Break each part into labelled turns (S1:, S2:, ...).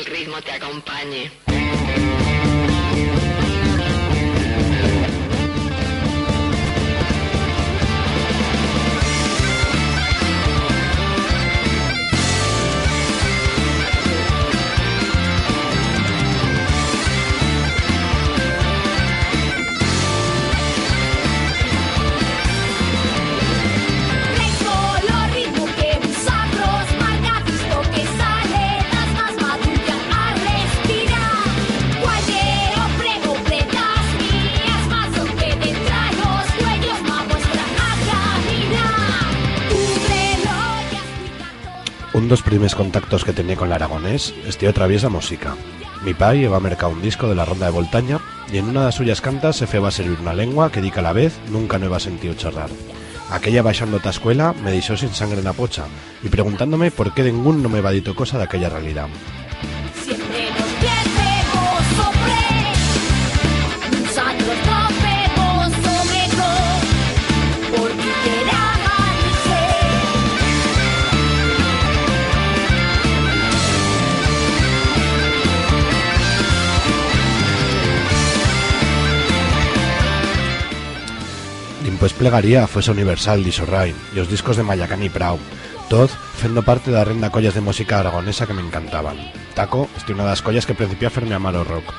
S1: el ritmo te acompañe.
S2: Dos primeros contactos que tenía con el aragonés este otra vez la música. Mi pai iba a mercar un disco de la Ronda de Voltaña y en una de suyas cantas se feba a servir una lengua que dica a la vez nunca no iba sentido charrar. Aquella baixando a escuela me dixó sin sangre en la pocha y preguntándome por qué ningún no me va dito cosa de aquella realidad. Dimpués plegaría fuese universal dixo Rain y os discos de Mayacán y Prau. Todos fendo parte da renda collas de música aragonesa que me encantaban. Taco, este una das collas que principié a ferme amar o rock.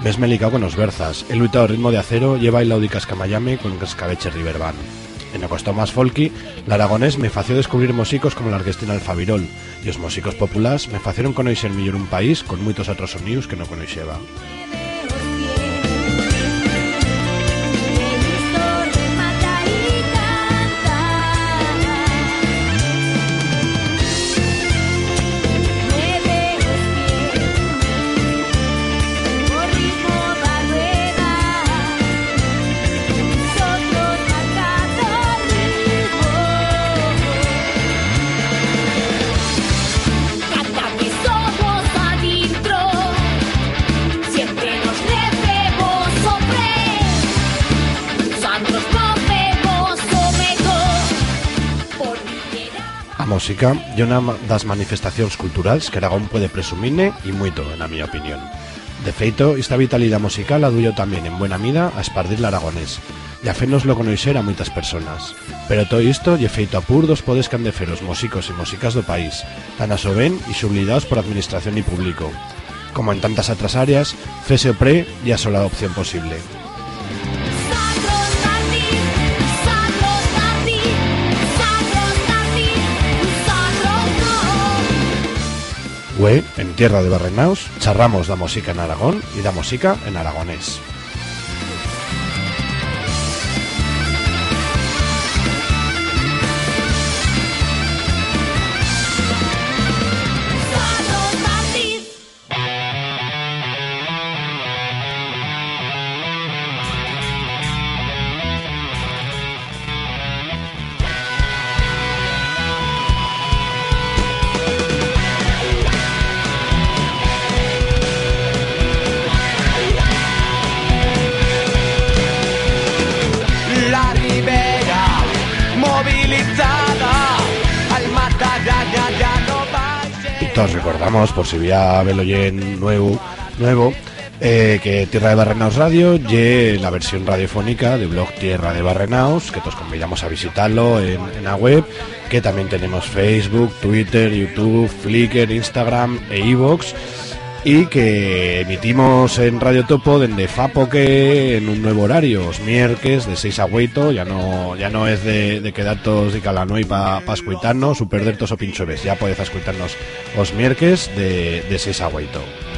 S2: Ves me licao con os berzas, he luitado ritmo de acero, lleva y laudi cascamayame con cascabeche river band. En o costó más folky, el aragonés me fació descubrir músicos como la Argestina Alfabirol y os músicos populares me facieron conocer millor un país con muchos otros sonidos que no conoceba. Música das manifestacións culturales que Aragón puede presumine y mucho, en la mi opinión. De feito, esta vitalidad musical aduyo también en buena mida a espardir el aragonés y a fenos lo conocer a muchas personas. Pero todo esto lle feito a pur dos podes que de fer os músicos y músicas do país, tan a soben y sublidados por administración y público. Como en tantas otras áreas, fese o pre ya sola opción posible. Hue, en tierra de Barrenaus, charramos da música en Aragón y da música en aragonés. Por si había Beloyen nuevo, nuevo eh, que Tierra de Barrenaus Radio y la versión radiofónica de blog Tierra de Barrenaus, que os convidamos a visitarlo en, en la web, que también tenemos Facebook, Twitter, YouTube, Flickr, Instagram e iVoox y que emitimos en Radio Topo desde Fapoque en un nuevo horario, os miércoles de 6 a 8, ya no ya no es de, de quedar todos de calanoi para pa escuitarnos o perder todos o pinchores, ya podéis escuitarnos os miércoles de, de 6 a 8.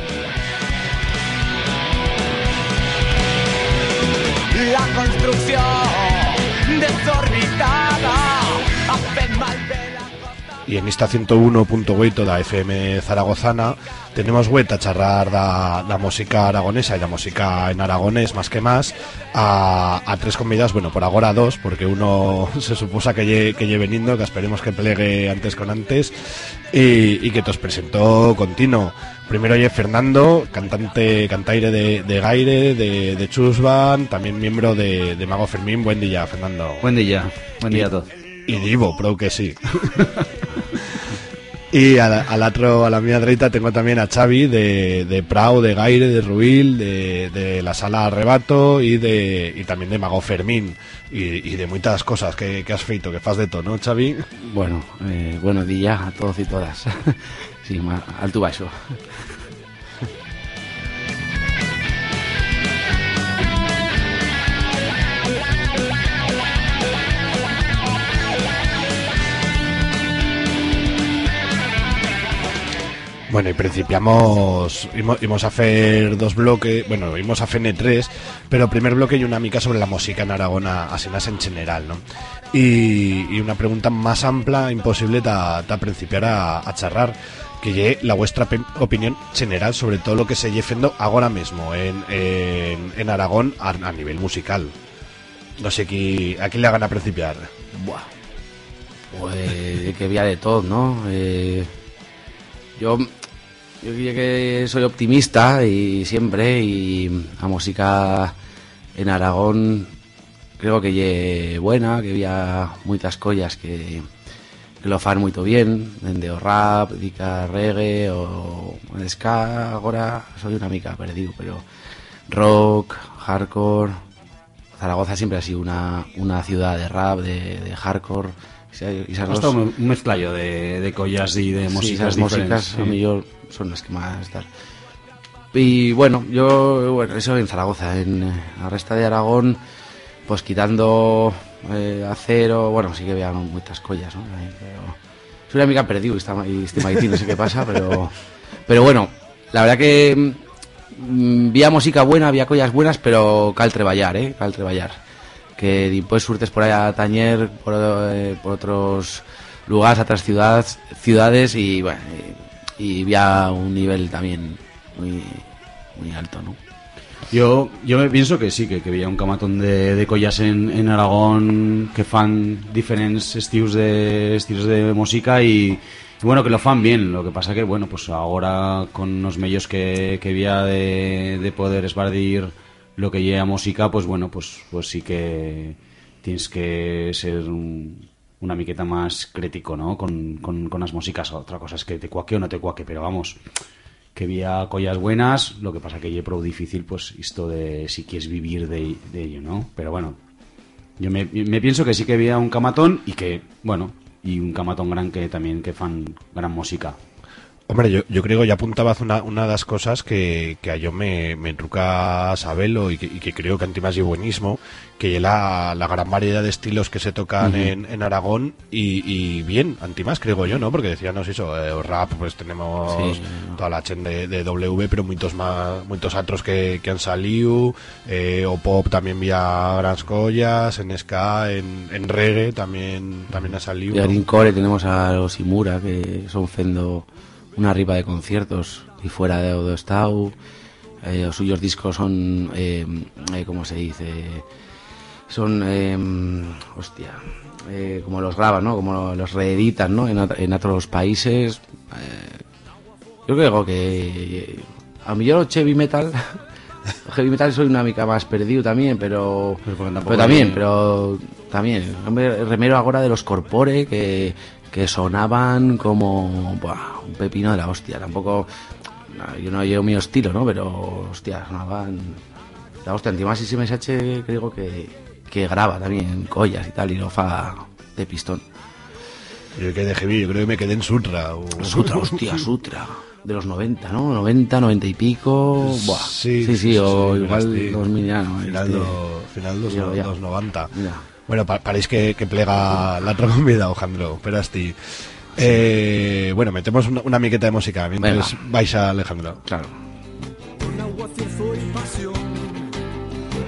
S2: Y en esta 101.8 da FM Zaragozana tenemos web a charrar da, da música aragonesa y la música en aragonés más que más a, a tres convidados, bueno, por ahora dos, porque uno se suposa que lle, que lle veniendo, que esperemos que plegue antes con antes y, y que os presentó continuo. Primero oye Fernando, cantante, cantaire de, de Gaire, de, de Chusban, también miembro de, de Mago Fermín. Buen día, Fernando.
S3: Buen día, buen día a todos.
S2: Y Divo, pro que sí. Y al otro, a la mía derecha tengo también a Xavi de, de Prau, de Gaire, de Rubil, de, la Sala Arrebato y de y también de Mago Fermín y, de muchas cosas que, que has feito, que fas de todo, ¿no, Xavi?
S1: Bueno, eh, buenos días a todos y todas. sí, ma- alto baixo.
S2: Bueno, y principiamos, íbamos, a hacer dos bloques, bueno, íbamos a hacer tres, pero primer bloque y una mica sobre la música en Aragón, a- así en general, ¿no? Y, una pregunta más amplia, imposible ta principiar a, a charrar, que la vuestra opinión general sobre todo lo que se lle fendo ahora mismo en, en, Aragón a, nivel musical. No sé qui, a quién le hagan a principiar.
S1: Buah. Pues que había de todo, ¿no? Eh, yo, yo diría que soy optimista y siempre y la música en Aragón creo que lle buena, que había muchas collas que, que lo fan muy bien, dende o rap, dica reggae o ska, ahora soy una mica perdido, pero rock, hardcore, Zaragoza siempre ha sido una, una ciudad de rap, de, de hardcore. y esas- dos-
S3: un mezclayo de, de collas y de
S1: sí,
S3: músicas
S1: esas músicas a
S3: sí.
S1: mí yo son las que más tal. Y bueno, yo, bueno, eso en Zaragoza, en eh, la resta de Aragón, pues quitando eh, acero, bueno, sí que había muchas collas, ¿no? Pero soy una amiga perdido y está y este maitín, no sé qué pasa, pero, pero bueno, la verdad que mm, había música buena, había collas buenas, pero cal treballar, eh, cal treballar. Que después surtes por ahí a Tañer, por, eh, por otros lugares, otras ciudades, ciudades y bueno, y, había un nivel también muy, muy alto, ¿no?
S3: Yo, yo me pienso que sí, que, que había un camatón de, de collas en, en Aragón que fan diferentes estilos de estilos de música y, bueno, que lo fan bien. Lo que pasa que, bueno, pues ahora con los medios que, que había de, de poder esbardir lo que llega música, pues bueno, pues, pues sí que tienes que ser un- una miqueta más crítico, ¿no? Con, con, con las músicas. Otra cosa es que te cuaque o no te cuaque, pero vamos, que había collas buenas, lo que pasa que es pro difícil, pues, esto de si quieres vivir de, de ello, ¿no? Pero bueno, yo me, me pienso que sí que había un camatón y que, bueno, y un camatón gran que también que fan gran música.
S2: Hombre, yo, yo creo que ya apuntabas una, una de las cosas que, que a yo me, me entruca a saberlo y que, y que creo que antimas y buenísimo, que la, la gran variedad de estilos que se tocan en, en Aragón y, y bien, antimas creo yo, ¿no? Porque decíamos eso, eh, rap, pues tenemos
S1: Sí,
S2: toda la chen de, de W, pero muchos más, muchos otros que, que han salido, eh, o pop también vía grandes collas, en ska, en, en reggae también, también ha salido.
S1: Y en Core tenemos a los Imura, que son fendo una riba de conciertos y fuera de do estado. Eh, los suyos discos son, eh, eh, ¿cómo se dice? Son, eh, hostia, eh, como los graban, ¿no? Como lo- los reeditan, ¿no? En, en otros países. Yo creo que a mí yo heavy metal heavy metal soy una mica más perdido también pero
S3: Pero
S1: también
S3: hay-
S1: pero también remero ahora de los corpore que, que sonaban como buah, un pepino de la hostia tampoco no, yo no llevo mi estilo no pero hostia sonaban la hostia encima si se me sache creo que que graba también collas y tal y lo fa de pistón
S2: Yo que de heavy, yo creo que me quedé en Sutra. o-
S1: Sutra, hostia, Sutra. De los 90, ¿no? 90, 90 y pico. Buah.
S2: Sí,
S1: sí, sí, o
S2: sí,
S1: igual
S2: verás, sí.
S1: 2000 ya, ¿no?
S2: Final,
S1: Este-
S2: do, final dos,
S1: Yo, ya.
S2: dos 90.
S1: Mira.
S2: Bueno, pa- parece que, que plega la otra convidada, Alejandro. Pero asti. Eh, bueno, metemos una, una miqueta de música mientras
S1: Venga.
S2: vais a Alejandro.
S1: Claro.
S4: con agua, cierzo y pasión.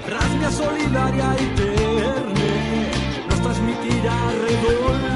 S4: Rasga solidaria y terne, nos transmitirá redol.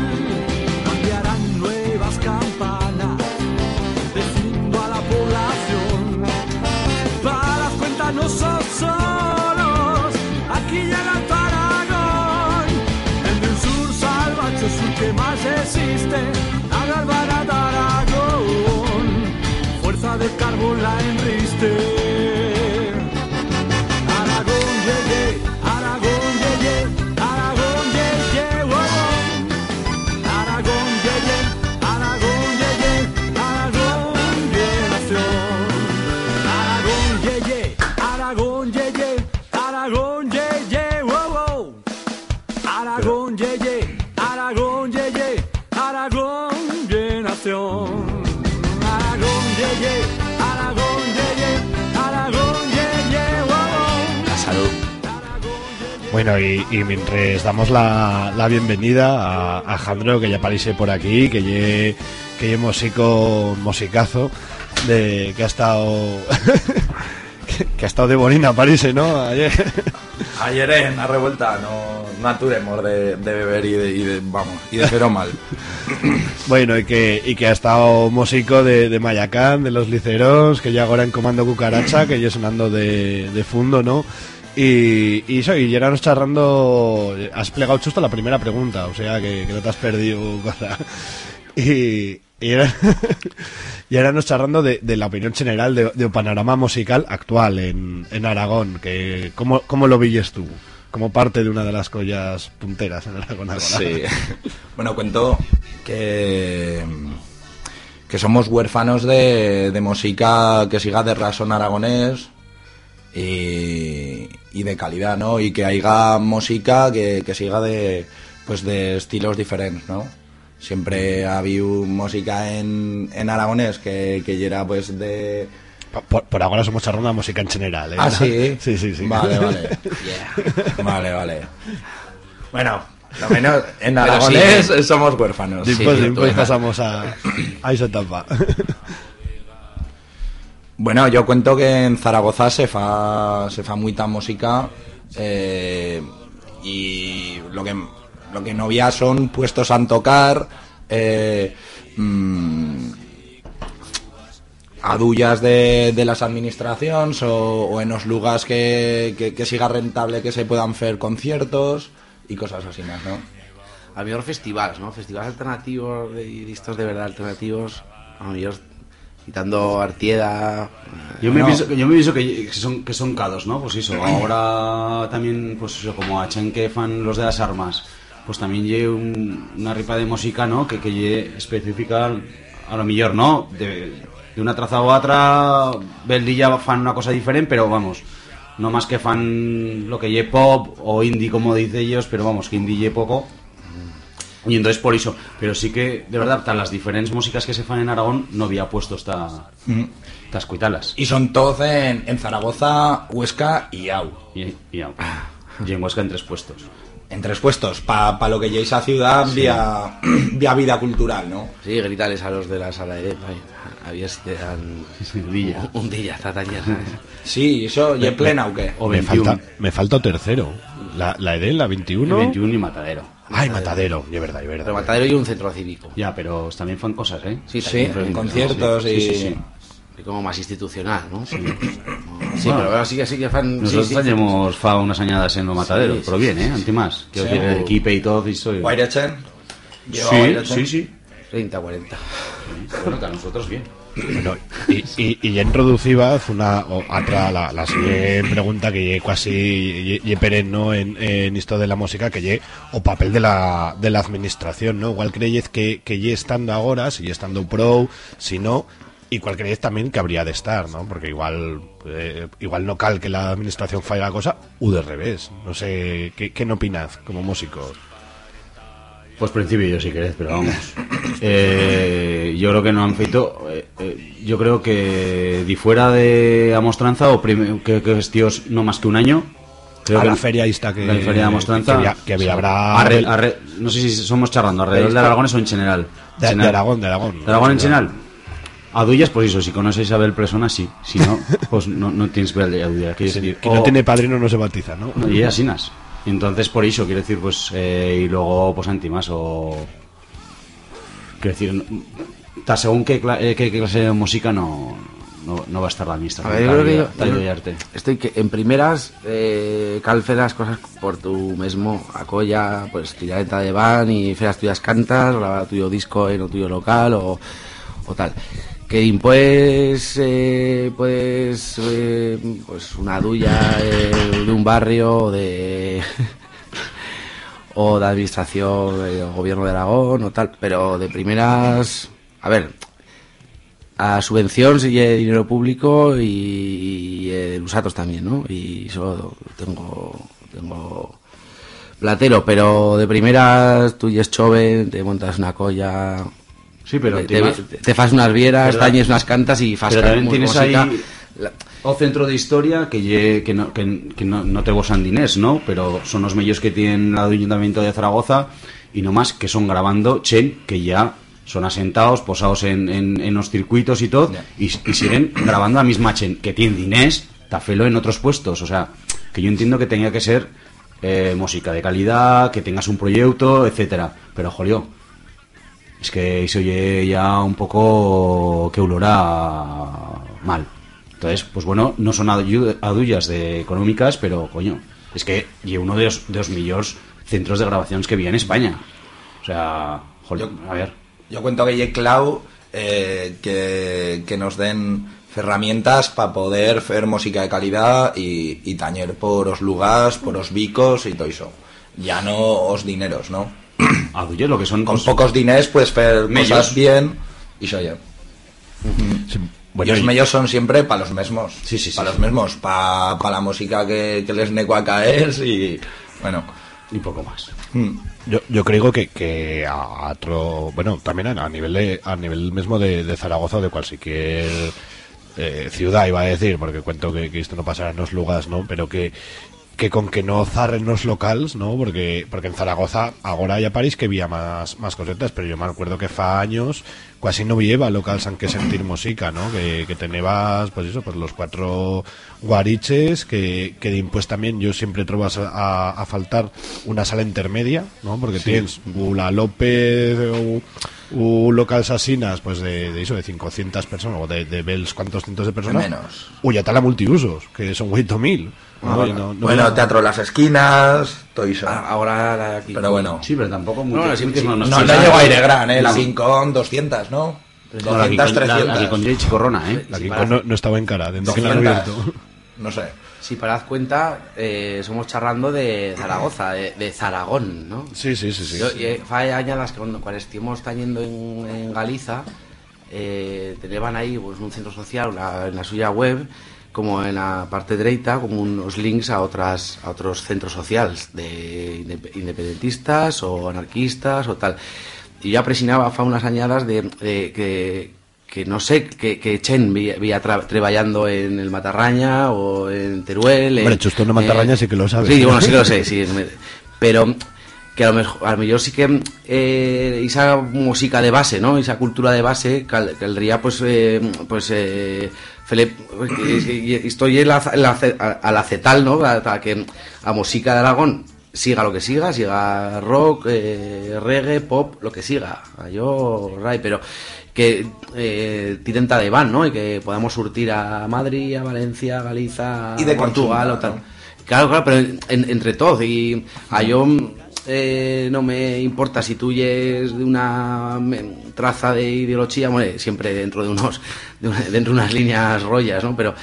S2: Bueno, y, y mientras damos la, la bienvenida a, a Jandro, que ya aparece por aquí, que ye, que ye músico, musicazo, de, que ha estado... que, que ha estado de bonina, parece, ¿no? Ayer.
S5: Ayer en la revuelta no, no aturemos de, de beber y de, y de- vamos, y de cero mal.
S2: Bueno, y que, y que ha estado músico de, de Mayacán, de los Licerons, que ya ahora en Comando Cucaracha, que ya sonando de, de fondo, ¿no? Y, y eso, y ya nos charrando, has plegado justo la primera pregunta, o sea que, que no te has perdido cosa. Y, y era, y ahora nos charrando de, de la opinión general de, de panorama musical actual en, en Aragón, que ¿cómo, cómo lo villes tú? Como parte de una de las collas punteras en Aragón ahora.
S5: Sí. Bueno, cuento que, que somos huérfanos de, de música que siga de razón aragonés y, y de calidad, ¿no? Y que haya música que, que siga de, pues de estilos diferentes, ¿no? Siempre ha habido música en, en aragonés que, que era pues de...
S2: Por, por ahora somos charrando de música en general, ¿eh?
S5: Ah, sí.
S2: Sí, sí, sí.
S5: Vale, vale. Vale, vale. Bueno, lo menos en aragonés
S1: sí.
S5: somos huérfanos.
S2: Después,
S1: sí,
S2: después pasamos a, a esa etapa.
S5: Bueno, yo cuento que en Zaragoza se fa, se fa mucha música eh, y lo que, lo que no había son puestos a tocar eh, mm, adullas de, de las administraciones o, en los lugares que, que, siga rentable que se puedan hacer conciertos y cosas así más, ¿no?
S1: A mejor festivales, ¿no? Festivales alternativos estos de verdad alternativos. A lo quitando Artieda.
S3: Yo me,
S5: No.
S3: pienso, yo me pienso que, que son que son cados, ¿no? Pues eso, ahora también, pues eso, como a Chen que fan los de las armas, pues también lleve un- una ripa de música, ¿no? Que, que lle específica a lo mejor, ¿no? De, de una traza a otra, Beldilla fan una cosa diferente, pero vamos, no más que fan lo que lle pop o indie, como dice ellos, pero vamos, que indie lle poco. Y entonces por eso, pero sí que, de verdad, tan las diferentes músicas que se fan en Aragón, no había puesto esta, estas cuitalas.
S5: Y son todos en, en Zaragoza, Huesca y Au.
S3: Y, y, au. Y en Huesca en tres puestos.
S5: en tres puestos, para lo que lleguéis a ciudad vía, vía vida cultural, ¿no?
S1: Sí, gritales a los de la sala de Había te dan
S3: Un día.
S1: un día, tatañas.
S5: Sí, eso, ¿y en plena o qué?
S3: O
S2: me,
S3: 21.
S2: falta, me falta tercero. La, la EDEL, la
S3: Y
S2: 21.
S3: 21 y Matadero.
S2: Ay, Matadero. Es verdad, es verdad.
S1: Pero Matadero y un centro cívico.
S3: Ya, pero también fan cosas, ¿eh?
S1: Sí,
S5: Sí, en conciertos y...
S3: Sí, sí, sí.
S1: Y como más institucional, ¿no? Sí, sí
S3: Bueno.
S1: pero bueno, sí que sí que fan. Sí,
S3: Nosotros tenemos fa unas añadas en lo Matadero,
S1: Sí,
S3: pero bien, ¿eh? Anti más. Que
S5: Sí.
S3: tiene el equipo y todo. Y soy... Sí, sí, sí.
S1: 30, 40.
S3: Bueno, que a nosotros bien.
S2: Bueno, y, y, y ya introduciba una otra la, la siguiente pregunta que lle casi lle, perenne en, en esto de la música que lle o papel de la, de la administración, ¿no? Igual creéis que, que estando ahora, si estando pro, si no, y cuál creéis también que habría de estar, ¿no? Porque igual eh, igual no cal que la administración falle la cosa, u de revés. No sé, ¿qué, qué no opinad como músicos?
S3: Pues principio yo si queréis, pero vamos. Eh, yo creo que no han feito. eh, eh, yo creo que di fuera de Amostranza o prim- que, que vestíos no más que un año. Creo
S2: a
S3: que
S2: la feria esta que
S3: la feria de Amostranza.
S2: que, que había- habrá
S3: Arre- arre- no sé si somos charlando alrededor de Aragones o en general.
S2: de, de. Aragón, de Aragón.
S3: ¿De Aragón en general? A Duyas, pues eso, si conoces a Isabel Persona, sí. Si no, pues no, no tienes que ver a Duyas.
S2: Sí, que no
S3: O-
S2: tiene padrino no se bautiza, ¿no?
S3: no, y asinas. Entonces, por eso, quiero decir, pues, eh, y luego, pues, antimas o... Quiero decir, ta según qué, cla- eh, qué clase de música no, no, no va a estar la
S1: A
S3: administración.
S1: ver, yo creo que yo,
S3: tal y
S1: yo
S3: de arte.
S1: estoy que en primeras eh, las cosas por tu mismo acolla, pues tirar de van y fer las tuyas cantas, grabar tuyo disco en o tuyo local o, o tal. Que eh, pues eh, pues una duya eh, de un barrio de o de administración del gobierno de Aragón o tal, pero de primeras a ver, a subvención si hay dinero público y, y eh, usatos también, ¿no? Y eso tengo tengo platero, pero de primeras tú y es joven, te montas una colla,
S3: Sí, pero
S1: te, te, te fas unas vieras, tañes unas cantas y fas
S3: pero también tienes
S1: música
S3: ahí- O centro de historia que, lle- que, no, que, que no, no te bosan dinés, ¿no? Pero son los medios que tienen el Ayuntamiento de Zaragoza y no más que son grabando chen que ya son asentados, posados en, en, en los circuitos y todo, y siguen grabando la misma chen que tiene dinés, tafelo en otros puestos. O sea, que yo entiendo que tenía que ser eh, música de calidad, que tengas un proyecto, etcétera. Pero, jolio, es que se oye ya un poco que olora mal. Entonces, pues bueno, no son adullas de económicas, pero coño, es que y uno de los, de los mejores centros de grabaciones que había en España. O sea, jolio,
S5: Yo-
S3: a ver.
S5: Yo cuento que lle clau eh, que, que nos den herramientas para poder hacer música de calidad y, y tañer por los lugares, por los bicos y todo eso. Ya no os dineros, ¿no?
S3: Adullas lo que son
S5: Con
S3: pues,
S5: pocos diners puedes hacer
S3: Mellos.
S5: cosas bien y se oye.
S2: Sí,
S5: y
S2: bueno,
S5: los
S2: y-
S5: medios son siempre para los mismos.
S3: Sí, sí, sí,
S5: Para los mismos, para la música que, que les neco a caer y bueno.
S3: y poco más.
S5: mm.
S2: Yo, yo creo que, que a a otro, bueno, también a, a nivel de, a nivel mismo de, de Zaragoza o de cualquier eh, ciudad, iba a decir, porque cuento que, que esto no pasará en los lugares, ¿no? Pero que, que con que no zarren los locales, ¿no? Porque, porque en Zaragoza, ahora ya París que había más, más cosetas, pero yo me acuerdo que fa años casi no lleva locales en que sentir música, ¿no? Que, que tenebas, pues eso, pues los cuatro guariches, que, que después también yo siempre trovas a, a faltar una sala intermedia, ¿no? Porque tienes la López o u locals asinas, pues de, de eso, de 500 personas, o de, de bels cuántos cientos de personas.
S5: menos.
S2: Uy, ya está la multiusos, que son 8000.
S5: Ah,
S2: Oye, no- no
S5: bueno, Teatro Las Esquinas, todo eso.
S1: Ah, ahora la aquí.
S5: Pero bueno.
S3: Sí, pero tampoco mucho.
S1: no, sí, sí.
S5: No,
S3: no,
S5: llegó aire gran, ¿eh? La
S3: No.
S5: King Kong 200, ¿no?
S3: No, la
S5: 200,
S3: King- la- la
S5: 300.
S3: King Kong de Chicorrona, ¿eh?
S2: La King Kong no, no estaba en cara, dentro que la han
S5: 200.
S2: abierto.
S5: No sé.
S1: Si parad cuenta, eh, somos charrando de Zaragoza, de, de Zaragón, ¿no?
S2: Sí, sí, sí, sí.
S1: Yo, eh, añadas que cuando, cuando estuvimos tañendo en, en Galiza, eh, tenían ahí pues, un centro social una- en la suya web, como en la parte derecha, como unos links a otras a otros centros sociales de indep- independentistas o anarquistas o tal. Y yo apresinaba fa unas añadas de, de que que no sé, que, que Chen vía, vía tra- trabajando en el Matarraña o en Teruel.
S2: Hombre,
S1: en-
S2: en Matarraña sí que lo sabe.
S1: Sí, bueno, sí que lo sé, sí. Pero que a lo mejor, a lo mejor sí que eh, esa música de base, ¿no? Esa cultura de base, cal- caldría pues, eh, pues, eh, que- que estoy la, en la, al acetal, ¿no? Para que a música de Aragón siga lo que siga, siga rock, eh, reggae, pop, lo que siga. Yo, Ray, pero que eh, tiren de van, ¿no? Y que podamos surtir a Madrid, a Valencia, a Galiza,
S5: Y de
S1: a Portugal o tal.
S5: ¿no?
S1: Claro, claro, pero en- entre todos. Y a yo eh, no me importa si tú eres de una traza de ideología, bueno, siempre dentro de unos de dentro de unas líneas rollas, ¿no? Pero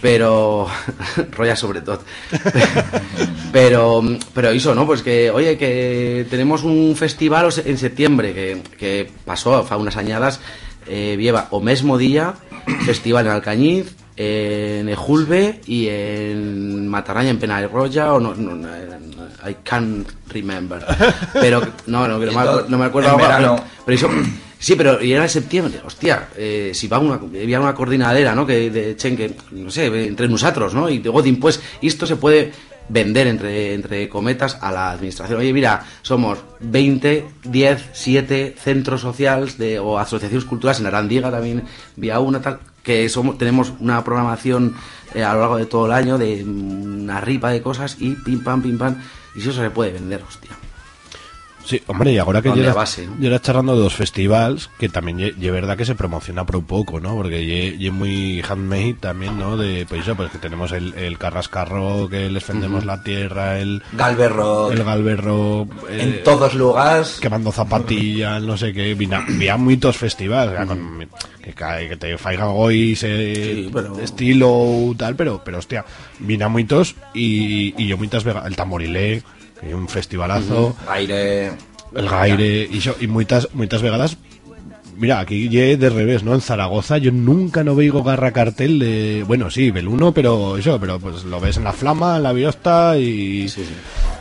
S1: pero rollas sobre todo. Pero pero eso, ¿no? Pues que oye, que tenemos un festival en septiembre que, que pasó, unas añadas eh, lleva o mesmo día festival en Alcañiz, en Ejulbe y en Matarraña, en Penarroya, o no, no, I can't remember. Pero, no, no, no, me, no me acuerdo ahora. Pero, pero eso, sí, pero y era en septiembre, hostia, eh, si va una, había una coordinadera, ¿no? Que de Chen, que, no sé, entre nosotros, ¿no? Y de Godin, pues, y esto se puede vender entre, entre cometas a la administración. Oye, mira, somos 20, 10, 7 centros sociales de, o asociaciones culturales, en Arandiga también vía una tal, que somos, tenemos una programación eh, a lo largo de todo el año de una ripa de cosas y pim pam, pim pam, y eso se puede vender, hostia.
S2: Sí, hombre, y ahora que llegas, llegas charlando de dos festivals, que también lle verdad que se promociona por poco, ¿no? Porque lle muy handmade también, ¿no? De, pues eso, pues que tenemos el, el Carrascarro, que les vendemos la tierra, el,
S5: Galverro,
S2: el Galberro, eh,
S5: en todos lugares.
S2: quemando zapatillas, no sé qué, había muchos festivales, ya, con- que, cae, que te faiga hoy
S1: Sí, pero-
S2: estilo tal, pero, pero hostia, vina muchos y, y yo muchas vegas, el Tamorilé, que un festivalazo,
S5: Aire.
S2: el Gaire y, xo, y muchas muchas vegadas Mira, aquí lle de revés, ¿no? En Zaragoza yo nunca no veigo garra cartel de... Bueno, sí, Beluno, pero eso, pero pues lo ves en la Flama, en la Biosta y...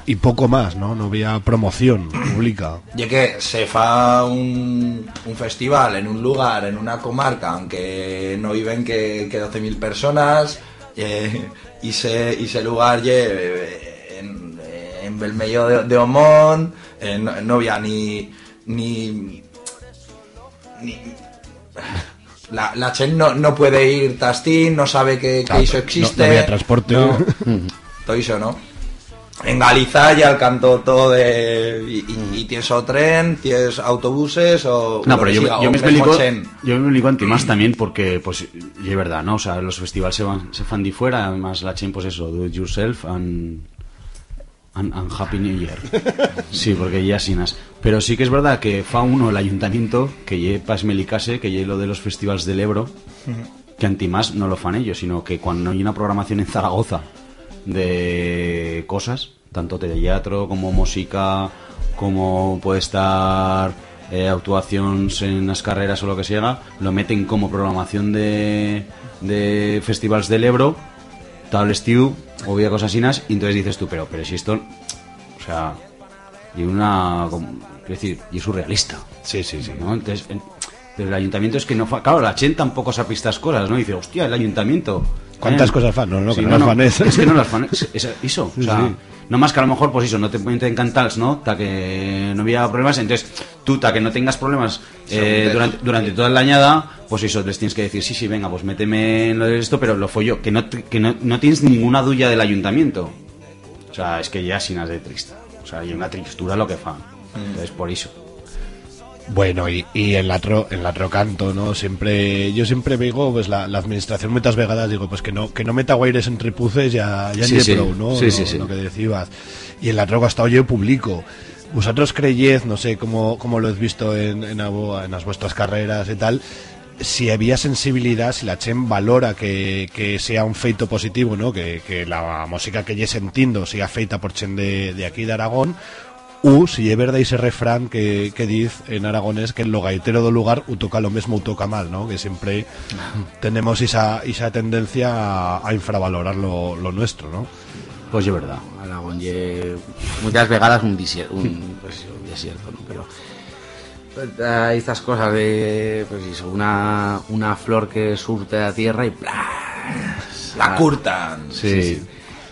S2: y poco más, ¿no? No había promoción pública.
S5: Y que se fa un, un festival en un lugar, en una comarca, aunque no viven que, que 12.000 personas, eh, y, se, y ese lugar en Belmello de, de Omón, eh, no, no había ni... ni, ni la, la Chen no, no puede ir Tastín, no sabe que, que
S2: Claro,
S5: eso
S2: no-
S5: existe.
S2: no había transporte.
S5: No. todo eso, ¿no? En Galiza ya el canto todo de... Y, y- y tienes o tren, tienes autobuses o...
S3: No, pero yo,
S5: siga,
S3: yo
S5: o
S3: me explico, yo me explico anti más también porque, pues, y es verdad, ¿no? O sea, los festivales se van, se fan de fuera, además la chen, pues eso, do it yourself and, and, happy new year. Sí, porque ya sinas. Pero sí que es verdad que fa uno el ayuntamiento, que lle pas melicase, que lle lo de los festivales del Ebro, que anti más no lo fan ellos, sino que cuando hay una programación en Zaragoza de cosas, tanto teatro como música, como puede estar eh, actuaciones en las carreras o lo que sea, lo meten como programación de, de festivales del Ebro, tal estiu, o había cosas así, y entonces dices tú, pero, pero si esto, o sea, y una, como- quiero decir, y es surrealista.
S2: Sí, sí, sí.
S3: ¿no? Entonces, en- pero el ayuntamiento es que no. Claro, la Chen tampoco sabe estas cosas, ¿no? Dice, hostia, el ayuntamiento.
S2: ¿Cuántas
S3: Eh,
S2: cosas fan? No, no, que no las fan es.
S3: Es que no las fan es, es eso. O sea,
S2: sí.
S3: no más que a lo mejor, pues eso, no te pueden encantar, ¿no? Ta que no había problemas, entonces tú, ta que no tengas problemas eh, durante, durante toda la añada, pues eso, les tienes que decir, sí, sí, venga, pues méteme en lo de esto, pero lo follo, que no, te- que no, no tienes ninguna duya del ayuntamiento. O sea, es que ya sin de triste. O sea, hay una tristura lo que fan. Entonces, por eso.
S2: Bueno, y, y en la tro, en la canto, ¿no? Siempre, yo siempre digo, pues la, la administración metas vegadas, digo, pues que no, que no meta guaires entre puces ya, ya
S3: Sí,
S2: en
S3: sí.
S2: prou, ¿no?
S3: Sí,
S2: lo,
S3: sí, sí.
S2: lo que decías. Y en la tro hasta yo publico. Vosotros creyez, no sé cómo, cómo lo has visto en, en, abo- en las vuestras carreras y tal, si había sensibilidad, si la Chen valora que, que sea un feito positivo, ¿no? Que, que la música que lle sentindo sea feita por Chen de, de aquí de Aragón, U, si es verdad ese refrán que, que dice en aragonés que el lo gaitero do lugar u toca lo mismo u toca mal, ¿no? Que siempre tenemos esa, esa tendencia a, a infravalorar lo, lo nuestro, ¿no?
S3: Pues es verdad.
S1: Aragón lle muchas vegadas un desierto, un, pues, un desierto, ¿no? Pero pues, hay estas cosas de pues eso, una, una flor que surte la tierra y ¡plá!
S5: La curtan.
S1: Sí.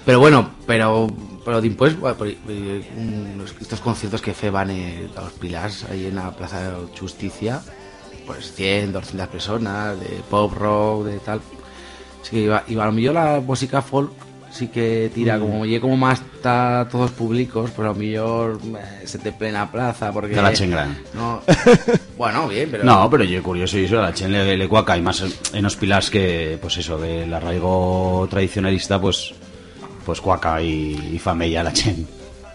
S1: Pero bueno, pero pero después por- eh, estos conciertos que fe van eh, a los Pilars ahí en la Plaza de Justicia, pues 100, 200 personas de pop rock, de tal. Así que iba, iba a lo mejor la música folk sí que tira como oye como más está todos públicos, pero a lo mejor eh, se te plena plaza porque
S3: De la Chengran.
S1: No. bueno, bien, pero
S3: No, pero yo curioso y eso, a la Chen le, le cuaca y más en los pilars que, pues eso, del arraigo tradicionalista, pues, pues cuaca y, y famella la Chen.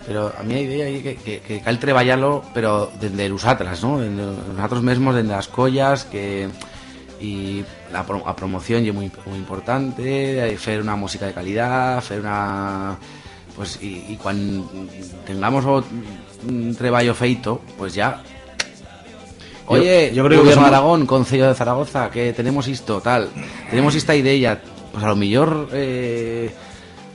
S1: Pero a mí hay idea ahí que, que, que cal treballarlo, pero desde los atlas, ¿no? Nosotros mismos, desde las collas, que y la, pro- la promoción es muy, muy importante, hacer una música de calidad, hacer una pues y, y cuando tengamos un treballo feito, pues ya Oye,
S3: yo
S1: yo
S3: creo que somos-
S1: Aragón, Concello de Zaragoza, que tenemos esto, tal, tenemos esta idea, pues a lo mejor, eh,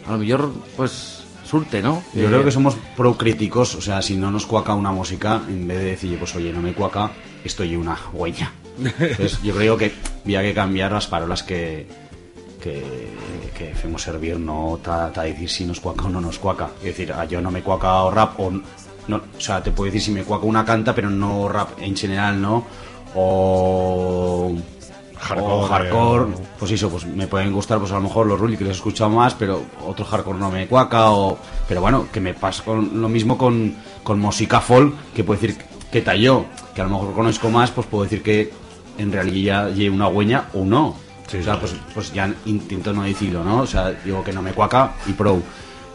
S1: a lo mejor, pues surte, ¿no?
S3: Yo
S1: Eh,
S3: creo que somos pro críticos, o sea, si no nos cuaca una música, en vez de decir, pues oye, no me cuaca, estoy una huella. Entonces, yo creo que había que cambiar las palabras que, que, que hacemos servir, no ta, ta decir si nos cuaca o no nos cuaca. Es decir, ah, yo no me cuaca o rap, o, no, o sea, te puedo decir si me cuaca una canta, pero no rap en general, ¿no? O
S2: Hardcore,
S3: o hardcore,
S2: eh,
S3: pues eso, pues me pueden gustar, pues a lo mejor los Rulli que les he escuchado más, pero otro hardcore no me cuaca, o pero bueno, que me pasa con lo mismo con, con música folk, que puedo decir que talló, que a lo mejor conozco más, pues puedo decir que en realidad lleve una hueña o no.
S2: Sí,
S3: o sea,
S2: sí,
S3: pues, pues ya intento no decirlo, ¿no? O sea, digo que no me cuaca y pro.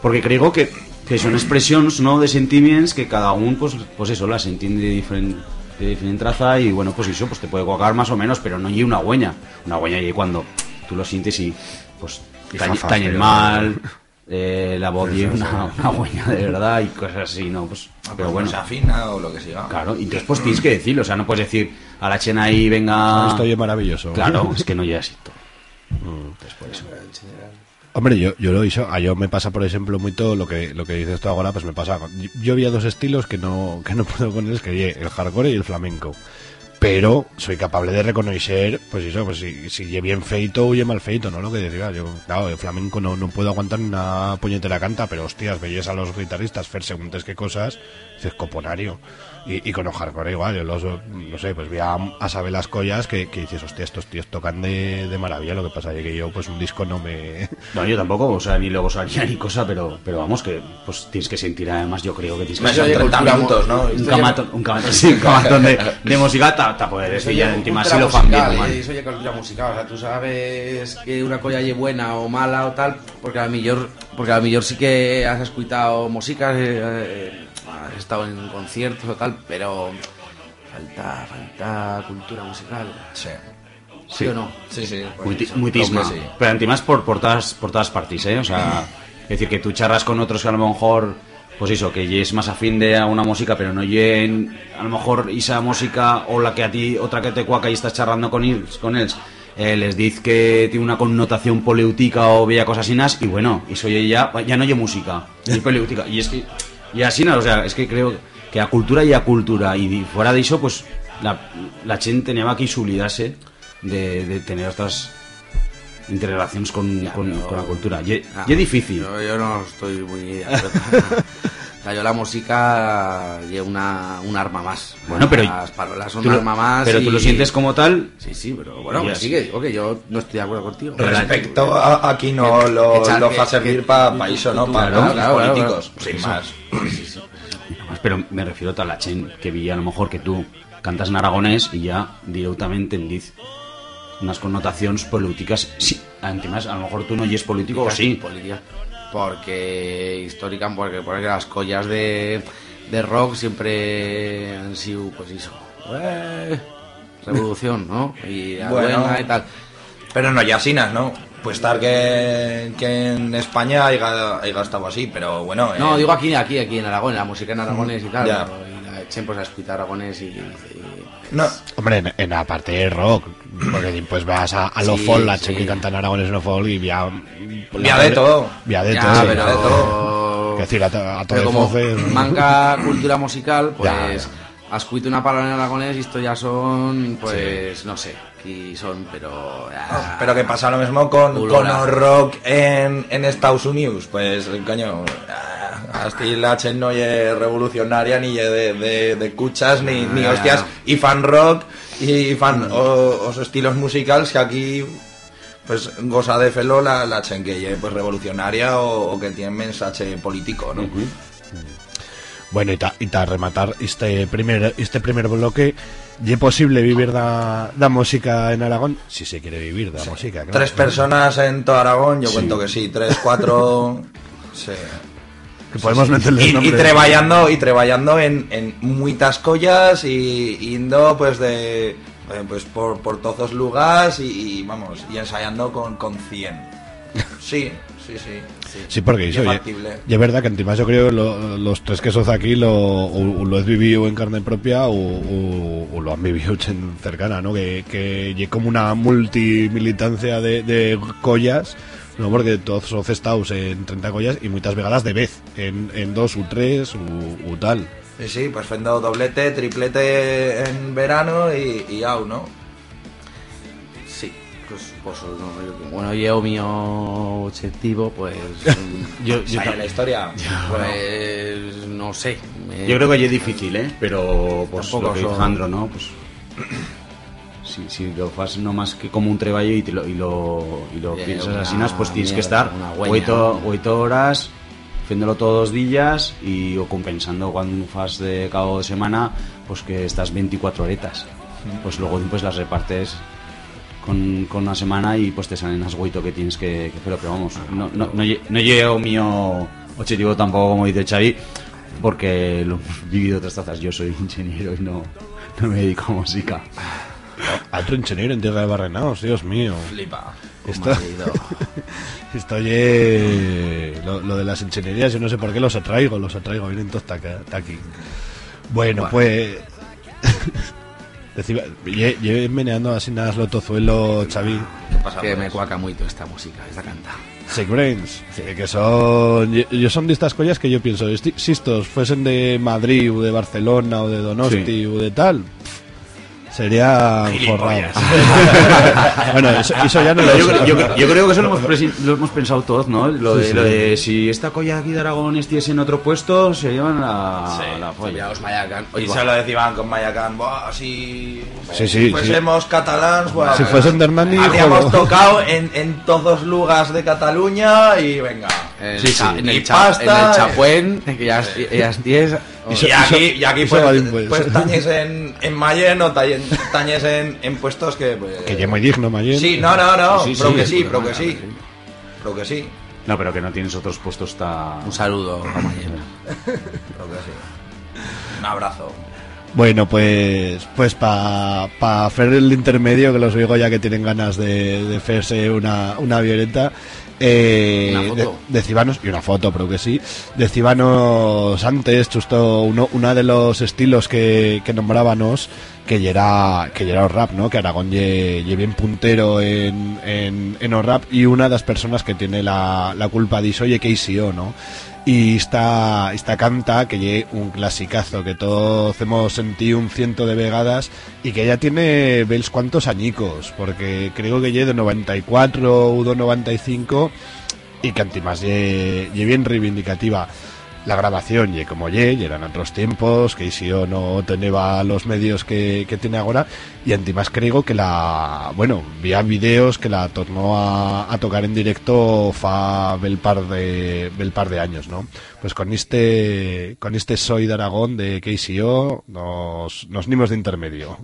S3: Porque creo que, que son expresiones, ¿no? De sentimientos que cada uno, pues, pues eso, las entiende de diferente de diferente traza y bueno, pues eso, pues te puede cuacar más o menos, pero no lleve una hueña. Una hueña y cuando tú lo sientes y pues
S2: Y
S3: tañen
S2: pero-
S3: mal, eh, la voz lleva una, una hueña de verdad y cosas así, ¿no? Pues, pero bueno,
S5: se afina o lo que siga.
S3: claro, y entonces pues tienes que decirlo, o sea, no puedes decir a la chena ahí, venga...
S2: Esto es maravilloso.
S3: Claro, es que no llega así todo. Entonces por eso.
S2: Hombre, yo, yo lo hizo, a yo me pasa, por ejemplo, mucho lo que lo que dices tú ahora, pues me pasa. Yo había dos estilos que no que no puedo con ellos, que el hardcore y el flamenco. Pero soy capaz de reconocer, pues eso, pues si, si bien feito o mal feito, ¿no? Lo que decía, yo, claro, el flamenco no, no puedo aguantar una puñetera canta, pero hostias, veías a los guitarristas hacer según qué cosas, dices, coponario. Y, y con el hardcore igual, yo los, no sé, pues vi a, a saber las collas que, que dices, hostia, estos tíos tocan de, de maravilla, lo que pasa es que yo, pues un disco no me...
S3: No, yo tampoco, o sea, ni luego salía ni cosa, pero, pero vamos, que pues tienes que sentir además, yo creo que tienes que
S5: Son
S1: oye,
S5: 30
S1: cultura
S5: minutos, ¿no?
S3: un camatón, un camatón, sí, un camatón de, de música para poder
S1: Eso
S3: decir
S1: ya
S3: encima si lo
S1: eh, Eso ya cultura musical, o sea, tú sabes que una colla es buena o mala o tal, porque a lo mejor, porque a lo mejor sí que has escuchado música, eh, eh, has estado en conciertos o tal, pero falta, falta cultura musical,
S5: Sí.
S1: ¿sí, o no?
S5: Sí, sí. pues
S3: tisma.
S5: sí.
S3: Pero además por, por, todas, por todas partes, ¿eh? O sea, es decir, que tú charras con otros que a lo mejor, pues eso, que es más afín de a una música, pero no lleguen, a lo mejor esa música o la que a ti, otra que te cuaca y estás charrando con ellos, con ellos eh, les dice que tiene una connotación política o bella cosas asinas, y bueno, eso ya, ya no oye música, ni política. Y es que, y así, no, o sea, es que creo que a cultura y a cultura, y fuera de eso, pues la, la gente tenía que insulidarse de, de tener estas interrelaciones con, con, la cultura. Y,
S1: Ah,
S3: y es difícil.
S1: Yo, yo no estoy muy... O sea, yo la música lleva una, un arma más.
S3: Bueno, pero-
S1: Las parolas son
S3: Tú
S1: un
S3: lo-
S1: arma más.
S3: pero tú
S1: y-
S3: lo sientes como tal.
S1: Sí, sí, pero bueno, que
S3: así.
S1: sí que digo que yo no estoy de acuerdo contigo.
S5: Respecto a aquí no lo,
S1: Echar
S5: lo
S1: que-
S5: fa servir para eso, ¿no? Para
S1: Claro,
S5: los
S1: claro, claro,
S5: políticos,
S1: claro.
S5: sin más.
S3: Pero me refiero a la chen que vi a lo mejor que tú cantas en aragonés y ya directamente en diz unas connotaciones políticas. Sí, además a lo mejor tú no eres político o sí.
S1: Política. Porque histórica, porque, porque las collas de, de rock siempre han sido, pues eso, eh, revolución, ¿no? Y la
S5: Bueno.
S1: y tal.
S5: Pero no ya asinas, ¿no? Pues estar que, que en España haya, haya estado así, pero bueno.
S1: No,
S5: eh,
S1: digo aquí, aquí, aquí en Aragón, la música en aragonés y tal.
S5: Ya.
S1: Y la echen pues a escuchar aragonés y... y-
S5: No,
S2: Hombre, en, en la parte de rock, porque pues vas a, a lo
S1: Sí,
S2: folk, la
S1: sí.
S2: que cantan aragones no folk y vía...
S5: Vía de todo.
S2: Vía de
S1: Ya,
S2: todo.
S1: pero...
S5: de todo.
S2: Es decir, a, to- a todo
S1: como
S2: foce,
S1: manga cultura musical, pues
S2: Ya, ya.
S1: has escuchado una palabra en aragonés y esto ya son, pues, no sé, y son, pero... ah,
S5: pero que pasa lo mismo con, con el rock en, en Estados Unidos. Pues, coño, la Chen no es revolucionaria ni de, de, de cuchas ni, ni hostias y fan rock y fan o, os estilos musicales que aquí pues goza de felo la, la Chen que ye, pues revolucionaria o, o que tiene mensaje político, ¿no?
S2: Bueno, y ta, y ta rematar este primer este primer bloque, ¿y es posible vivir da, da música en Aragón? Si se quiere vivir da música, claro.
S5: Tres personas en todo Aragón, yo cuento que sí, tres, cuatro... sí.
S2: Que podemos meterle
S5: y, y trabajando y trabajando en, en muchas collas y yendo pues de eh, pues por, por todos los lugares y, y, vamos y ensayando con, con 100 sí sí sí
S2: Sí, porque
S5: Y
S2: eso,
S5: es
S2: y, es verdad que encima yo creo lo- los tres que sos aquí lo, o, o lo has vivido en carne propia o, o- o lo han vivido en cercana, ¿no? Que, que como una multimilitancia de, de collas, ¿no? Porque todos sos estados en 30 collas y muchas vegadas de vez, en, en dos u tres u, u tal.
S5: sí sí pues fendo doblete triplete en verano y, y au no
S1: Sí, pues, pues no, yo- bueno, yo mi objetivo, pues...
S3: Yo, yo,
S5: la historia
S1: pues no sé. me-
S3: yo creo que es difícil, ¿eh? Pero pues
S1: Tampoco
S3: lo que
S1: son-
S3: dice Jandro, ¿no? Pues si, si lo fas no más que como un treballo y, te lo, y lo, y lo
S1: Ya,
S3: piensas así, pues tienes que estar
S1: una hueña,
S3: oito,
S1: ¿no?
S3: oito horas haciéndolo todos los días y o compensando cuando fas de cabo de semana pues que estás 24 horetas. Pues luego pues las repartes con, con una semana y pues te salen las hueito que tienes que, que hacerlo pero vamos no, no, no, lle- no llevo mío objetivo tampoco como dice Xavi porque lo hemos vivido otras tazas. Yo soy ingeniero y no, no me dedico a música
S2: Otro ingeniero en tierra de Barrenaos, Dios mío.
S5: flipa
S2: Esto, esto oye, lo, lo de las ingenierías, yo no sé por qué los atraigo, los atraigo, vienen todos aquí. Bueno, pues Decía, meneando así nas lo tozuelo, Xavi.
S1: Que me cuaca mucho esta música, esta canta.
S2: Sick Brains, eh, que son yo- yo son de estas collas que yo pienso, si estos fuesen de Madrid o de Barcelona o de Donosti
S3: Sí.
S2: o de tal, pff, sería forrados. bueno, eso, eso ya no lo
S3: Yo, yo creo- yo creo que eso lo hemos, presi- lo hemos pensado todos, ¿no? Lo de,
S2: Sí, sí.
S3: lo de si esta colla aquí de Aragón estuviese en otro puesto, se llevan la, la polla.
S1: Os mayacan.
S5: Y se lo decían con Mayacán, Buah, si
S2: Sí, sí,
S5: fuésemos catalans, buah,
S2: Si fuesen de Hernani,
S5: habríamos tocado en, en todos lugares de Cataluña y venga.
S1: En el,
S3: Sí, sí.
S1: en el
S5: Y
S1: cha-
S5: pasta,
S1: en el
S5: eh.
S1: Chapuén, que ya ya es 10.
S2: Y so-
S5: Y aquí, y aquí pues,
S2: pues.
S5: pues tañes en, en Mayen o tañes, tañes en, en puestos que... Pues,
S2: Que ya muy digno, Mayen.
S5: Sí, no, no, no,
S3: Sí, sí,
S5: pero
S3: sí,
S5: que sí, pero que sí. Pero que sí,
S3: No, pero que no tienes otros puestos tan...
S1: Un saludo a Mayena.
S5: pero que sí. Un abrazo.
S2: Bueno, pues pues para pa hacer el intermedio, que los digo ya que tienen ganas de, de hacerse una, una violeta, eh,
S1: Una foto.
S2: De, decibanos, y una foto, pero que sí, decibanos antes, justo uno, una de los estilos que, que nombrábamos, que era, que era rap, ¿no? Que Aragón lle, lle bien puntero en, en, en rap y una de las personas que tiene la, la culpa de eso, oye, que o ¿no? Y esta, esta canta, que lle un clasicazo, que todos hemos sentido un ciento de vegadas y que ya tiene, veis cuántos añicos, porque creo que lle de 94 o de 95 y que antimás lle bien reivindicativa. La grabación, y como ye, y eran otros tiempos, que yo no tenía los medios que, que tiene ahora, y antimás creo que la, bueno, vía videos que la tornó a, a tocar en directo fa bel par de, bel par de años, ¿no? Pues con este, con este Soy de Aragón de KCO, nos, nos nimos de intermedio.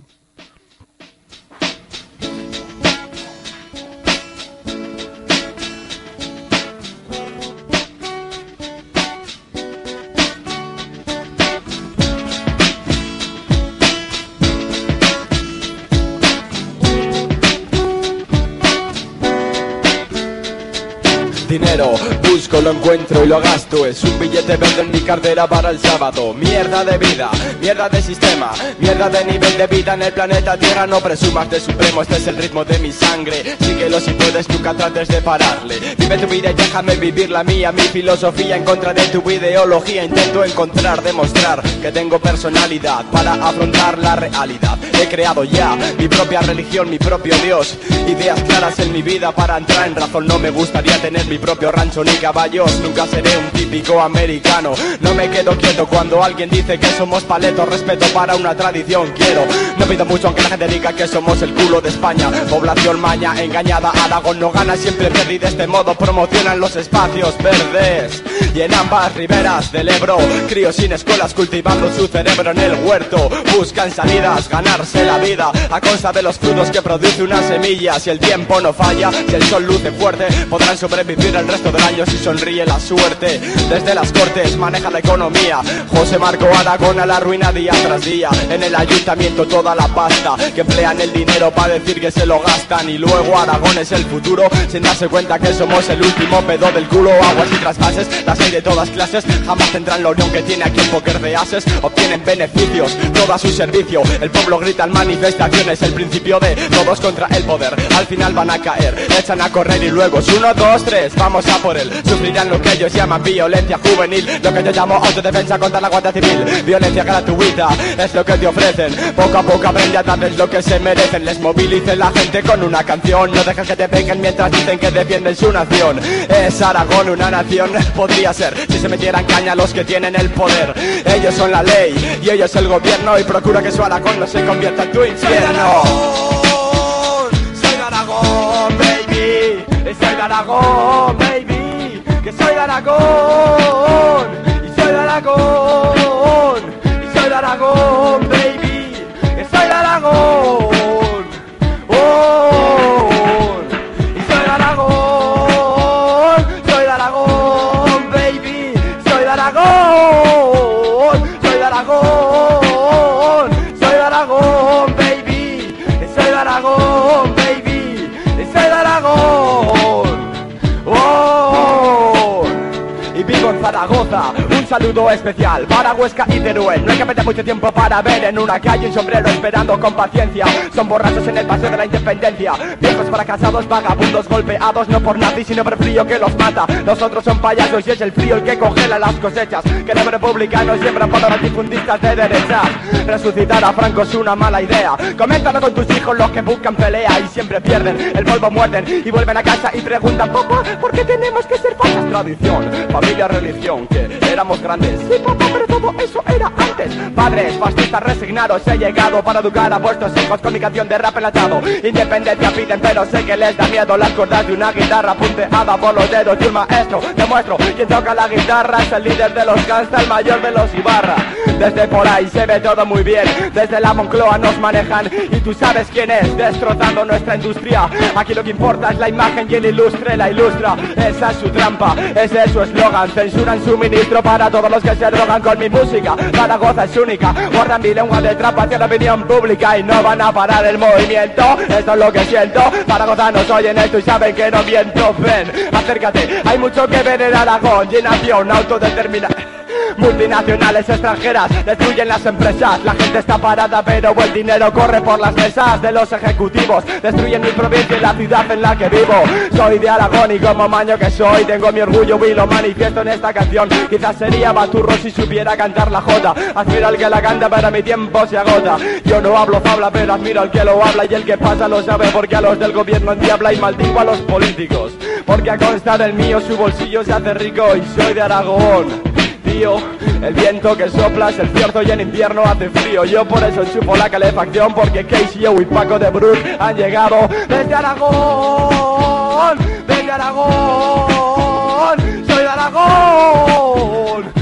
S4: Busco, lo encuentro y lo gasto. Es un billete verde en mi cartera para el sábado. Mierda de vida, mierda de sistema Mierda de nivel de vida en el planeta Tierra. No presumas de supremo, este es el ritmo de mi sangre. Síguelo si puedes, nunca trates de pararle. Vive tu vida y déjame vivir la mía. Mi filosofía en contra de tu ideología. Intento encontrar, demostrar que tengo personalidad Para afrontar la realidad. He creado ya mi propia religión, mi propio Dios. Ideas claras en mi vida para entrar en razón. No me gustaría tener mi propio rancho ni caballos Nunca seré un típico americano. No me quedo quieto cuando alguien dice que somos paletos. Respeto para una tradición quiero. No pido mucho aunque la gente diga que somos el culo de España. Población maña engañada Aragón no gana siempre pierde de este modo promocionan los espacios verdes. Y en ambas riberas del Ebro Críos sin escuelas cultivando su cerebro en el huerto. Buscan salidas, ganarse la vida. A costa de los frutos que produce una semilla. Si el tiempo no falla, si el sol luce fuerte Podrán sobrevivir el resto del año si la suerte. Desde las cortes maneja la economía. José Marco Aragón a la ruina día tras día. En el ayuntamiento toda la pasta. Que emplean el dinero para decir que se lo gastan. Y luego Aragón es el futuro Sin darse cuenta que somos el último pedo del culo. Aguas y trasvases, las hay de todas clases. Jamás tendrán la unión que tiene aquí el póker de ases. Obtienen beneficios, todo a su servicio. El pueblo grita en manifestaciones El principio de todos contra el poder. Al final van a caer, echan a correr y luego es uno, dos, tres, vamos a por él. Sufrirán lo que ellos llaman violencia juvenil. Lo que yo llamo autodefensa contra la Guardia Civil. Violencia gratuita es lo que te ofrecen. Poco a poco aprende a darles lo que se merecen. Les movilicen la gente con una canción. No dejan que te peguen mientras dicen que defienden su nación. Es Aragón una nación, podría ser Si se metieran caña los que tienen el poder. Ellos son la ley y ellos el gobierno. Y procura que su Aragón no se convierta en tu infierno. Soy de Aragón, baby. Soy de Aragón, baby. Soy de Aragón. Y soy de Aragón. Y soy de Aragón, saludo especial para Huesca y Teruel. No hay que perder mucho tiempo para ver en una calle un sombrero esperando con paciencia. Son borrachos en el paseo de la independencia. Viejos fracasados, vagabundos golpeados, no por nazis, sino por frío que los mata. Nosotros son payasos y es el frío el que congela las cosechas. Queremos republicanos siembran para los difundistas de derechas. Resucitar a Franco es una mala idea. Coméntalo con tus hijos los que buscan pelea y siempre pierden. El polvo muerden y vuelven a casa y preguntan, papá, ¿por qué tenemos que ser falsas? Tradición, familia, religión, que éramos grandes. Eso era antes. Padres, fascistas resignados, he llegado para educar a vuestros hijos con mi canción de rap enlatado. Independencia piden, pero sé que les da miedo las cuerdas de una guitarra punteada por los dedos de un maestro. Demuestro, quien toca la guitarra es el líder de los gangsta, el mayor de los Ibarra. Desde por ahí se ve todo muy bien, desde la Moncloa nos manejan y tú sabes quién es, destrozando nuestra industria. Aquí lo que importa es la imagen y el ilustre la ilustra. Esa es su trampa, ese es su eslogan. Censuran suministro para todos los que se drogan con mi música. Zaragoza es única, guardan mi lengua de trampa hacia la opinión pública y no van a parar el movimiento. Esto es lo que siento. Zaragozanos oyen esto y saben que no miento. Ven, acércate, hay mucho que ver en Aragón. Y en acción, autodeterminada. Multinacionales extranjeras destruyen las empresas. La gente está parada pero el dinero corre por las mesas de los ejecutivos. Destruyen mi provincia y la ciudad en la que vivo. Soy de Aragón y como maño que soy Tengo mi orgullo y lo manifiesto en esta canción. Quizás sería baturro si supiera cantar la jota Admiro al que la canta pero mi tiempo se agota. Yo no hablo fabla pero admiro al que lo habla Y el que pasa lo sabe porque a los del gobierno endiabla Y maldigo a los políticos. Porque a consta del mío su bolsillo se hace rico Y soy de Aragón El viento que sopla es el cierto y en invierno hace frío. Yo por eso chupo la calefacción Porque Casey, y Paco de Brut han llegado desde Aragón Desde Aragón. Soy de Aragón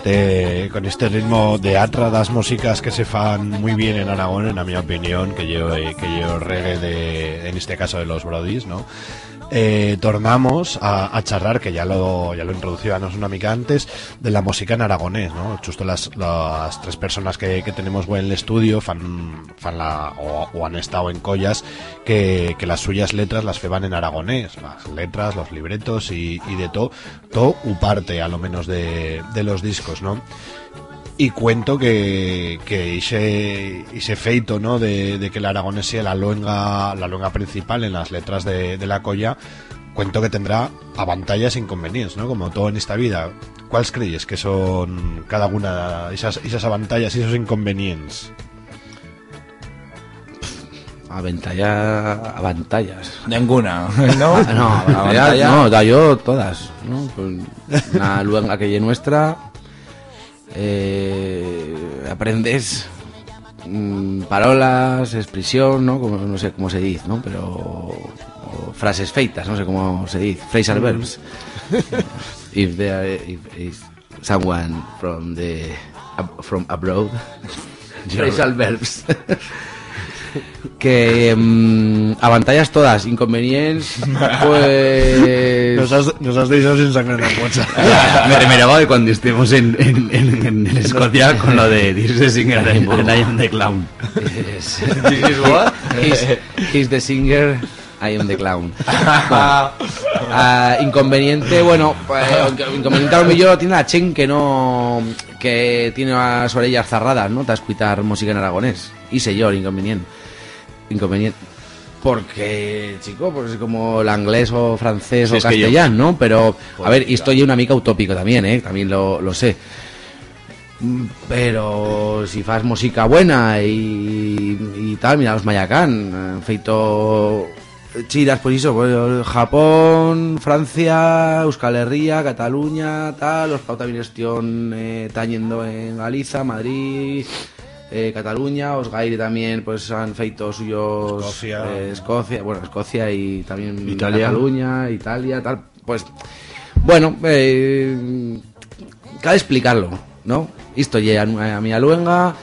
S2: este, con este ritmo de atra das músicas que se fan muy bien en Aragón, en mi opinión, que yo, que reggae de, en este caso de los Brodies, ¿no? Eh, tornamos a, charlar, que ya lo, ya lo introducíamos una mica antes, de la música en aragonés, ¿no? Justo las, las tres personas que, que tenemos en el estudio fan, fan la, o, o han estado en collas que, que las suyas letras las feban en aragonés, las letras, los libretos y, y de todo, todo u parte a lo menos de, de los discos, ¿no? Y cuento que, que ese, ese feito, ¿no? De, de que el aragonés sea la luenga, la luenga principal en las letras de, de la colla, cuento que tendrá avantallas e inconvenientes, ¿no? Como todo en esta vida. ¿Cuáles crees que son cada una esas, esas avantallas y esos inconvenientes?
S1: Aventalla, avantallas.
S5: Ninguna, ¿no?
S1: Ah, no, avantallas, no, da yo todas, ¿no? Pues una luenga que es nuestra, eh, aprendes mm, parolas, expresión, ¿no? Como, no sé cómo se dice, ¿no? Pero o frases feitas, no sé cómo se dice, phrasal verbs. if there if, if someone from the from abroad, phrasal verbs. que mm, avantallas todas, inconvenientes, pues
S2: Nos has, nos has dejado sin sangre en la pocha.
S3: me remiraba de cuando estemos en, en, en, en- en Escocia con lo de the Singer and I am the Clown.
S1: Yes. This is what? He's, he's the singer I am the clown. Bueno, ah, inconveniente, bueno, pues, aunque inconveniente a lo millor tiene la Chen que no que tiene las orellas cerradas, ¿no? Te escuchar música en aragonés. Y señor, inconveniente. Inconveniente. Porque, chico, pues es como el inglés o francés o
S3: yo-
S1: castellano, ¿no? Pero, a ver, y estoy una mica utópico también, ¿eh? También lo, lo sé. Pero si fas música buena y, y tal, mira los Mayacán, han feito chiras por eso, pues, Japón, Francia, Euskal Herria, Cataluña, tal, los pauta Vinestión eh, tañendo en Galiza, Madrid, eh, Cataluña, os Gaire también pues han feito suyos
S2: Escocia.
S1: eh, Escocia, bueno, Escocia y también
S3: Italia.
S1: Cataluña, Italia, tal, pues bueno, eh, cabe explicarlo, ¿no? Esto llega a mi aluenga,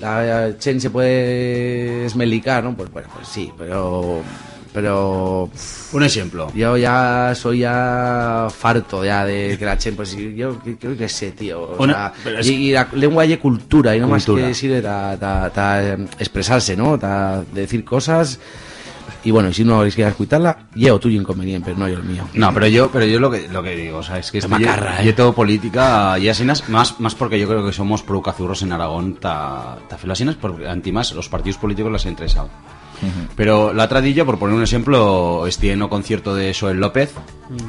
S1: la Chen se puede esmelicar, ¿no? Pues bueno, pues sí, pero pero
S3: Un ejemplo.
S1: yo ya soy ya farto ya de que la Chen, pues sí, yo que- creo que sé, tío. o
S3: Una-
S1: sea,
S3: es-
S1: y, la lengua y cultura, y no más que sirve ta, ta- ta, eh, expresarse, ¿no? Ta, decir cosas. Y bueno, y si no queréis escucharla, llevo tuyo inconveniente, pero no yo el mío.
S3: No, pero yo, pero yo lo que lo que digo, o sea, es que ye-
S1: macarra,
S3: ye
S1: eh.
S3: todo política y así nas- más más porque yo creo que somos pro cazurros en Aragón ta ta porque antimás los partidos políticos les Pero la otra dilla, por poner un ejemplo, estoy en un concierto de Joel López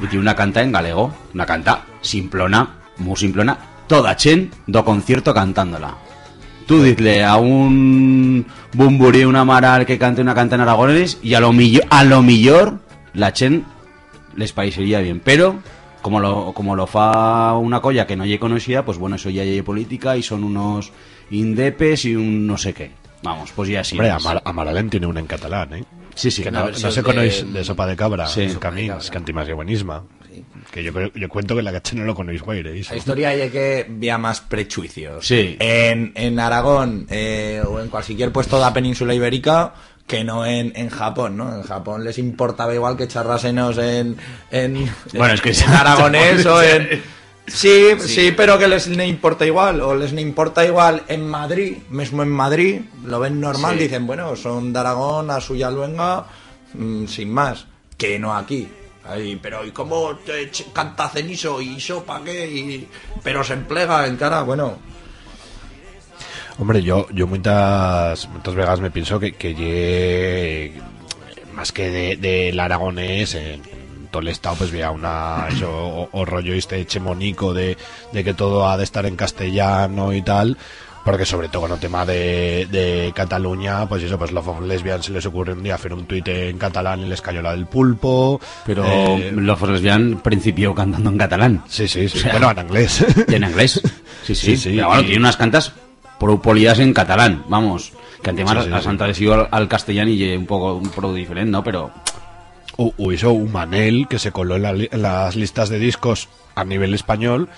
S3: y tiene una canta en galego, una canta simplona, muy simplona, toda chen do concierto cantándola. Tú dile a un bumburí, una maral que cante una canta en aragonés y a lo a lo millor la chen les parecería bien, pero como lo, como lo fa una colla que no lle conocida, pues bueno, eso ya lle política y son unos indepes y un no sé qué. Vamos, pues ya sí.
S2: Hombre, Amar Amaralén tiene una en catalán, ¿eh?
S3: Sí, sí,
S2: que no, no se
S1: de-
S2: conocéis de sopa de cabra,
S3: Sí.
S2: en
S1: de
S2: camins, que antimás que buenísima. Que yo, creo- yo cuento que la caché no lo conocéis, güey, ¿eh?
S5: La historia es que había más prejuicios.
S3: Sí.
S5: En, en Aragón eh, o en cualquier puesto de la península ibérica que no en, en Japón, ¿no? En Japón les importaba igual que charrásenos en, en,
S3: Bueno, es que
S5: en aragonés o en... Sí, sí, pero que les ne importa igual, o les ne importa igual en Madrid, mismo en Madrid, lo ven normal,
S3: Sí.
S5: dicen, bueno, son de Aragón, a suya luenga, mm, sin más, que no aquí. Ay, pero ¿y cómo te canta cenizo y eso para qué? Y, pero se emplega en cara, bueno,
S2: Hombre, yo, yo muchas, muchas veces me pienso que, que más que de- del aragonés, en, en todo el estado, pues veía una, eso, o, o rollo este hechemónico de, de que todo ha de estar en castellano y tal, porque sobre todo con el tema de, de Cataluña, pues eso, pues los lesbianos se les ocurre un día hacer un tuit en catalán y les cayó la del pulpo.
S3: Pero
S2: eh,
S3: los lesbian principió cantando en catalán.
S2: sí, sí, sí,
S3: o sea,
S2: bueno, en inglés.
S3: En inglés. Sí, sí.
S2: Sí, sí,
S3: Pero bueno,
S2: y-
S3: tiene unas cantas polidas en catalán, vamos. Que antes
S2: Sí.
S3: Santa les iba al, al castellano y un poco un pro diferente, ¿no? Pero
S2: o, o hizo un Manel que se coló en, la li- en las listas de discos a nivel español,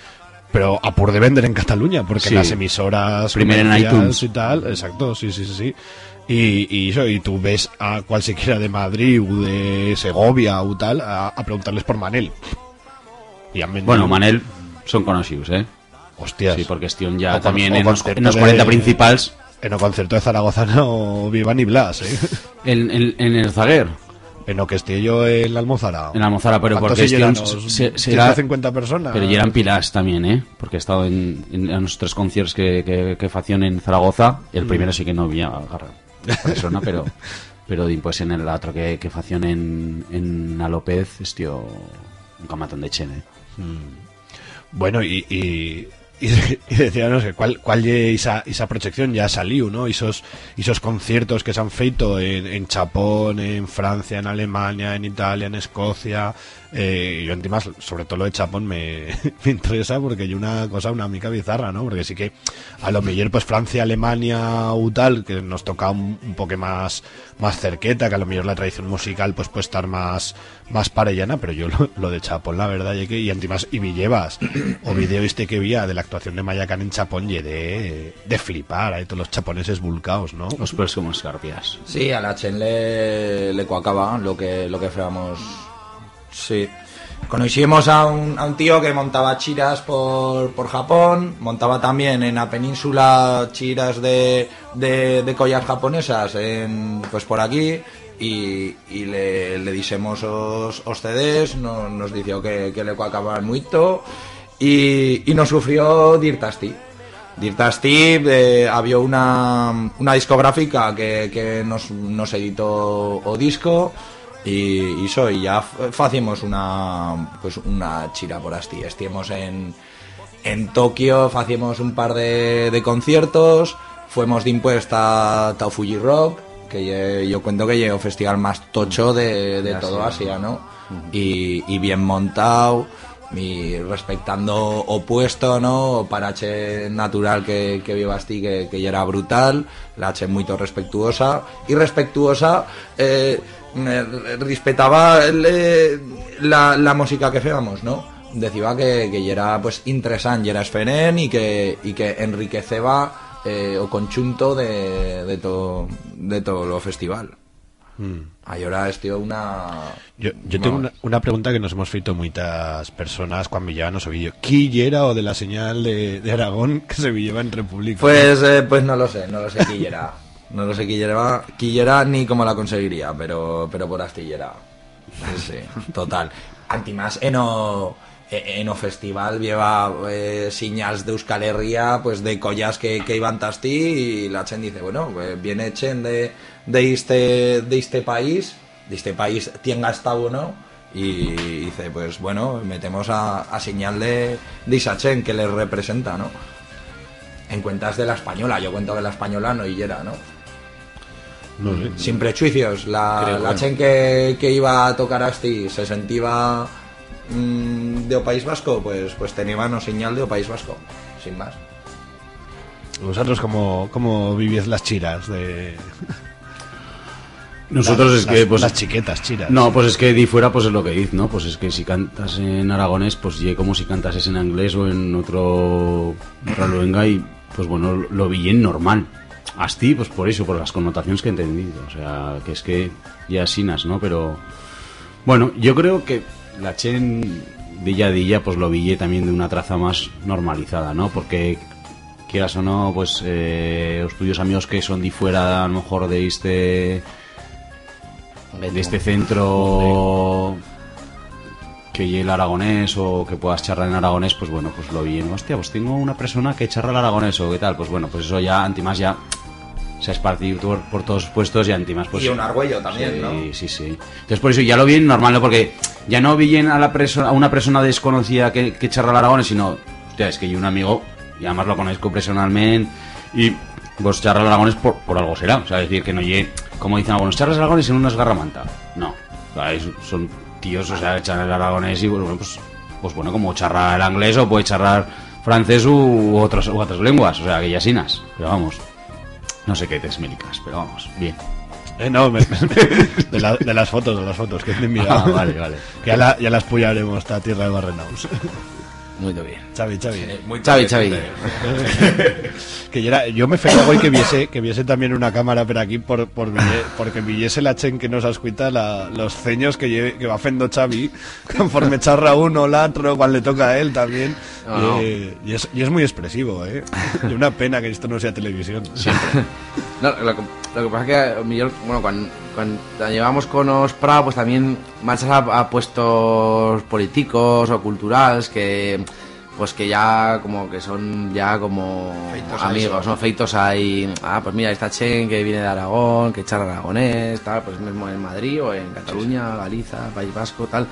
S2: pero a por de vender en Cataluña, porque
S3: Sí.
S2: las emisoras
S3: Primero en iTunes.
S2: y tal, exacto, sí, sí, sí, sí. Y, y eso, y tú ves a cualquiera de Madrid o de Segovia o tal a, a preguntarles por Manel. Y han vendido-
S3: bueno, Manel son conocidos, ¿eh?
S2: Hostias.
S3: Sí, porque Estion ya
S2: O
S3: también en los, en los
S2: de-
S3: 40 principales
S2: En el concierto de Zaragoza no viva ni Blas, ¿eh?
S3: en, en, en el Zaguer,
S2: En lo que esté yo en la Almozara.
S3: en Almozara, pero
S2: ¿Cuántos
S3: porque Estion
S2: lleganos?
S3: se, se era-
S2: 150 personas.
S3: pero ya eran pilas también, ¿eh? Porque he estado en, en, en los tres conciertos que, que, que facían en Zaragoza. El
S2: Mm.
S3: primero sí que no había agarrado persona, pero pero pues en el otro que, que facían en, en A López, estio un camatón de chene.
S2: Bueno, y, y, y, y decía, no sé, cuál, cuál esa, esa proyección ya salió, ¿no? Esos, esos conciertos que se han feito en, en Japón, en Francia, en Alemania, en Italia, en Escocia. Eh, yo encima, sobre todo lo de Japón, me, me interesa porque hay una cosa, una mica bizarra, ¿no? Porque sí que a lo mejor, pues Francia, Alemania o tal, que nos toca un, un poco más, más cerqueta, que a lo mejor la tradición musical pues puede estar más, más parellana, pero yo lo, lo de Chapón, la verdad, y que y antimás, y me llevas, o vídeo este que vía de la actuación de Mayacán en Chapón, y de, de flipar, hay todos los chaponeses vulcaos, ¿no?
S3: Los pelos como escarpias.
S5: Sí, a la Chen le, le coacaba lo que, lo que fuéramos. Sí. Conocimos a un, a un tío que montaba chiras por, por Japón, montaba también en la península chiras de, de, collas japonesas, en, pues por aquí, y, le, le disemos os, CDs, no, nos dició que, le acababan mucho y, y nos sufrió Dirtasti. Dirtasti eh, había una, una discográfica que, que nos, nos editó o disco y, y soy ya facimos una pues una chira por asti. Estivemos en en Tokio facimos un par de, de conciertos fuimos de impuesta a Fuji Rock que yo cuento que llegó festival más tocho de, de todo
S1: Asia.
S5: No y, y bien montado y respetando opuesto no parache natural que, que vivasti que, que ya era brutal la H muy respetuosa y respetuosa eh, respetaba la, la música que hacíamos no decía que, que ya era pues interesante era esferen y que, y que enriqueceba eh, o conjunto de, de todo de todo lo festival ahora estoy una
S2: Yo, yo tengo una, una pregunta que nos hemos feito muchas personas cuando llevaban o vídeo. ¿Qui era o de la señal de, de Aragón que se lleva en República?
S5: Pues, eh, pues no lo sé, no lo sé quién era. No lo sé quién era, quién era ni cómo la conseguiría, pero, pero por astillera. Sí, total. Antimás, en o, en o festival lleva eh, señas de Euskal Herria, pues de collas que, que iban tasti y la Chen dice, bueno, pues viene Chen de, de, este, de este país, de este país tenga estado, ¿no? Y dice, pues bueno, metemos a, a señal de, de esa Chen que le representa, ¿no? en cuentas de la española. Yo cuento que la española no yera, ¿no?
S2: No sé.
S5: Sin prejuicios. La,
S3: Creo,
S5: la
S3: bueno.
S5: chen que, que iba a tocar Asti se sentía mm, de o País Vasco, pues, pues tenía no señal de o País Vasco. Sin más.
S2: ¿Vosotros cómo, cómo vivís las chiras de...
S3: Nosotros
S2: las-
S3: es que,
S2: las-
S3: pues.
S2: Las chiquetas chiras.
S3: No, pues es que di fuera, pues es lo que dices, ¿no? Pues es que si cantas en aragonés, pues ye como si cantases en inglés o en otro otra luenga y, pues bueno, lo vi en normal. Asti, pues por eso, por las connotaciones que he entendido. O sea, que es que ya sinas, ¿no? Pero, bueno, yo creo que la Chen dilla a dilla, pues lo vi también de una traza más normalizada, ¿no? Porque, quieras o no, pues eh, los tuyos amigos que son de fuera, a lo mejor de este de este centro que llegue el aragonés o que puedas charlar en aragonés, pues bueno, pues lo bien. Hostia, pues tengo una persona que charla el aragonés o qué tal. Pues bueno, pues eso ya, antimás ya se ha esparcido por, por todos los puestos y antimás pues...
S5: y un argüello también,
S3: sí,
S5: ¿no?
S3: Sí, sí. Entonces por eso ya lo vi normal, ¿no? Porque ya no vi bien a, la persona, a una persona desconocida que, que charla el aragonés, sino, hostia, es que yo un amigo, y además lo conozco personalmente, y vos charla el aragonés por, por algo será. O sea, es decir, que no llegue, como dicen algunos, charlas el aragonés en una esgarramanta. No. O sea, es- son tíos, o sea, charlan el aragonés y, bueno, pues, pues bueno, como charra el inglés o puede charlar francés u, otros, u otras lenguas. O sea, que ya sinas. Pero vamos. No sé qué te exmílicas, pero vamos, bien.
S2: Eh, no, me- de, la- de las fotos, de las fotos que te enviado.
S3: Ah, vale, vale.
S2: Que ya, la- ya las pullaremos esta tierra de Barrenaus.
S1: Muy bien.
S2: Xavi, Xavi.
S5: Muy
S1: Xavi, Xavi.
S2: Que yo, era- yo me feía hoy que viese, que viese también una cámara por aquí por, por porque viese la chen que nos escuita la, los ceños que, lle- que va haciendo Xavi conforme charra uno o otro cuando le toca a él también. Eh, y, es, y es muy expresivo eh y una pena que esto no sea televisión
S1: No, lo, que, lo que pasa es que, bueno, cuando, cuando llevamos con los Prado, pues también marchas a, a puestos políticos o culturales que pues que ya como que son ya como
S5: Feitos
S1: amigos,
S5: eso.
S1: ¿no? Feitos ahí, ah, pues mira, esta Chen que viene de Aragón, que charla aragonés, tal, pues mismo en Madrid o en Cataluña, Galiza, País Vasco, tal,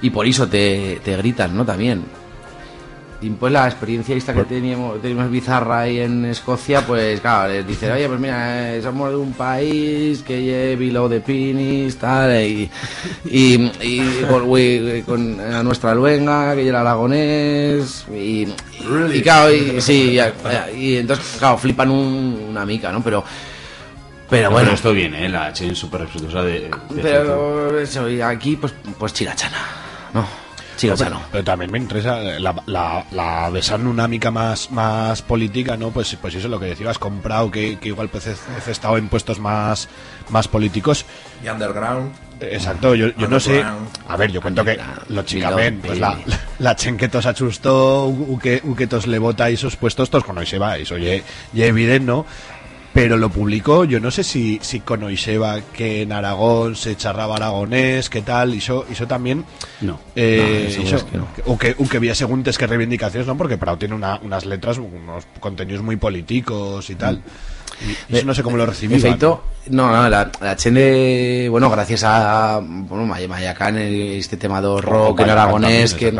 S1: y por eso te, te gritan, ¿no? También. Y pues la experiencia esta que teníamos, teníamos bizarra ahí en Escocia, pues claro, les dicen, oye, pues mira, eh, somos de un país que lleve below the pinis, tal, y, y, y con, we- con a nuestra luenga, que era aragonés, y, y, claro, y, sí, y entonces, claro, flipan un- una mica, ¿no? Pero, pero
S3: Bueno, esto viene, ¿eh? La Chen súper respetuosa de... de
S1: pero eso, y aquí, pues, pues chirachana, ¿no? Chirachano.
S2: Pero también me interesa la, la, la besar una mica más, más política, ¿no? Pues, pues eso es lo que decías, comprado que, que igual pues he, estado en puestos más, más políticos.
S5: Y underground.
S2: Exacto, yo, yo no sé. A ver, yo cuento que lógicamente, pues la, la chen que tos achustó, u que, u que tos le vota esos puestos, tos con hoy se va, eso ye, ye evidente, ¿no? Pero lo publicó, yo no sé si, si conoixeba que en Aragón se charraba aragonés, qué tal, y eso, iso también...
S3: No.
S2: Eh,
S1: No,
S2: iso-
S1: es que no.
S2: o que, o que había seguntes que reivindicaciones, ¿no? Porque Prado tiene una- unas letras, unos contenidos muy políticos y tal. Y, y eso no sé cómo lo recibí.
S1: No, no, la, la chende, bueno, gracias a, bueno, May- Mayacán, este tema do rock en aragonés, que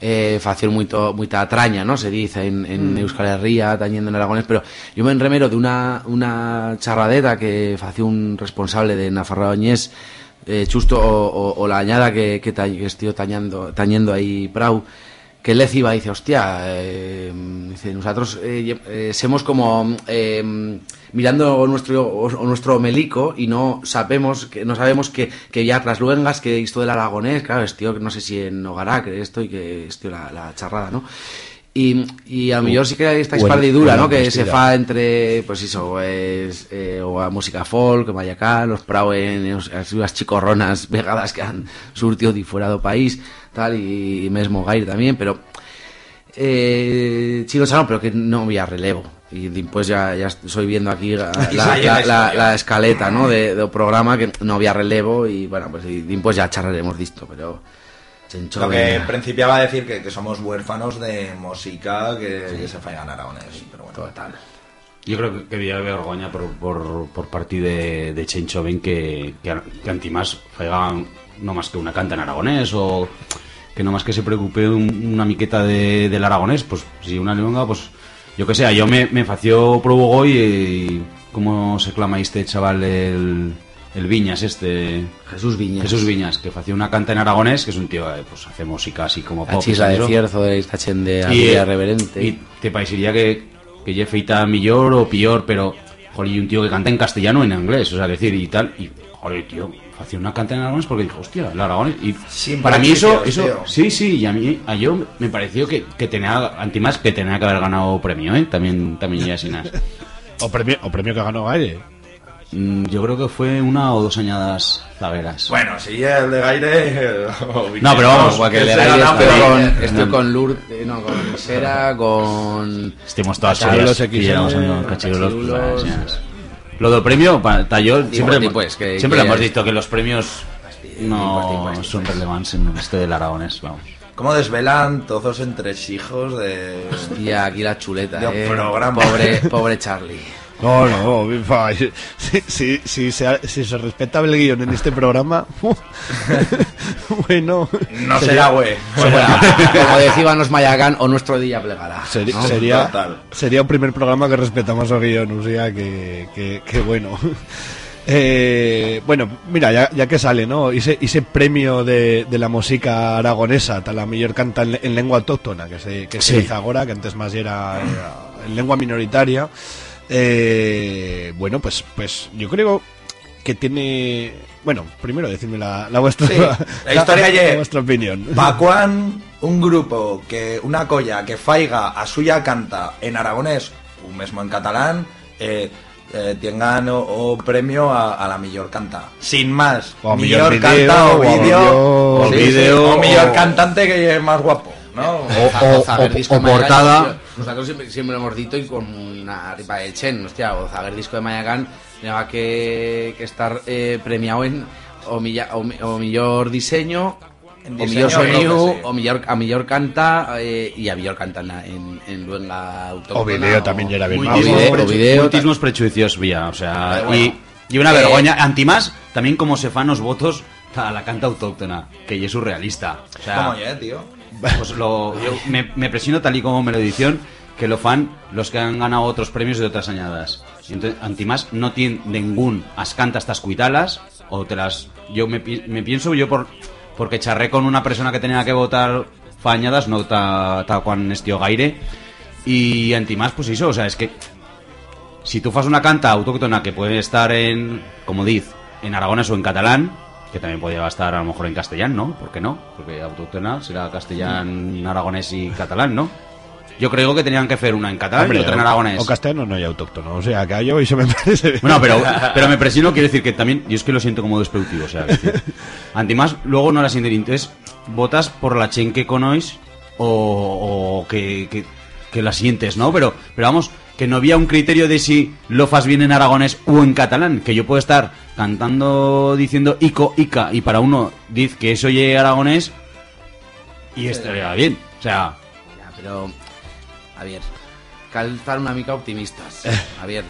S1: eh, fació moito, moita traña, ¿no? Se dice en, en Euskal Herria, tañendo en aragonés, pero yo me enremero de una, una charradeta que fació un responsable de Nafarroa Oñés, eh, justo o, o- o la añada que, que, ta- que estoy tañando, tañendo ahí Prau, que él iba dice, hostia, eh, dice, nosotros eh, eh, somos como eh, mirando nuestro o, o nuestro melico y no sabemos que no sabemos que, que ya las luengas que esto del aragonés, claro, es tío no sé si en Nogará que esto y que es tío la, la charrada, ¿no? Y, y a lo mejor sí que esta
S2: o en-
S1: espardidura,
S2: o en
S1: ¿no? Que se fa entre, pues eso, es, eh, o a música folk, Mayacán, los prau en os- as súas chicorronas vegadas que han surtido de fuera do país, tal, y, y mesmo Gair también, pero eh, Chino Chano, pero que no había relevo. Y después ya, ya estoy viendo aquí la, la, la- la- la escaleta, ¿no? De, do programa que no había relevo y bueno, pues y después ya charlaremos de esto, pero... Chencho,
S5: Lo que
S1: venga.
S5: principiaba a decir que, que somos huérfanos de música que, que se falla en aragonés. Pero bueno.
S1: Total.
S3: Yo creo que, había vergoña por, por, por parte de, de Chencho Ben que, que, que antimás faigan no más que una canta en aragonés o que no más que se preocupe un- una miqueta de, del aragonés, pues si una lengua, pues yo que sé, yo me, me fació probo y, y ¿cómo se clama este chaval el, el Viñas este?
S1: Jesús Viñas.
S3: Jesús Viñas, que hacía una canta en aragonés, que es un tío, eh, pues hace música así como pop.
S1: chisla
S3: y
S1: de cierzo de esta chen de
S3: eh,
S1: reverente.
S3: Y te parecería que, que lle feita millor o peor, pero, joder, y un tío que canta en castellano o en inglés, o sea, decir, y tal, y, joder, tío, hacía una canta en aragonés porque dijo, hostia, el aragonés, y
S5: Sin
S3: para mí eso, eso,
S5: tío.
S3: sí, sí, y a mí, a yo me pareció que, que tenía, antimás, que tenía que haber ganado premio, eh, también, también ya sin nada.
S2: O premio, o premio que ganó Gaire.
S3: Mm, Yo creo que fue una o dos añadas zagueras.
S5: Bueno, si el de Gaire.
S3: No, pero vamos,
S1: Igual que
S5: que
S1: el de Gaire estoy con, estoy
S3: no.
S1: con Lourdes, eh, no, con Sera, con...
S3: Estemos todas
S2: Cachirulos
S3: serias,
S2: XL,
S3: Lo del premio, pa- ta, yo siempre,
S1: pues,
S3: hemos-
S1: pues, que-
S3: siempre
S1: que-
S3: hemos dicho que los premios no
S1: pues, pues,
S3: son relevantes en este del Aragones, vamos.
S5: ¿Cómo desvelan todos los entresijos de.
S1: Y aquí la chuleta,
S5: De
S1: eh.
S5: programa.
S1: Pobre, pobre Charlie.
S2: No, no, si, si, si se, si se respeta el guion en este programa, bueno,
S5: No será, güey.
S1: Como decían los Mayacán, o nuestro día plegará.
S2: seri-
S1: ¿no?
S2: sería,
S5: Total.
S2: sería un primer programa que respetamos el guion, o sea que, que, que bueno. Eh, bueno, mira, ya, ya que sale, ¿no? Ese, ese premio de, de la música aragonesa, tal la mejor canta en, en lengua autóctona, que se, que se
S3: Sí.
S2: dice ahora, que antes más era, era en lengua minoritaria. Eh, bueno, pues, pues yo creo que tiene. Bueno, primero decirme la, la vuestra,
S5: Sí, la historia
S2: la
S5: ye-
S2: vuestra opinión.
S5: Un grupo que una colla que faiga a suya canta en aragonés o mismo en catalán eh, eh, tengan o, o premio a, a la mejor canta sin más
S2: O
S5: millor canta
S2: vídeo,
S5: o vídeo sí,
S3: o
S5: sí, o mejor cantante que es más guapo ¿no?
S3: O- o- portada.
S1: Nosotros siempre, siempre lo hemos dicho y con una ripa de Chen, hostia, o Zaguer disco de Mayacán tenía que, que estar eh, premiado en o, milla- o, o mejor diseño, o
S5: que
S1: sonido,
S5: sí.
S1: o mejor, a mejor canta eh, y a mejor canta en, en, en luenga autóctona.
S2: O video también ya era bien.
S1: o
S2: Ah,
S1: video, o video,
S3: multismos prejuicios, vía, o sea,
S5: bueno.
S3: y, y una
S1: Eh,
S3: vergoña. Antimás, también como se fan los votos a la canta autóctona, que ya es surrealista. O sea,
S5: ¿Cómo ya, tío?
S3: Pues lo, yo me, me presiono tal y como me lo edición que lo fan los que han ganado otros premios de otras añadas. Entonces, Antimás no tiene ningún ascanta estas cuitalas o te las yo me, me pienso yo por porque charré con una persona que tenía que votar fañadas, no ta, ta Estio Gaire y Antimás pues eso, o sea, es que si tú fas una canta autóctona que puede estar en, como diz, en aragones o en catalán, que también podría estar a lo mejor en castellán, ¿no? ¿Por qué no? Porque autóctona será castellán, aragonés y catalán, ¿no? Yo creo que tenían que hacer una en catalán y otra en aragonés.
S2: o castellano no hay autóctono, o sea que yo y se me parece bien.
S3: Bueno, pero, pero me presiono, quiero decir que también, yo es que lo siento como desproductivo, o sea, Antimás, luego no la sienten, entonces votas por la chen que conois o, o que, que, que la sientes, ¿no? Pero, pero vamos, que no había un criterio de si lo fas bien en aragonés o en catalán, que yo puedo estar cantando diciendo ico, ica, y para uno dice que eso oye aragonés y estaría bien. O sea,
S1: Ya, pero, a ver, cal estar una mica optimistas. A ver,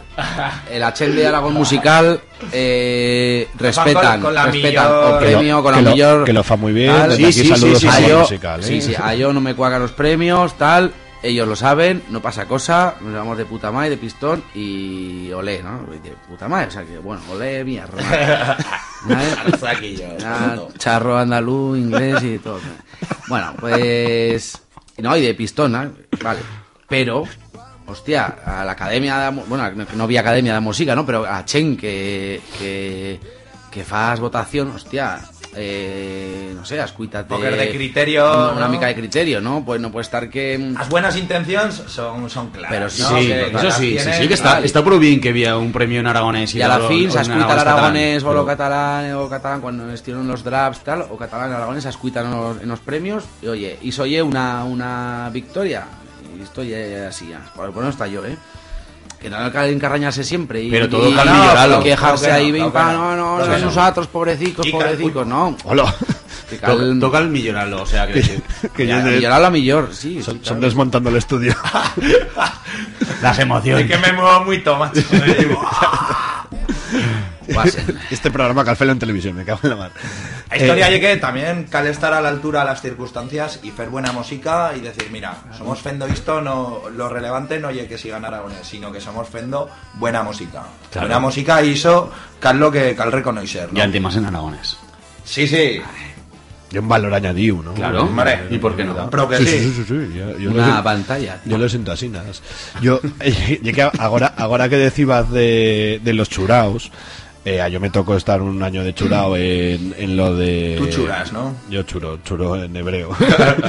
S1: el Achel de Aragón musical eh, respetan,
S6: con la
S1: respetan
S6: millor-
S1: o premio con
S2: que
S1: la
S2: lo-
S1: millor...
S2: que lo fa muy bien,
S1: tal.
S2: desde
S3: Sí,
S2: aquí
S3: sí,
S2: saludos
S3: sí,
S2: a
S3: sí,
S2: la
S3: yo-
S2: musical, ¿eh?
S1: Sí, sí, a yo no me cuagan los premios, tal. Ellos lo saben, no pasa cosa, nos vamos de puta madre, de pistón y olé, ¿no? De puta madre, o sea que, bueno, olé, mierda. ¿Vale? Ya, charro andaluz, inglés y todo. Bueno, pues. No, y de pistón, ¿eh? Vale. Pero, hostia, a la academia. de bueno, no, que no había academia de música, ¿no? Pero a Chen, que. que. que fas votación, hostia. Eh, no sé, escuítate.
S6: Póker de criterio,
S1: Una, una
S6: ¿no?
S1: mica de criterio, ¿no? Pues no puede estar que.
S6: Las buenas intenciones son, son claras.
S1: Pero sí,
S6: ¿no?
S3: sí,
S6: Que
S3: eso sí, sí, sí, que está, está por bien que había un premio en aragonés
S1: Y a la
S3: lo-
S1: fin, se escuita
S3: aragonés
S1: aragonés,
S3: catalán,
S1: o lo catalán o catalán cuando estuvieron los drafts tal, o catalán aragonés se escuitan en los, en los premios y oye, y soy una, una victoria y estoy así por bueno está yo, eh que no hay que encarrañarse siempre y,
S3: Pero todo
S1: y- no, quejarse
S6: Claro que
S1: ahí
S6: no, claro que
S1: no,
S6: no.
S1: no,
S6: Claro
S1: no,
S6: que no.
S1: nosotros pobrecicos, pobrecicos, no
S2: Hola.
S1: que cal,
S3: Toca el millorarlo, o sea, que decir,
S2: que
S1: ya,
S2: yo de-
S1: la millor, sí,
S2: son,
S1: sí,
S2: son
S1: claro.
S2: desmontando el estudio.
S3: las
S6: Es
S3: emociones.
S6: que me muevo muy macho.
S2: este programa Calfelo en televisión, me cago en la mar.
S6: La historia
S2: Eh,
S6: que también cal estar a la altura de las circunstancias y hacer buena música y decir, mira, somos fendo esto, no, lo relevante no es que sigan aragones, sino que somos fendo buena música.
S3: Claro.
S6: Buena música y eso cal lo que cal reconocer, ¿no?
S3: Y antes más en aragonés.
S6: Sí, sí.
S2: Y un valor añadido, ¿no?
S3: Claro.
S6: Hombre.
S3: ¿Y por qué no?
S6: Pero que
S2: Sí,
S6: sí.
S2: sí, sí, Yo, yo
S1: una pantalla.
S2: Yo lo siento así, nada. Yo, y que ahora, ahora que decibas de, de los churaos, eh, a yo me tocó estar un año de churao en, en lo de...
S6: Tú churas, ¿no?
S2: Yo churo, churo en hebreo.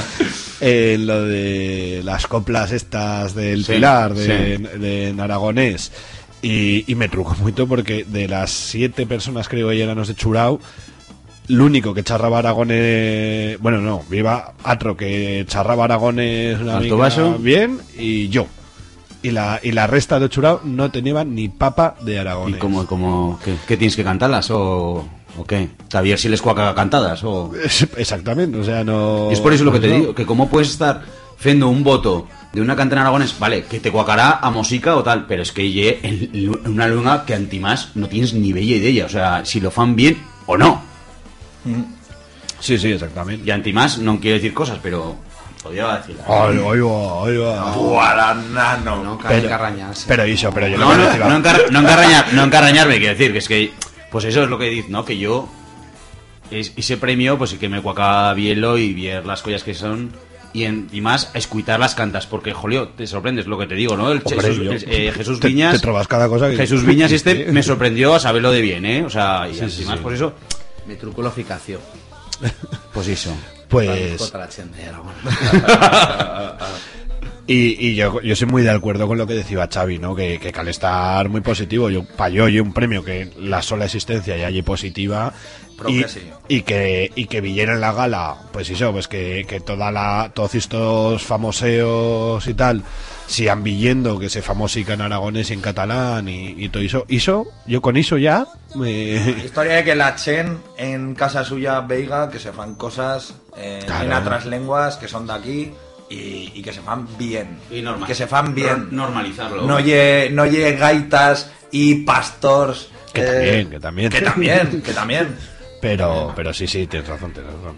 S2: en lo de las coplas estas del
S3: Sí,
S2: Pilar, de,
S3: sí.
S2: de en aragonés. Y, y me truco mucho porque de las siete personas creo que eran de churao, l'único que charraba aragones... Bueno, no, viva Atro que charraba aragones una bien y yo. Y la, y la resta de churao no tenía ni papa de
S3: ¿Y
S2: aragones.
S3: cómo, cómo, qué, qué tienes que cantarlas o, o qué? ¿Sabía si les cuaca cantadas o...?
S2: Exactamente, o sea, no...
S3: Y es por eso lo que te
S2: no.
S3: digo, que cómo puedes estar haciendo un voto de una cantera en aragonés, vale, que te cuacará a música o tal, pero es que lle en una luna que antimás no tienes ni bella idea, o sea, si lo fan bien o no.
S2: Sí, sí, exactamente.
S3: Y antimás no quiere decir cosas, pero podría decir.
S2: Ay, ahí va, ahí va.
S6: Guaranano.
S1: no cabe
S2: Pero,
S1: encarrañarse
S2: pero eso, pero yo
S3: No, no, no, encar- no encarrañar, no encarrañarme, quiero decir, que es que, pues eso es lo que dice, ¿no? Que yo, es- ese premio, pues sí que me cuaca bielo y ver las collas que son, y, en, y más, escuchar las cantas, porque, jolio, te sorprendes lo que te digo, ¿no? El
S2: Hombre,
S3: Jesús,
S2: yo-
S3: eh, Jesús
S2: te-
S3: Viñas.
S2: te trobas cada cosa que-
S3: Jesús Viñas este me sorprendió a saberlo de bien, ¿eh? O sea, y
S2: Sí, sí,
S3: además,
S2: sí.
S3: por eso,
S1: me truco la ficación
S3: pues eso.
S2: Pues... Y, y yo, yo soy muy de acuerdo con lo que decía Xavi, ¿no? Que, que cal estar muy positivo. Yo, para yo, y un premio que la sola existencia ya allí positiva. Y,
S6: que sí.
S2: y que y que villera en la gala, pues eso, pues que, que toda la, todos estos famoseos y tal, sigan villendo que se famosica en aragonés y en catalán y, y todo eso. Eso, yo con eso ya me...
S6: La historia de que la Chen en casa suya veiga que se fan cosas eh,
S2: Claro.
S6: en otras lenguas que son de aquí y, y que se fan bien.
S3: Y normal-
S6: que se fan bien.
S3: normalizarlo.
S6: No lle, no lle gaitas y pastors.
S2: Que
S6: eh,
S2: también, que también.
S6: Que también, que también.
S2: Pero, pero sí, sí, tienes razón, tienes razón.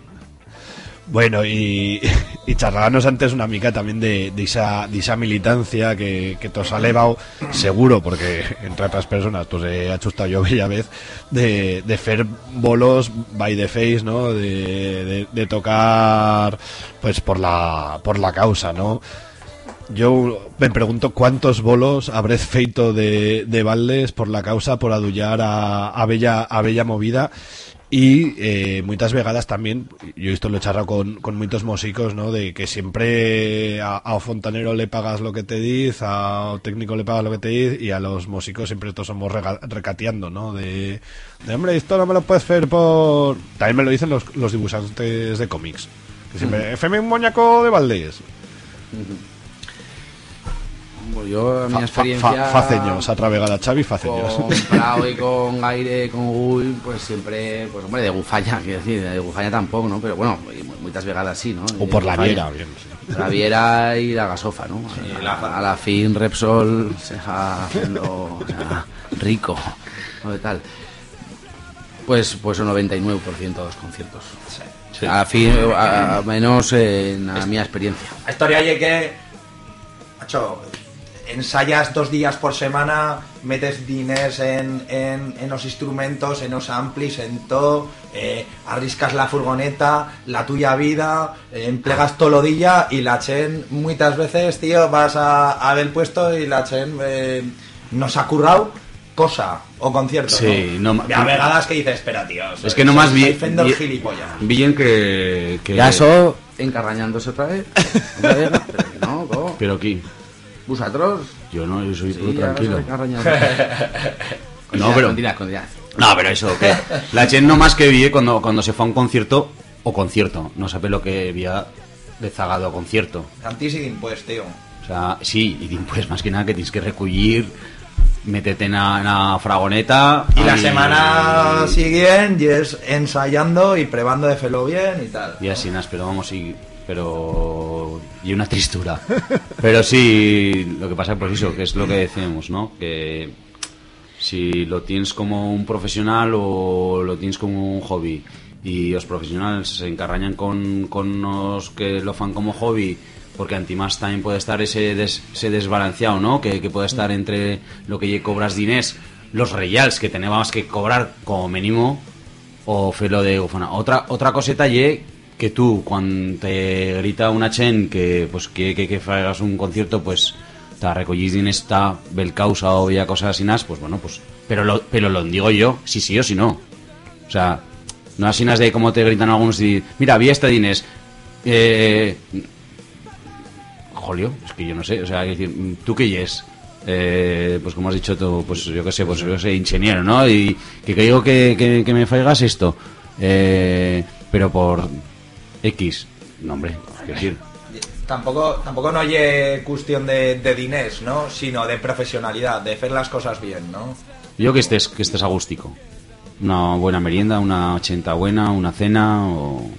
S2: Bueno, y, charlábamos antes una mica también de, de esa, de esa militancia que, que tos ha levado, seguro, porque entre otras personas, pues he achustado yo bella vez, de, de fer bolos by the face, ¿no? De, de, tocar, pues por la, por la causa, ¿no? Yo me pregunto cuántos bolos habréis feito de, de Valdes por la causa, por adullar a, a Bella, a Bella Movida y eh, muchas vegadas también, yo esto lo he charlado con, con muchos músicos, ¿no? De que siempre a, a fontanero le pagas lo que te dice, a técnico le pagas lo que te dice y a los músicos siempre todos somos rega- recateando, ¿no? De, de, hombre, esto no me lo puedes hacer por... También me lo dicen los, los dibujantes de cómics. Que siempre, "Feme un moñaco de Valdés.
S1: Pues yo, a mi
S2: Fa- fa-
S1: experiencia...
S2: fa- faceños, a travegada Xavi, faceños.
S1: con Prado y con Aire, con Gui, pues siempre, pues hombre, de Gufaña, quiero decir, de Gufaña tampoco, ¿no? Pero bueno, muchas vegadas sí, ¿no?
S2: O por la. Viera, bien. sí.
S1: La Viera y la Gasofa, ¿no? a,
S6: la-
S1: a la fin Repsol se va haciendo o sea, rico, ¿no? De tal. Pues, pues un 99% de los conciertos. A la fin, a, a menos en a mi experiencia.
S6: La historia es que, macho, ensayas dos días por semana, metes diners en, en, en los instrumentos, en los amplis, en todo, eh, arriscas la furgoneta, la tuya vida, eh, emplegas todo lo día y la chen muchas veces, tío, vas a, a ver el puesto y la chen eh, nos ha currado cosa o concierto.
S3: Sí, no
S6: Y a vegadas que dices, espera, tío. soy-
S3: Es que nomás vi, vi-
S6: gilipollas.
S3: Bien que, que
S1: Ya eso encarrañándose otra vez. Otra vez, pero que no, co.
S3: Pero aquí,
S1: ¿Vosotros?
S3: yo no, yo soy
S1: ya
S3: tranquilo. No, pero-. No, pero eso, que la Chen no más que vi cuando, cuando se fue a un concierto o concierto, no sabe lo que había de zagado a concierto.
S6: Antis y pues, tío.
S3: O sea, sí, y pues más que nada que tienes que recollir, métete en la, fragoneta
S6: Y la semana siguiente y es ensayando y probando de hacerlo bien y tal.
S3: Y así, nas, pero vamos, sí, pero... Y una tristura. Pero sí, lo que pasa pues eso, que es lo que decimos, ¿no? Que si lo tienes como un profesional o lo tienes como un hobby y los profesionales se encarrañan con, con los que lo fan como hobby porque antimás también puede estar ese, des- ese desbalanceado, ¿no? Que, que puede estar entre lo que cobras dinés, los reals que teníamos que cobrar como mínimo o felo de ufana. Otra otra coseta ye que tú cuando te grita una chen que pues que que, que hagas un concierto pues te recollís diners está bel causa o ya cosas así pues bueno, pues pero lo pero lo digo yo, si sí o si no. O sea, no así de como te gritan algunos y mira, había este dinés eh Jolio, es que yo no sé, o sea, es decir, tú qué es, eh, pues como has dicho tú, pues yo qué sé, pues yo sé, ingeniero, ¿no? Y que, que digo que, que, que me faigas esto, eh, pero por X, no hombre, quiero decir,
S6: Tampoco, tampoco no hay cuestión de, de diners, ¿no? Sino de profesionalidad, de hacer las cosas bien, ¿no?
S3: yo que estés, que estés agústico, una buena merienda, una ochenta buena, una cena o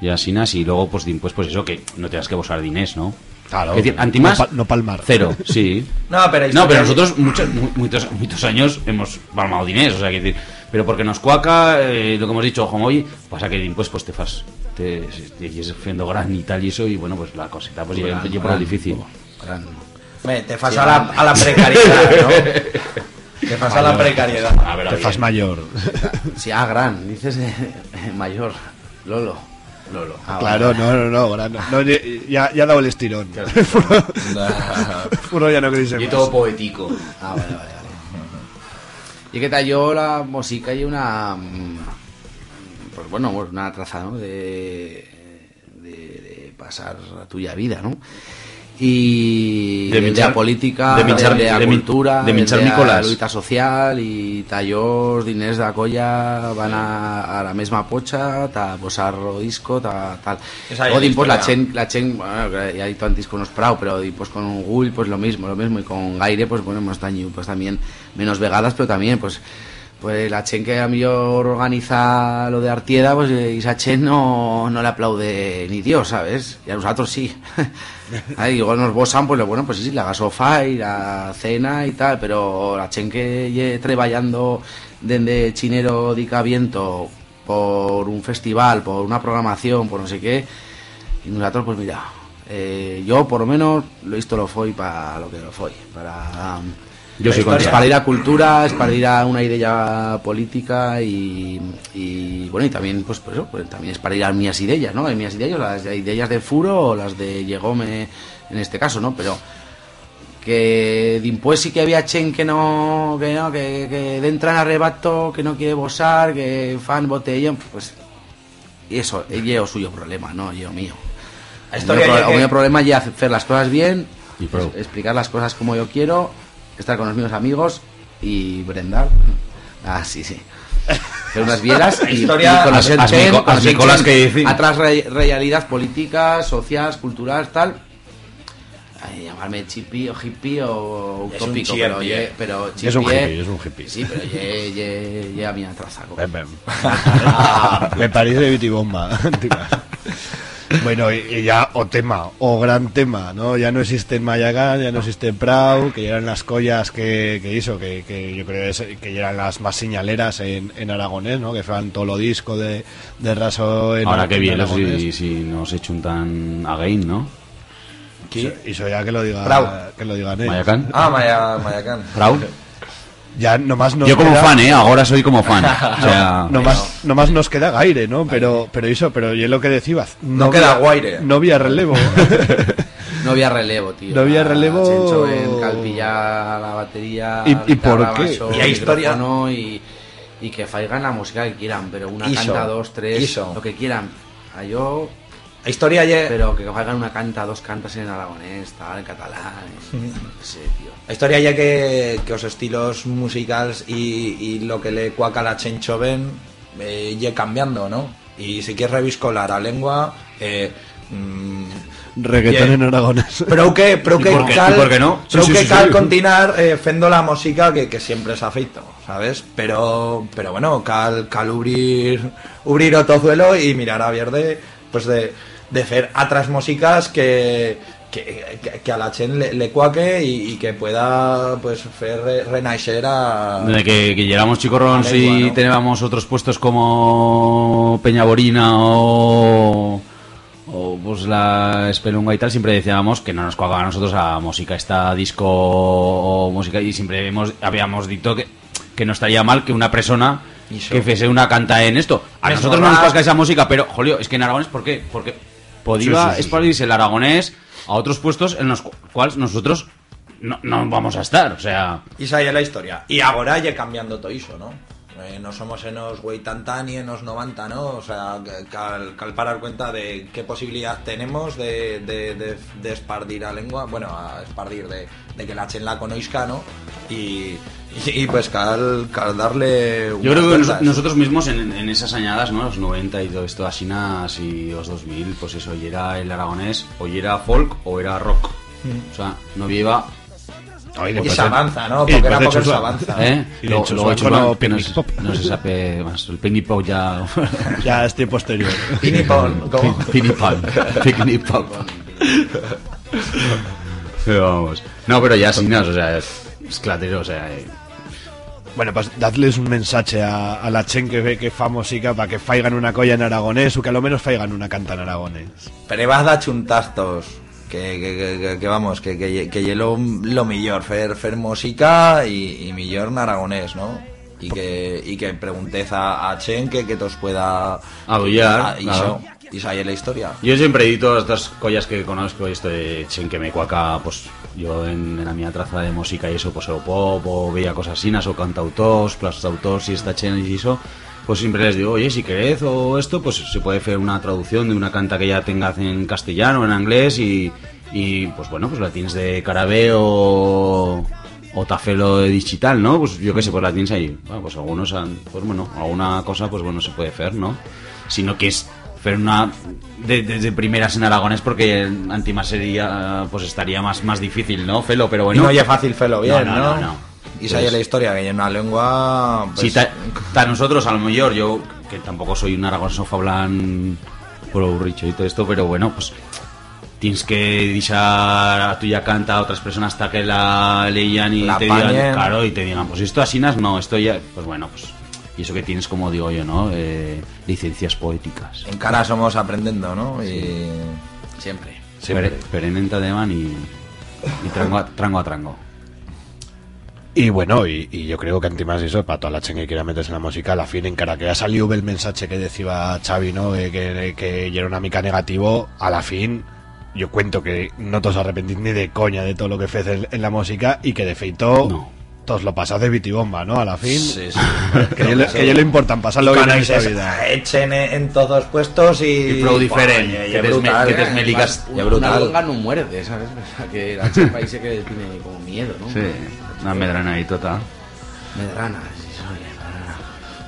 S3: y así nas, y luego pues, pues pues eso que no tengas que buscar dinés, ¿no?
S2: Claro.
S3: Es decir, antimás,
S2: No pa- no palmar.
S3: Cero, sí.
S6: No, pero
S3: No, pero
S6: historia-
S3: nosotros muchos, mu- muchos, muchos años hemos palmado dinero, o sea, que decir, pero porque nos cuaca, eh, lo que hemos dicho, como hoy, pasa que pues, pues te fas, te, te, te haciendo gran y tal y eso, y bueno, pues la cosita, pues
S1: Gran,
S3: llega por
S1: gran,
S3: lo difícil.
S1: gran.
S6: Me, te fas a, la, a la precariedad, ¿no? Te fas a la precariedad.
S3: A ver, a
S2: Te fas mayor.
S1: Sí, ah, gran, dices eh, mayor. Lolo. Lolo. Ah,
S2: Claro, no, no, no, gran- no, ya, ya ha dado el estirón. Furo ya no queréis
S3: Y todo poético.
S1: Ah, vale, vale, vale. Y que tal yo la música y una mm, pues bueno, pues una traza, ¿no? De, de, de pasar la tuya vida, ¿no? Y
S3: De
S1: la política,
S3: de minchar-
S1: de, la
S3: de
S1: cultura,
S3: de minchar
S1: de la
S3: Nicolás.
S1: lucha social y tallos, diners de la colla van a, a la misma pocha, ta posar o disco, ta, tal.
S6: La
S1: pues la chen, la chen, bueno, que ya he dicho antes con los Prau, pero pues con un Gull, pues lo mismo, lo mismo, y con Gaire, pues bueno, hemos tenido pues también menos vegadas, pero también, pues, pues la chen que a mí organiza lo de Artieda, pues esa chen no, no le aplaude ni Dios, ¿sabes? Y a nosotros sí. Ahí igual nos bosan, pues bueno, pues sí, la gasofa y la cena y tal, pero la chen que desde chinero dica viento por un festival, por una programación, por no sé qué, y nosotros, pues mira, eh, yo por lo menos lo visto lo fue para lo que lo fue, para...
S3: Yo soy
S1: es para ir a cultura, es para ir a una idea política y, y, bueno, y también, pues, pues, pues, también es para ir a mías ideas, ¿no? Hay mías ideas, las ideas de Furo o las de Llegome en este caso, ¿no? Pero que después sí que había chen que no, que no, que, que de entra en arrebato, que no quiere bosar, que fan botellón, pues, y eso, es yo suyo problema, no yo mío. El
S6: historia
S1: mío,
S6: ya
S1: pro-
S6: que-
S1: el mío problema es ya hacer las cosas bien,
S3: Y
S1: explicar las cosas como yo quiero, estar con los míos amigos y brindar. Ah, sí, sí. Hacer unas bielas y,
S6: historia-
S1: y conocer
S3: micolas
S1: chen,
S3: que.
S1: Atrás re- realidad política, social, cultural, tal. ay, llamarme chippy o hippie o utópico, pero, ye- pero
S2: Es un
S1: chippie
S2: hippie, es un hippie.
S1: Sí, pero ye, ye, ye a mi atrasaco.
S2: Me parece bitibomba. bueno, y, y ya, o tema, o gran tema, ¿no? Ya no existe en Mayagán, ya no existe en Prau, que ya eran las collas que, que hizo, que, que yo creo es- que ya eran las más señaleras en, en aragonés, ¿no? Que fan todo lo disco de, de raso en
S3: Ahora que
S2: en
S3: viene
S2: aragonés.
S3: si, si nos chuntan again, ¿no?
S2: Y eso ya que lo diga,
S5: Prau.
S2: que lo digan ellos.
S3: Mayacán.
S5: Ah, Maya, Mayacán.
S2: Ya nomás nos
S3: Yo como
S2: queda-
S3: fan, ¿eh? Ahora soy como fan. O sea,
S2: Nomás, nomás nos queda Gaire, ¿no? Pero, pero eso, pero yo lo que decías.
S5: No queda Guaire.
S2: No había relevo.
S1: No había relevo, tío.
S2: No había relevo.
S1: Chencho en Calpilla la batería.
S2: ¿Y- por qué?
S5: Y hay historia.
S1: Y, y que faigan la música que quieran, pero una
S5: Iso,
S1: canta, dos, tres,
S5: iso.
S1: lo que quieran. A yo,
S5: La historia ye-
S1: pero que faigan una canta, dos cantas en aragonés, tal, en catalán. No sé, tío.
S5: La historia ya que, que os estilos musicales y, y lo que le cuaca la Chencho ven eh, ye cambiando, ¿no? Y si quieres reviscolar la lengua, eh, mm,
S2: Reggaetón en aragonés.
S5: Prou que,
S3: ¿Y
S5: que
S3: por qué?
S5: cal,
S3: ¿Y por qué no? Sí, sí,
S5: que
S3: sí,
S5: cal
S3: sí.
S5: continuar eh, fendo la música que, que siempre es afeito, ¿sabes? Pero, pero bueno, cal, cal ubrir, ubrir otro zuelo y mirar a vierde, pues de, de hacer otras músicas que, que, que- que a la chen le, le cuaque y, y que pueda, pues, hacer re- renacer a...
S3: de que, que llegamos chicorrons
S5: lengua,
S3: y
S5: ¿no?
S3: teníamos otros puestos como Peñaborina o, o pues la Espelunga y tal, siempre decíamos que no nos cuagaba a nosotros a música esta disco o música y siempre hemos, habíamos dicho que, que no estaría mal que una persona que fuese una canta en esto. A
S5: Es
S3: nosotros no nos cuasca esa música, pero, jolio, es que en aragonés, ¿por qué? Porque podía
S2: Sí, sí, sí,
S3: es para irse el aragonés a otros puestos en los cu- cuales nosotros no, no vamos a estar, o sea...
S5: Y esa es la historia. Y ahora ya cambiando todo eso, ¿no? Eh, no somos en los 80 ni en los 90, ¿no? O sea, que- cal, cal parar cuenta de qué posibilidad tenemos de, de, de, de espardir a lengua, bueno, a espardir, de, de que la chen la conozca, ¿no? Y, y, pues cal, cal darle
S3: Yo creo que nos- nosotros mismos en, en esas añadas, ¿no? Los 90 y todo esto, Asinas y los 2000, pues eso, y era el aragonés, o y era folk o era rock. O sea, no lleva...
S5: Y se avanza, ¿no? Porque era
S2: de
S5: porque se avanza.
S3: ¿Eh?
S2: Y
S3: Luego-
S2: de
S3: luego no,
S2: Pop.
S3: no se sabe más. El Picnic Pop ya...
S2: Ya este posterior.
S5: ¿cómo?
S3: Picnic Pop. Picnic Pop. Pero vamos. No, pero ya Asinas, o sea, es, es clatero, o sea... eh,
S2: Bueno, pues dadles un mensaje a, a la chen que ve que fa música para que faigan una colla en aragonés o que a lo menos faigan una canta en aragonés.
S5: Pero vas a chuntaztos. Que, que, que, que- vamos, que, que, que lle lo, lo millor, fer, fer música y, y millor en aragonés, ¿no? Y que, y que preguntes a, a Chen que, que os pueda...
S3: Adullar,
S5: Ah, Y
S3: claro.
S5: eso, y esa es la historia.
S3: Yo siempre he dicho todas estas collas que conozco, esto de Chen que me cuaca, pues yo en, en la mía traza de música y eso, pues o pop, o veía cosas asinas, o cantautors, plastautors, y esta Chen y eso, pues siempre les digo, oye, si queréis o esto, pues se puede hacer una traducción de una canta que ya tengas en castellano, en inglés, y, y pues bueno, pues la tienes de carabé o, o tafelo de digital, ¿no? Pues yo qué sé, pues la tienes ahí. Bueno, pues algunos, han- pues bueno, alguna cosa, pues bueno, se puede hacer, ¿no? Si no quieres hacer una de- desde primeras en aragonés porque antimás sería, pues estaría más, más difícil, ¿no? Felo, pero bueno.
S5: no es fácil ferlo bien,
S3: ¿no?
S5: no,
S3: no, no.
S5: Y esa
S3: Pues-
S5: es la historia, que en una lengua...
S3: Si
S5: Pues,
S3: ta, ta nosotros, a lo mejor, yo, que tampoco soy un aragonés o fablan por richo y todo esto, pero bueno, pues tienes que deixar a tuya canta a otras personas hasta que la leían y
S5: La
S3: te digan, claro, y te digan, pues esto asinas, no, esto ya, pues bueno, pues, y eso que tienes, como digo yo, ¿no? Eh, licencias poéticas.
S5: en cara somos aprendiendo, ¿no? Y...
S1: Siempre.
S3: Siempre. Perenenta de man y, y trango, a, trango a trango.
S2: Y bueno, y, y yo creo que antimás eso, para toda la chen que quiera meterse en la música, a la fin en cara que ha salido el mensaje que decía Xavi, ¿no? Eh, que, que ya era una mica negativo, a la fin yo cuento que no todos arrepentís ni de coña de todo lo que fez en, en la música y que de feito
S3: No.
S2: todos lo pasás de bitibomba, ¿no? A la fin,
S5: Sí, sí.
S2: que ya le- que ya lo importan, pasarlo bien en esta
S5: Conoces
S2: vida.
S5: Echen en todos puestos y...
S3: Y prou diferent,
S5: Oye,
S3: que te que te
S5: eh.
S3: esmelicas.
S1: Una,
S5: brutal.
S1: una longa no muerde, ¿sabes? Que la chapa ahí se que tiene como miedo, ¿no?
S3: Sí, una.
S1: Medrana, sí, oye, medrana.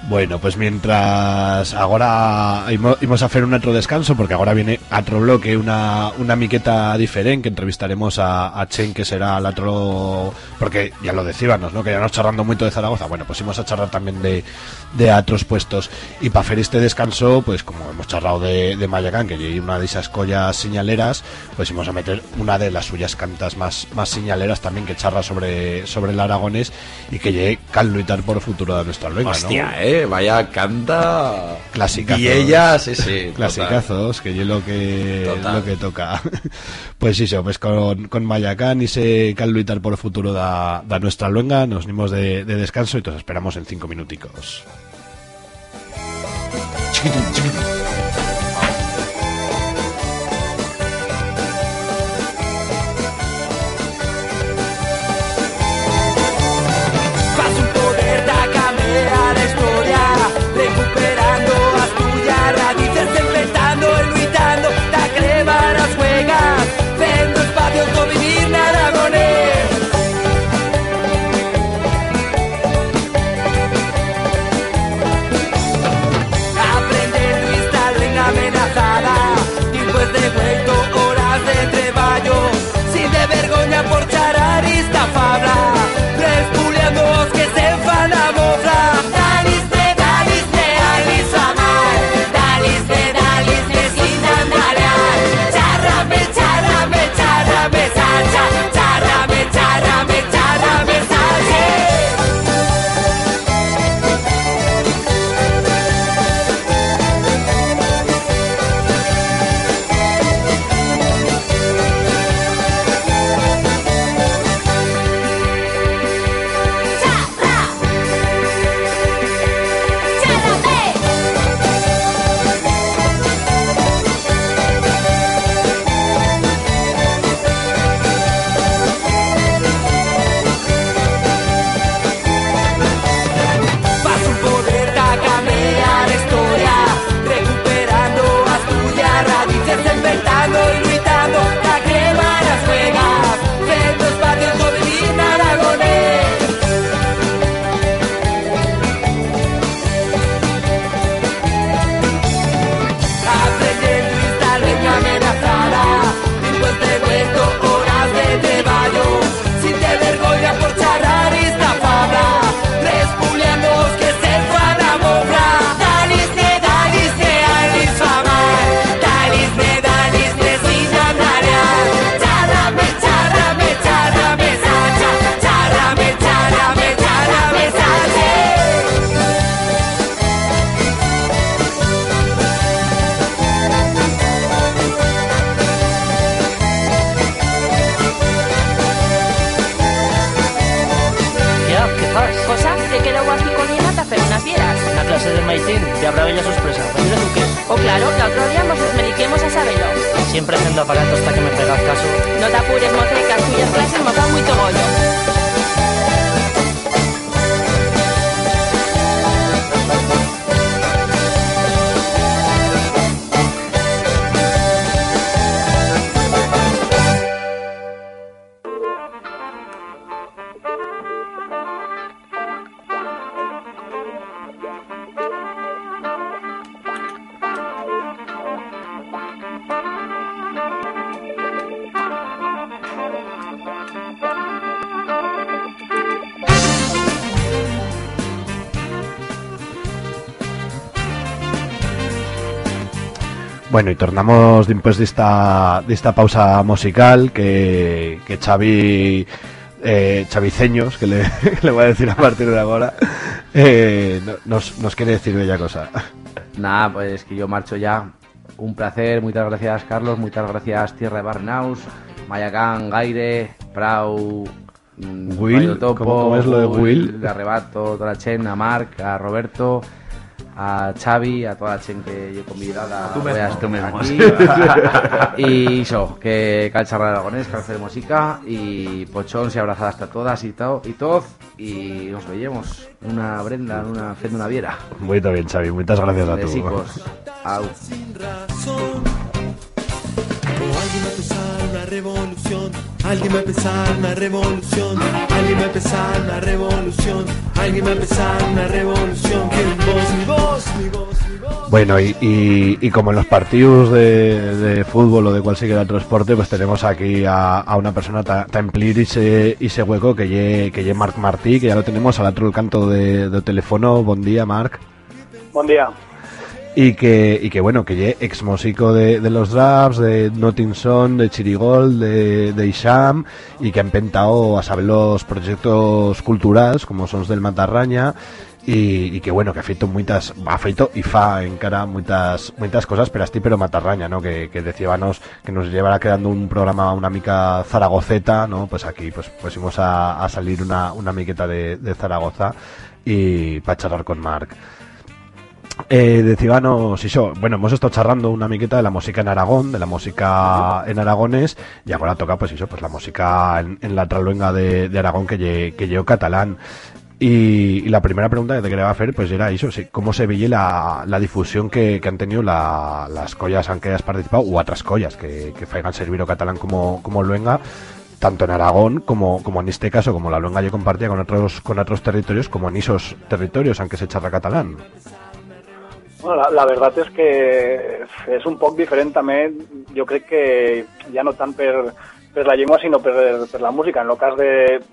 S7: Bueno, pues mientras ahora imos a hacer un otro descanso porque ahora viene otro bloque, una, una miqueta diferente que entrevistaremos a, a Chen que será el otro porque ya lo decíbanos, ¿no? Que ya nos charrando mucho de Zaragoza. Bueno, pues íbamos a charlar también de, de otros puestos y para hacer este descanso, pues como hemos charlado de, de que hay una de esas collas señaleras, pues íbamos a meter una de las suyas cantas más, más señaleras también que charla sobre, sobre el aragonés y que llegue cal luchar por el futuro de nuestra lengua, ¿no?
S5: Hostia, eh, vaya canta.
S7: Clasicazos.
S5: Y ella, sí, sí. total.
S7: Clasicazos, que es lo que,
S5: Total.
S7: lo que toca. Pues sí, pues con, con Mayacán y se cal luitar por el futuro da, da nuestra luenga, nos nimos de, de descanso y todos esperamos en cinco minuticos. Bueno, y tornamos después de esta, de esta pausa musical que, que Xavi, eh, Chaviceños, que le, que le voy a decir a partir de ahora, eh, no- nos, nos quiere decir bella cosa.
S1: Nada, pues que yo marcho ya. Un placer, muchas gracias Carlos, muchas gracias Tierra de Barnaus, Mayacán, Gaire, Prau, mm,
S7: Will,
S1: Topo,
S7: ¿cómo- cómo es lo de Will?
S1: De Arrebato, toda la chen, a Marc, a Roberto, a Xavi, a toda la chen que yo convidada
S3: tú mismo. Tú mismo.
S1: aquí. y eso, que cal charlar aragonés, cal hacer música y pochón y abrazada hasta todas y todo y todo y nos veíamos una brenda, en una haciendo una viera.
S7: Muy bien, Xavi, muchas gracias a todos.
S1: Au.
S8: Alguien
S9: va a empezar una revolución, alguien va a empezar una revolución, alguien va a empezar una revolución, mi voz, mi voz, mi voz.
S2: Bueno, y, y, y como en los partidos de, de fútbol o de cualquier otro deporte, pues tenemos aquí a, a una persona ta, ta emplir ese, ese hueco que lle, que lle Marc Martí, que ya lo tenemos al otro canto de, de teléfono. Buen día, Marc.
S10: Bon dia.
S2: Y que, y que bueno, que lle ex músico de, de los Raps, de Nottinson, de Chirigol, de, de Isham, y que ha empentado a saber los proyectos culturales como son los del Matarraña, y, y que bueno, que ha feito muchas, ha feito y fa en cara muchas, muchas cosas, pero así pero Matarraña, ¿no? Que, que decíamos que nos llevará quedando un programa, una mica zaragoceta, ¿no? Pues aquí, pues, pues íbamos a, a salir una, una miqueta de, de Zaragoza y para charlar con Marc. Eh, decíbanos, iso, bueno, hemos estado charrando una miqueta de la música en Aragón, de la música en aragones, y ahora toca, pues eso, pues la música en, la traluenga de, de Aragón que lle, que llevo catalán. Y, la primera pregunta que te quería hacer, pues era eso, sí, cómo se veía la, difusión que, han tenido la- las collas en que has participado, u otras collas que, que faigan servir o catalán como, como luenga, tanto en Aragón como, como en este caso, como la luenga ya compartía con otros, con otros territorios, como en esos territorios, aunque se charra catalán.
S10: Bueno, la, la veritat és que és un poc diferent també, jo crec que ja no tant per, per la llengua sinó per, per la música. En el cas de,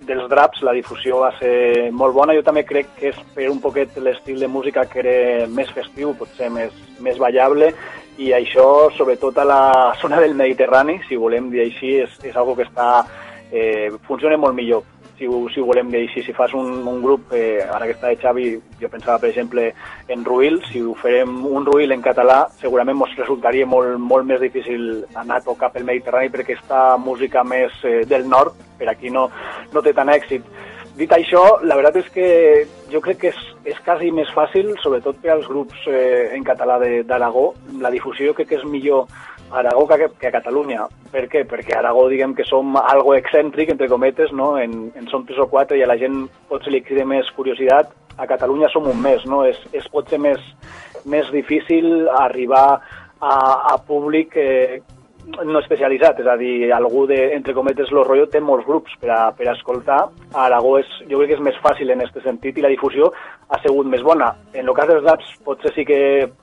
S10: dels draps la difusió va ser molt bona. Jo també crec que és per un poquet l'estil de música que era més festiu, potser més, més ballable, i això, sobretot a la zona del Mediterrani, si volem dir així, és, és algo que està, eh, funciona molt millor si ho, si ho volem dir així, si fas un, un grup, eh, ara que està de Xavi, jo pensava, per exemple, en Ruil, si ho farem un Ruil en català, segurament ens resultaria molt, molt més difícil anar a tocar pel Mediterrani perquè aquesta música més eh, del nord, per aquí no, no té tant èxit. Dit això, la veritat és que jo crec que és, és quasi més fàcil, sobretot per als grups eh, en català d'Aragó, la difusió crec que és millor Aragó que, que a Catalunya. Per què? Perquè a Aragó diguem que som algo excèntric, entre cometes, no? en, en som tres o quatre i a la gent potser li crida més curiositat. A Catalunya som un més, no? És, és potser més, més difícil arribar a, a públic eh, no especialitzat, és a dir, algú de, entre cometes, lo rollo té molts grups per a, per a escoltar. A Aragó és, jo crec que és més fàcil en aquest sentit i la difusió ha sigut més bona. En el cas dels DAPs potser sí que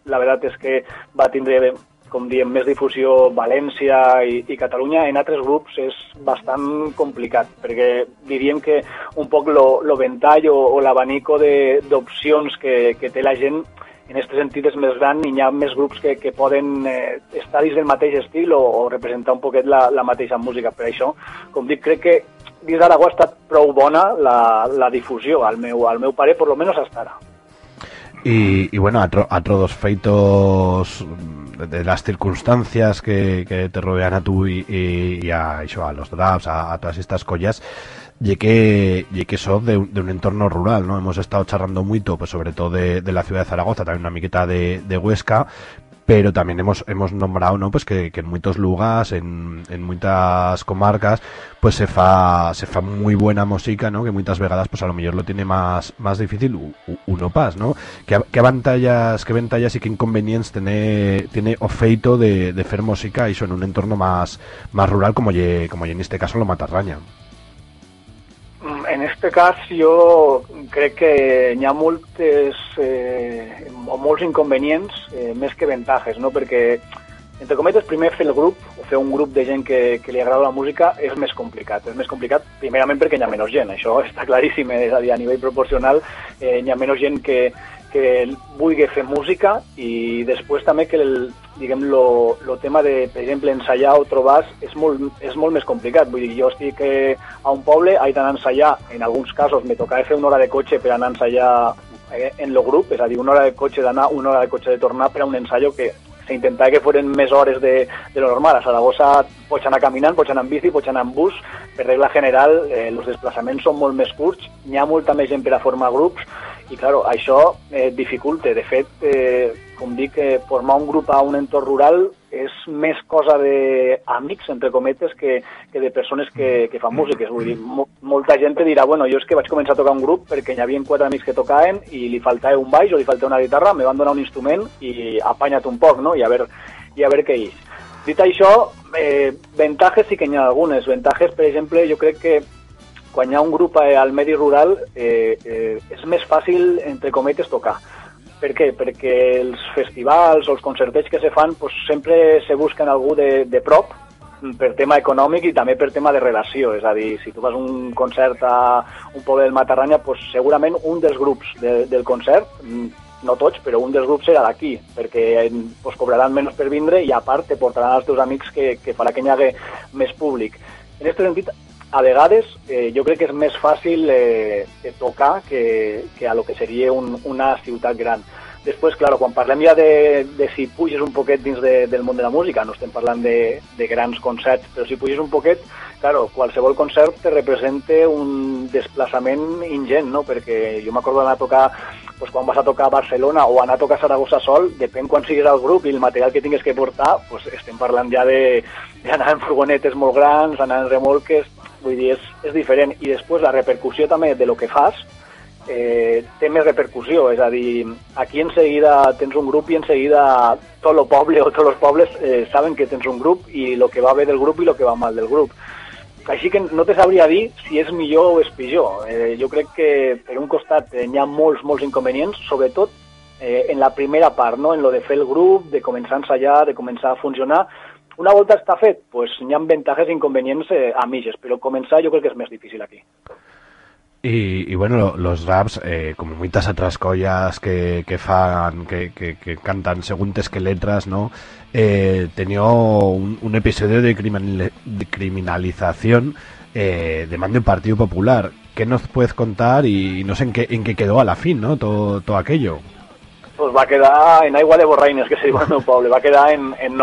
S10: la veritat és que va tindre com diem, més difusió València i, i Catalunya, en altres grups és bastant complicat, perquè diríem que un poc lo, lo ventall o, o l'abanico d'opcions que, que té la gent en aquest sentit és més gran i hi ha més grups que, que poden eh, estar dins del mateix estil o, o representar un poquet la, la mateixa música. Per això, com dic, crec que dins d'Aragó ha estat prou bona la, la difusió, al meu, al meu pare, per lo menos hasta ara.
S2: Y, y bueno, otro, otro dos feitos de, las circunstancias que, que te rodean a tú y, y- y a, a los draps, a, todas estas collas, y que, que son de, un- de un entorno rural, ¿no? Hemos estado charlando mucho, pues sobre todo de, la ciudad de Zaragoza, también una miqueta de Huesca, pero también hemos, hemos nombrado, ¿no? Pues que, en muchos lugares, en, en muchas comarcas, pues se fa, se fa muy buena música, ¿no? Que muchas vegadas, pues a lo mejor lo tiene más, más difícil uno pas, ¿no? ¿Qué, qué avantallas, qué ventajas y qué inconvenientes tiene, tiene o feito de, de fer música eso en un entorno más, más rural como ye, como ye en este caso lo Matarraña?
S10: Mm, En este cas jo crec que hi ha moltes eh, molts inconvenients eh, més que ventajes, no? perquè entre cometes primer fer el grup o fer un grup de gent que, que li agrada la música és més complicat. És més complicat primerament perquè hi ha menys gent, això està claríssim, és a dir, a nivell proporcional eh, hi ha menys gent que, que vulgui fer música i després també que el, diguem, lo, lo tema de, per exemple, ensaiar o trobar és molt, és molt més complicat. Vull dir, jo estic eh, a un poble, he d'anar a ensaiar, en alguns casos me tocava fer una hora de cotxe per anar a ensaiar eh, en el grup, és a dir, una hora de cotxe d'anar, una hora de cotxe de tornar per a un ensaio que s'intentava que foren més hores de, de lo normal. A Saragossa pots anar caminant, pots anar en bici, pots anar en bus. Per regla general, eh, els desplaçaments són molt més curts, hi ha molta més gent per a formar grups i, claro, això eh, dificulta. De fet, eh, com dic, eh, formar un grup a un entorn rural és més cosa d'amics, entre cometes, que, que de persones que, que fan músiques. Vull dir, mo molta gent dirà, bueno, jo és que vaig començar a tocar un grup perquè hi havia quatre amics que tocaven i li faltava un baix o li faltava una guitarra, me van donar un instrument i apanya't un poc, no?, i a veure, i a veure què hi. Dit això, eh, ventajes sí que n'hi ha algunes. Ventajes, per exemple, jo crec que quan hi ha un grup eh, al medi rural eh, eh, és més fàcil, entre cometes, tocar. Per què? Perquè els festivals o els concerteig que se fan pues, sempre se busquen algú de, de prop per tema econòmic i també per tema de relació. És a dir, si tu fas un concert a un poble del Matarranya, pues, segurament un dels grups de, del concert, mm, no tots, però un dels grups serà d'aquí, perquè pues, cobraran menys per vindre i a part te portaran els teus amics que, que farà que n'hi hagi més públic. En aquest sentit, a vegades eh, jo crec que és més fàcil eh, tocar que, que a lo que seria un, una ciutat gran. Després, clar, quan parlem ja de, de si puges un poquet dins de, del món de la música, no estem parlant de, de grans concerts, però si puges un poquet, claro, qualsevol concert te representa un desplaçament ingent, no? Perquè jo m'acordo d'anar a tocar, pues, quan vas a tocar a Barcelona o anar a tocar a Saragossa sol, depèn quan siguis al grup i el material que tingues que portar, pues, estem parlant ja d'anar en furgonetes molt grans, anar en remolques, vull dir, és, és diferent. I després la repercussió també de lo que fas, eh, té més repercussió, és a dir, aquí en seguida tens un grup i en seguida tot el poble o tots els pobles eh, saben que tens un grup i el que va bé del grup i el que va mal del grup. Així que no te sabria dir si és millor o és pitjor. Eh, jo crec que per un costat eh, hi ha molts, molts inconvenients, sobretot eh, en la primera part, no? en lo de fer el grup, de començar a ensayar, de començar a funcionar. Una volta està fet, pues, hi ha ventajas i inconvenients eh, a mitges, però començar jo crec que és més difícil aquí.
S2: Y, y bueno, lo- los raps, eh, como muchas otras collas que, que fan, que, que, que cantan según que letras, ¿no? Eh, tenía un, un episodio de, criminal- criminalización eh, de mando del Partido Popular. ¿Qué nos puedes contar y, no sé en qué, en qué quedó a la fin, ¿no? Todo, todo aquello.
S10: Pues va quedar en aigua de borraines, que se diu al meu poble, va quedar en, en.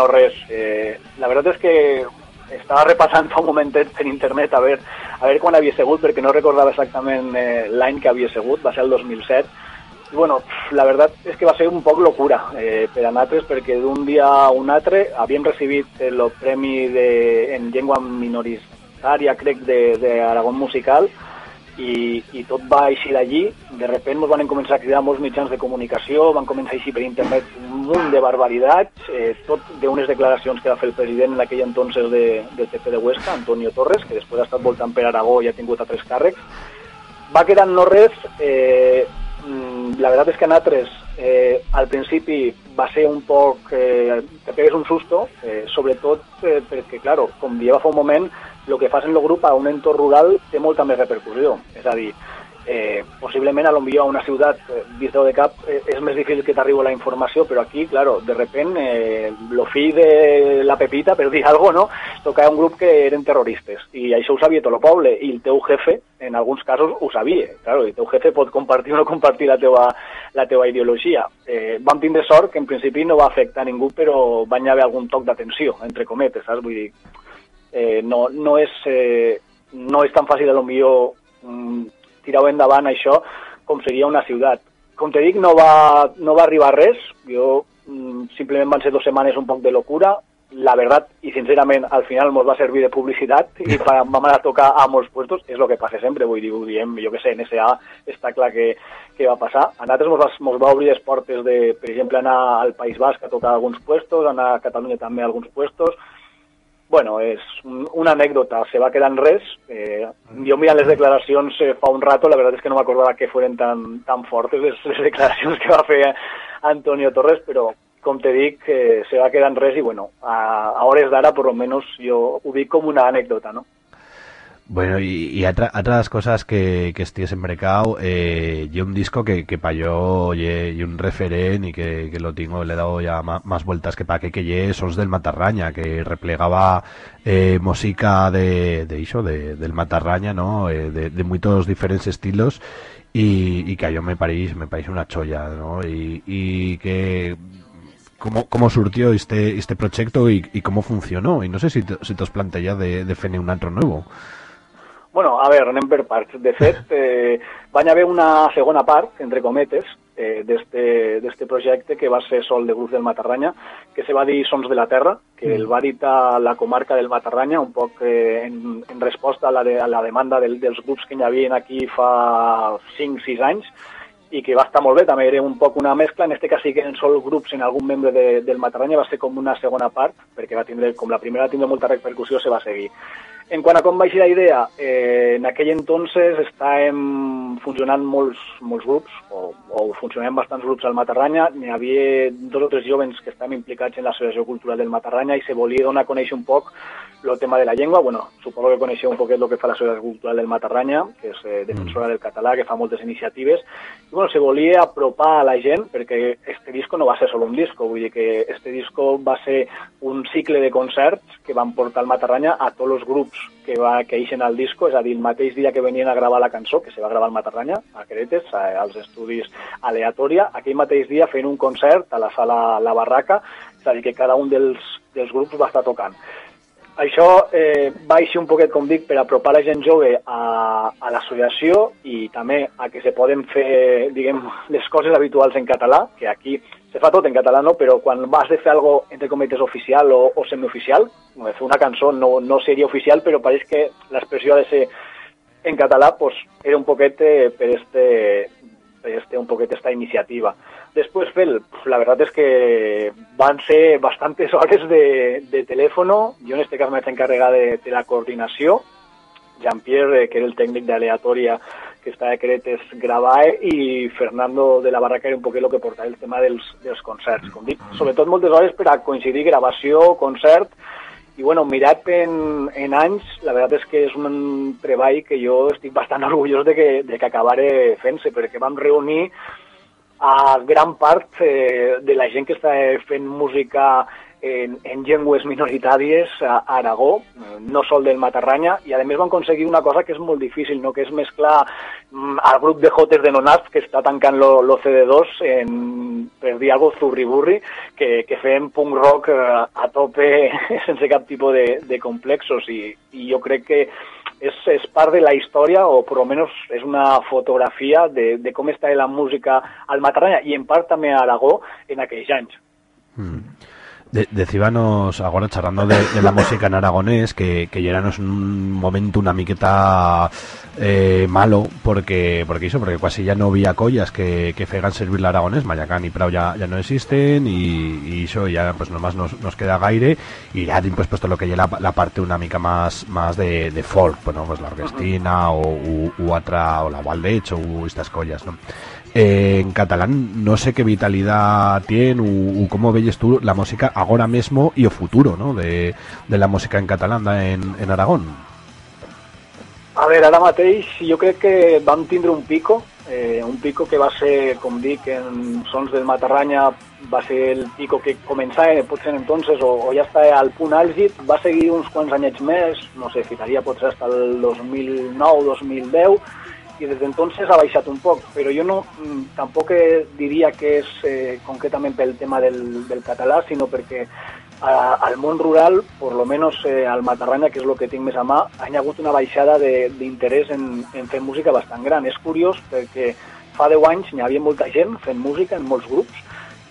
S10: Eh, la veritat és que estava repassant fa un momentet per internet a veure, a veure quan havia sigut, perquè no recordava exactament eh, l'any que havia sigut, va ser el 2007, i bueno, la veritat és que va ser un poc locura eh, per a nosaltres, perquè d'un dia a un altre havíem recibit el premi de, en llengua minoritària, crec, de- d'Aragón Musical, i, i tot va així d'allí. De repent ens van començar a cridar molts mitjans de comunicació, van començar així per internet un munt de barbaritats, eh, tot d'unes declaracions que va fer el president en aquell entonces de, del PP de Huesca, Antonio Torres, que després ha estat voltant per Aragó i ha tingut altres càrrecs. Va quedar en no res, eh, mm, la veritat és que a nosaltres eh, al principi va ser un poc eh, que pegues un susto, eh, sobretot eh, perquè, claro, com dieva fa un moment, el que fas en el grup a un entorn rural té molta més repercussió. És a dir, eh, possiblement a lo millor a una ciutat eh, vist de cap eh, és més difícil que t'arribi la informació, però aquí, claro, de repent eh, lo fill de la Pepita, per dir alguna cosa, no? tocava un grup que eren terroristes i això ho sabia tot el poble i el teu jefe en alguns casos ho sabia, claro, el teu jefe pot compartir o no compartir la teua, la teua ideologia. Eh, vam tindre sort que en principi no va afectar a ningú, però va haver algun toc d'atenció, entre cometes, saps? Vull dir, eh, no, no, és, eh, no és tan fàcil a lo millor mm, tirar-ho endavant això com seria una ciutat. Com te dic, no va, no va arribar res, jo mm, simplement van ser dues setmanes un poc de locura, la veritat i sincerament al final ens va servir de publicitat i va, vam anar a tocar a molts puestos, és el que passa sempre, vull dir, ho diem, jo que sé, en SA està clar que, que va passar. A nosaltres ens va, mos va obrir les portes de, per exemple, anar al País Basc a tocar a alguns puestos, anar a Catalunya també a alguns puestos, Bueno, és un, una anècdota, se va quedar en res. Eh, jo mirant les declaracions eh, fa un rato, la veritat és que no m'acordava que foren tan, tan fortes les, les declaracions que va fer Antonio Torres, però com te dic, eh, se va quedar en res i bueno, a, a hores d'ara, por lo menos, jo ho dic com una anècdota, no?
S2: Bueno, y, y otra- otras cosas que, que estés en eh, y un disco que, que para yo y, un referen y que, lo tengo, le he dado ya más, vueltas que para que que ye, sos del Matarraña, que replegaba eh, música de, de de, del Matarraña, ¿no? Eh, de, de muchos diferentes estilos y, y que a yo me parís, una cholla, ¿no? Y, y que cómo, cómo surtió este, este proyecto y, y cómo funcionó. Y no sé si te, si te os planteas de, de un antro nuevo.
S10: Bueno, a veure, anem per parts. De fet, eh, van haver una segona part, entre cometes, eh, d'este d'este projecte que va ser Sol de Grup del Matarranya, que se va dir Sons de la Terra, que el va editar la comarca del Matarranya, un poc eh, en, en resposta a la, de, a la demanda del, dels grups que hi havia aquí fa 5-6 anys, i que va estar molt bé, també era un poc una mescla, en este cas sí que eren sol grups en algun membre de, del Matarranya, va ser com una segona part, perquè va tindre, com la primera va tindre molta repercussió, se va seguir. En quant a com va la idea, eh, en aquell entonces estàvem funcionant molts, molts grups, o, o funcionaven bastants grups al Matarranya, n'hi havia dos o tres jovens que estàvem implicats en l'associació cultural del Matarranya i se volia donar a conèixer un poc el tema de la llengua, bueno, suposo que coneixeu un poquet el que fa l'associació cultural del Matarranya, que és eh, defensora del català, que fa moltes iniciatives, i bueno, se volia apropar a la gent, perquè este disco no va ser solo un disco, vull dir que este disco va ser un cicle de concerts que van portar al Matarranya a tots els grups que, va, que eixen al disco, és a dir, el mateix dia que venien a gravar la cançó, que se va gravar al Matarranya, a Cretes, a, als estudis Aleatòria, aquell mateix dia fent un concert a la sala La Barraca, és a dir, que cada un dels, dels grups va estar tocant. Això eh, va així un poquet, com dic, per apropar la gent jove a, a l'associació i també a que se poden fer, diguem, les coses habituals en català, que aquí fa tot en català, no? però quan vas de fer algo, entre cometes, oficial o, o semioficial, no, fer una cançó no, no seria oficial, però pareix que l'expressió ha de ser en català, pues, era un poquet eh, per este, per este, un poquet esta iniciativa. Después, Fel, la verdad es que van ser bastantes hores de, de teléfono. Yo en este caso me he encargado de, de la coordinació. Jean-Pierre, eh, que era el tècnic d'aleatòria que està a Cretes, gravava, i Fernando de la Barraca era un poquet el que portava el tema dels, dels concerts. Com dic, sobretot moltes hores per a coincidir gravació, concert, i bueno, mirat en, en anys, la veritat és que és un treball que jo estic bastant orgullós de que, de que acabare fent-se, perquè vam reunir a gran part eh, de la gent que està fent música en, en llengües minoritàries a Aragó, no sol del Matarranya, i a més van aconseguir una cosa que és molt difícil, no? que és mesclar mm, al grup de Jotes de Nonast, que està tancant lo, lo CD2, en, per dir alguna cosa, zurri-burri, que, que fem punk rock eh, a tope sense cap tipus de, de complexos, i, i jo crec que és, és part de la història, o per almenys és una fotografia de, de com està la música al Matarranya, i en part també a Aragó en aquells anys.
S2: Mm. De, decíbanos agora charlando de, la música en aragonés que, que era un momento una miqueta eh, malo porque porque eso porque casi ya no había collas que, que fegan servir el aragonés. Mayacán y Prau ya, ya no existen y, y ya pues nomás nos, nos queda gaire. Y ya pues puesto lo que ya la, la parte una mica más más de, de folk bueno pues la orquestina o u, u otra o la Valdech o estas collas no en catalán no sé qué vitalidad tiene o, cómo veis tú la música ahora mismo y o futuro ¿no? de, la música en catalán en, Aragón
S10: A veure, ara mateix jo crec que vam tindre un pico, eh, un pico que va ser, com dic, en Sons del Matarranya va ser el pico que començava potser entonces o, o ja està al punt àlgid, va seguir uns quants anyets més, no sé, ficaria potser hasta el 2009-2010, i des d'entonces ha baixat un poc, però jo no, mm, tampoc eh, diria que és eh, concretament pel tema del, del català, sinó perquè a, al món rural, por lo menos eh, al Matarranya, que és el que tinc més a mà, ha hagut una baixada d'interès en, en fer música bastant gran. És curiós perquè fa 10 anys n'hi havia molta gent fent música en molts grups,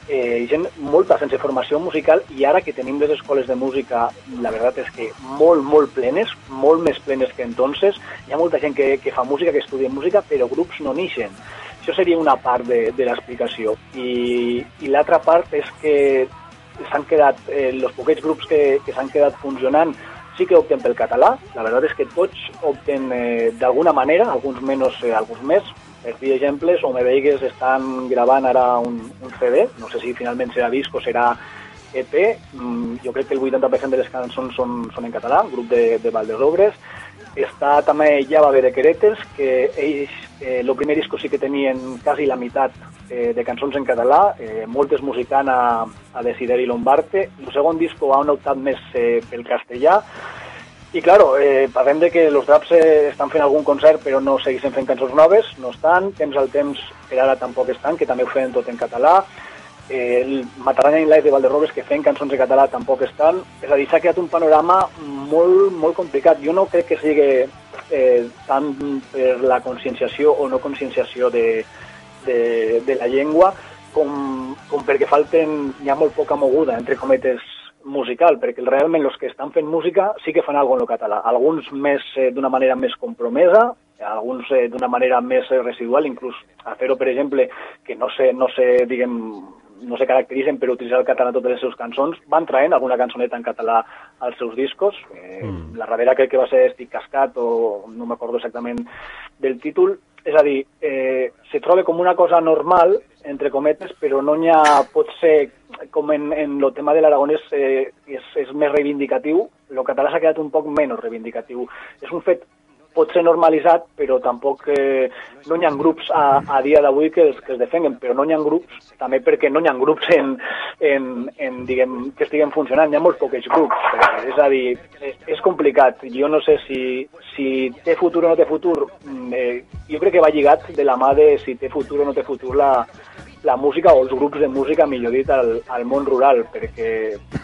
S10: eh, gent molta sense formació musical i ara que tenim les escoles de música, la veritat és que molt, molt plenes, molt més plenes que entonces, hi ha molta gent que, que fa música, que estudia música, però grups no neixen. Això seria una part de, de l'explicació. I, i l'altra part és que s'han quedat, eh, els poquets grups que, que s'han quedat funcionant sí que opten pel català, la veritat és que tots opten eh, d'alguna manera, alguns menys, eh, alguns més, per dir exemples, o me veigues estan gravant ara un, un CD, no sé si finalment serà disc o serà EP, mm, jo crec que el 80% de les cançons són, són en català, grup de, de Valdesobres, està també Java de Queretes, que ells, eh, primer disco sí que tenien quasi la meitat eh, de cançons en català, eh, moltes musicant a, a Desideri Lombarte. El segon disco han optat més eh, pel castellà, i claro, eh, parlem de que els Draps eh, estan fent algun concert però no segueixen fent cançons noves, no estan, temps al temps per ara tampoc estan, que també ho feien tot en català, eh, el Matarranya in Live de Valderrobes que feien cançons en català tampoc estan, és a dir, s'ha quedat un panorama molt, molt complicat. Jo no crec que sigui eh, tant per la conscienciació o no conscienciació de, de, de la llengua com, com perquè falten, hi ha molt poca moguda, entre cometes, musical, perquè realment els que estan fent música sí que fan alguna en català. Alguns més eh, d'una manera més compromesa, alguns eh, d'una manera més residual, inclús a fer-ho, per exemple, que no sé, no sé, diguem, no se caracteritzen per utilitzar el català en totes les seves cançons, van traient alguna cançoneta en català als seus discos. Eh,
S2: Mm.
S10: La darrera crec que va ser Estic cascat o no m'acordo exactament del títol. És a dir, eh, se troba com una cosa normal, entre cometes, però no n'hi ha, pot ser, com en, en el tema de l'aragonès eh, és, és més reivindicatiu, el català s'ha quedat un poc menys reivindicatiu. És un fet pot ser normalitzat, però tampoc eh, no hi ha grups a, a dia d'avui que, es- que es defenguen, però no hi ha grups, també perquè no hi ha grups en, en, en, diguem, que estiguen funcionant, hi ha molts pocs grups, eh, és a dir, és, és complicat, jo no sé si, si té futur o no té futur, mm, eh, jo crec que va lligat de la mà de si té futur o no té futur la, la música o els grups de música, millor dit, al, al món rural, perquè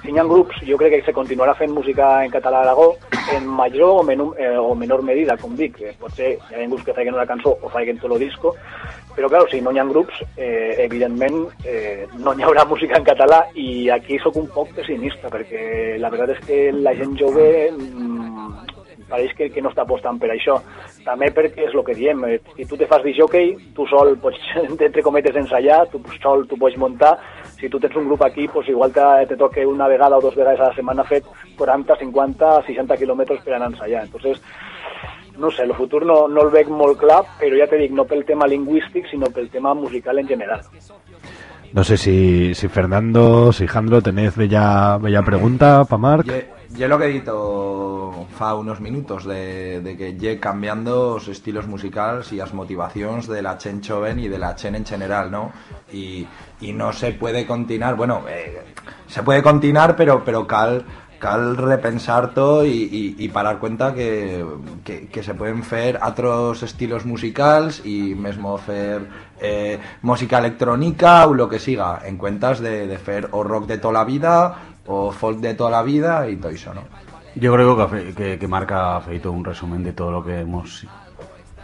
S10: si hi ha grups, jo crec que se continuarà fent música en català a Aragó en major o, menor, eh, o menor medida, com dic. Eh, potser hi ha grups que facin una cançó o facin tot el disco, però clar, si no hi ha grups, eh, evidentment eh, no hi haurà música en català i aquí sóc un poc pessimista, perquè la veritat és que la gent jove mm, pareix que, que no està apostant per això. També perquè és el que diem, eh, si tu te fas de jockey, tu sol pots, entre cometes, ensayar, tu sol tu pots muntar, si tu tens un grup aquí, pues igual te, te toque una vegada o dos vegades a la setmana fet 40, 50, 60 quilòmetres per anar a ensayar. Entonces, no sé, el futur no, no el veig molt clar, però ja te dic, no pel tema lingüístic, sinó pel tema musical en general.
S2: No sé si, si Fernando, si Jandro, tenéis bella, bella pregunta para Marc.
S5: Yo, yo lo que he dicho fa unos minutos de, de que lle cambiando los estilos musicales y las motivaciones de la chen joven y de la chen en general, ¿no? Y, y no se puede continuar, bueno, eh, se puede continuar, pero, pero cal, cal repensar todo y, y, y parar cuenta que, que, que se pueden hacer otros estilos musicales y mismo hacer eh, música electrónica o lo que siga, en cuentas de, de o rock de toda la vida o folk de toda la vida y todo eso, ¿no?
S3: Yo creo que, que, que Marca ha feito un resumen de todo lo que hemos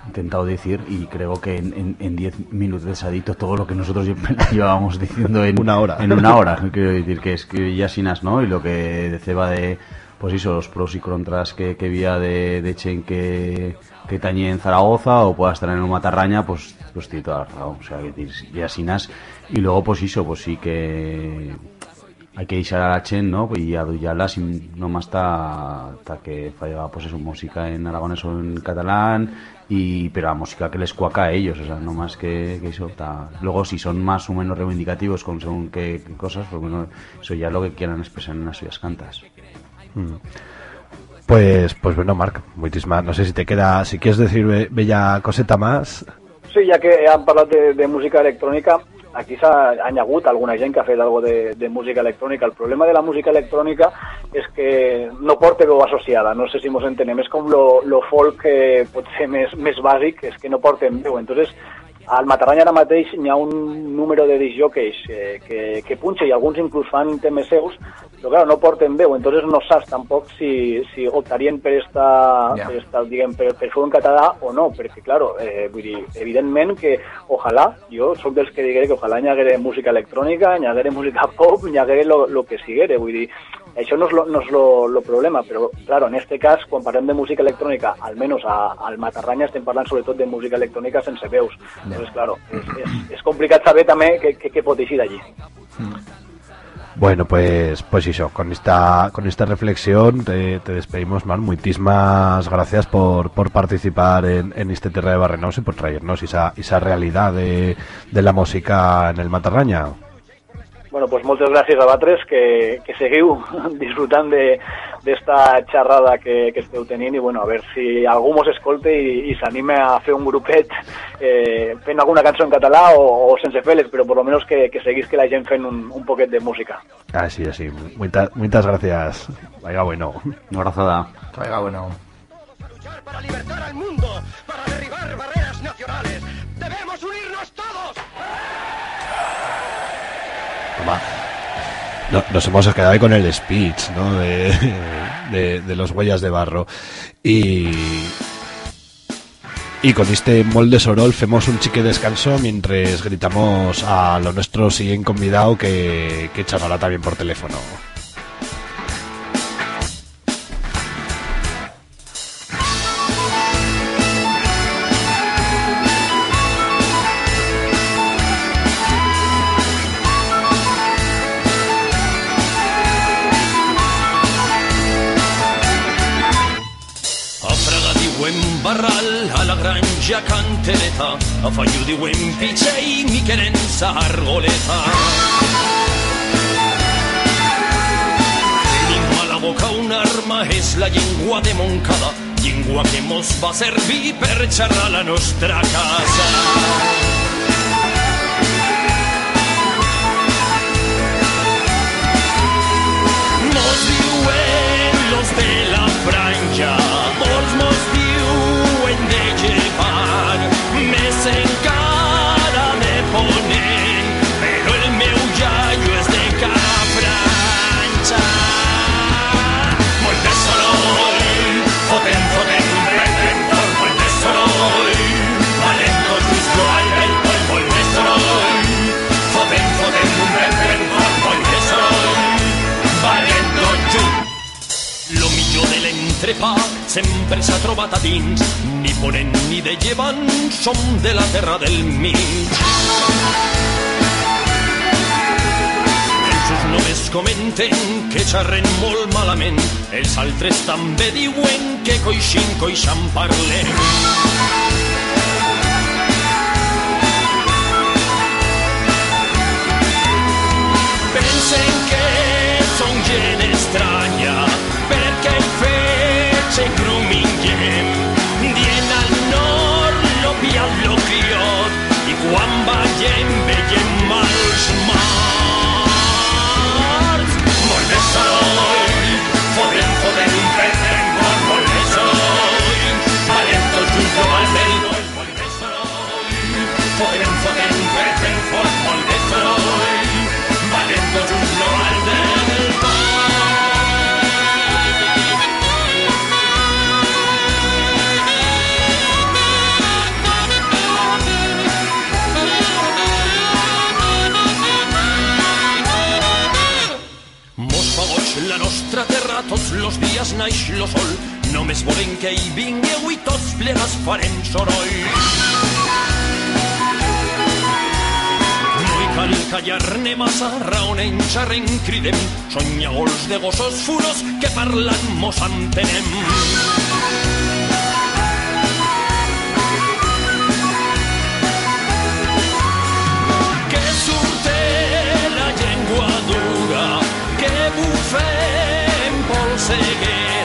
S3: intentado decir y creo que en- en en 10 minutos ha dicho todo lo que nosotros lle- llevábamos diciendo en
S2: Una hora.
S3: En una hora, quiero decir que es que ya sin as, ¿no? Y lo que deceba de, pues eso, los pros y contras que, que vía de, de Chen que, que tañe en Zaragoza o pueda estar en el Matarraña, pues, pues tiene toda la razón. O sea, que decir, ya sin as. Y luego, pues eso, pues sí que hay que deixar a la Chen, ¿no? Y adullarla sin no más hasta, hasta que falla pues eso, música en aragonés o en catalán y pero la música que les cuaca a ellos, o sea, no más que, que eso. ta- Luego si son más o menos reivindicativos con según qué, qué cosas, pues bueno, eso ya es lo que quieran expresar en las suyas cantas.
S2: Mm. Pues, pues bueno, Marc, muchísimas. No sé si te queda, si quieres decir be- bella coseta más.
S10: Sí, ja que hem parlat de, de música electrònica, aquí s'ha han hagut alguna gent que ha fet algo de, de música electrònica. El problema de la música electrònica és que no porta veu associada, no sé si mos entenem, és com lo, lo folk que pot ser més, més bàsic, és que no porten veu. Entonces, al Matarranya ara mateix hi ha un número de disjockeys eh, que, que punxa i alguns inclús fan temes seus, però clar, no porten veu, entonces no saps tampoc si, si optarien per esta,
S5: Ja.
S10: per esta diguem, per, per fer-ho en català o no, perquè, claro, eh, vull dir, evidentment que, ojalà, jo sóc dels que digué que ojalà hi haguera música electrònica, hi haguera música pop, hi haguera lo, lo que siguera, vull dir, això no és lo, no és lo, lo problema, però, claro, en este cas, quan parlem de música electrònica, almenys a, al Matarranya estem parlant sobretot de música electrònica sense veus. Entonces, claro, és, és, és complicat saber també què, què, què pot eixir d'allí.
S2: Bueno, pues, pues eso, con esta, con esta reflexión te, te despedimos, Mar. Muchísimas gracias por, por participar en, en este Terra de Barrenaus y por traernos esa, esa realidad de, de la música en el Matarraña.
S10: Bueno, pues moltes gràcies a vosaltres, que, que seguiu disfrutant de- d'esta xerrada que, que esteu tenint i bueno, a veure si algú mos escolta i, i s'anime a fer un grupet eh, fent alguna cançó en català o, o sense fer-les, però por lo menos que, que seguís que la gent fent un, un poquet de música.
S2: Así, así. Muchas, muchas gracias. Vaya bueno.
S3: Una abrazada.
S5: Traiga bueno.
S11: para libertar al mundo, para derribar barreras nacionales. ¡Debemos unirnos
S2: Nos hemos quedado con el speech. De, los huellas de barro. Y. Con este molde sorol hacemos un chique descanso mientras gritamos a lo nuestro siguen convidado que, que charlará también por teléfono.
S12: Granja cantereta, a fallo diuen pitxei mi querenza argoleta. Tenim a la boca una arma, és la llengua de Moncada, llengua que mos va servir per xerrar la nostra casa. Sempre s'ha trobat a dins, ni ponent ni de llevant, som de la terra del mig. Els uns només comenten que xerren molt malament, els altres també diuen que coixin, coixant parlem. Pensen que som gent estranya perquè el fetge gruminguem dient al nord l'opiat l'opiot i quan ballem veiem els mars terra, tots los dies naix lo sol. Només volem que hi vingueu i tots plegats farem soroll. No hi cal callar-ne massa, raonem, xerrem, cridem. Són llagols de gossos furos que parlant mos entenem.
S13: seguir.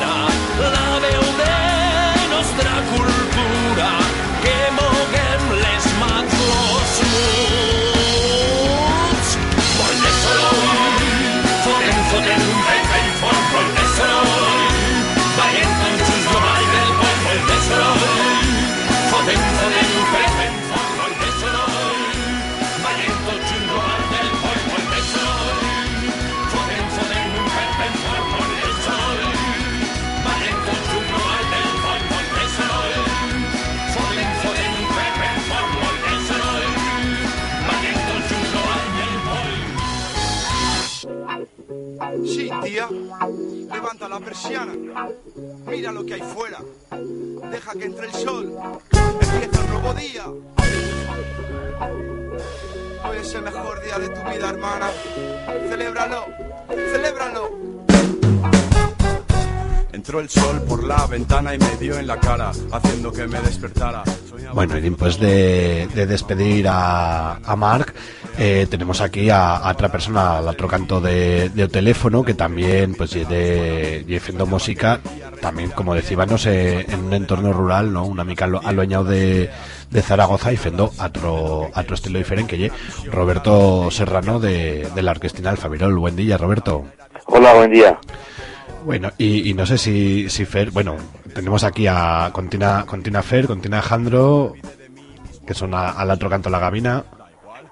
S13: Mira lo que hay fuera. Deja que entre el sol. Empieza un nuevo día. Hoy es el mejor día de tu vida, hermana. Celébralo. Celébralo. Entró el sol por la ventana y me dio en la cara, haciendo que me despertara.
S2: Bueno, y después de, de despedir a, Marc, eh, tenemos aquí a, a otra persona al otro canto de, de teléfono que también, pues, de, de haciendo música, también, como decíamos, eh, en un entorno rural, ¿no? Una mica alo- aloñado de, de Zaragoza y fendo otro, otro estilo diferente, que Roberto Serrano de, de la Orquestina Alfavirol. Buen día, Roberto.
S14: Hola, buen día.
S2: Bueno, y, y no sé si, si Fer, bueno, tenemos aquí a Contina, Contina Fer, Contina Alejandro, que son a- al otro canto de la gabina.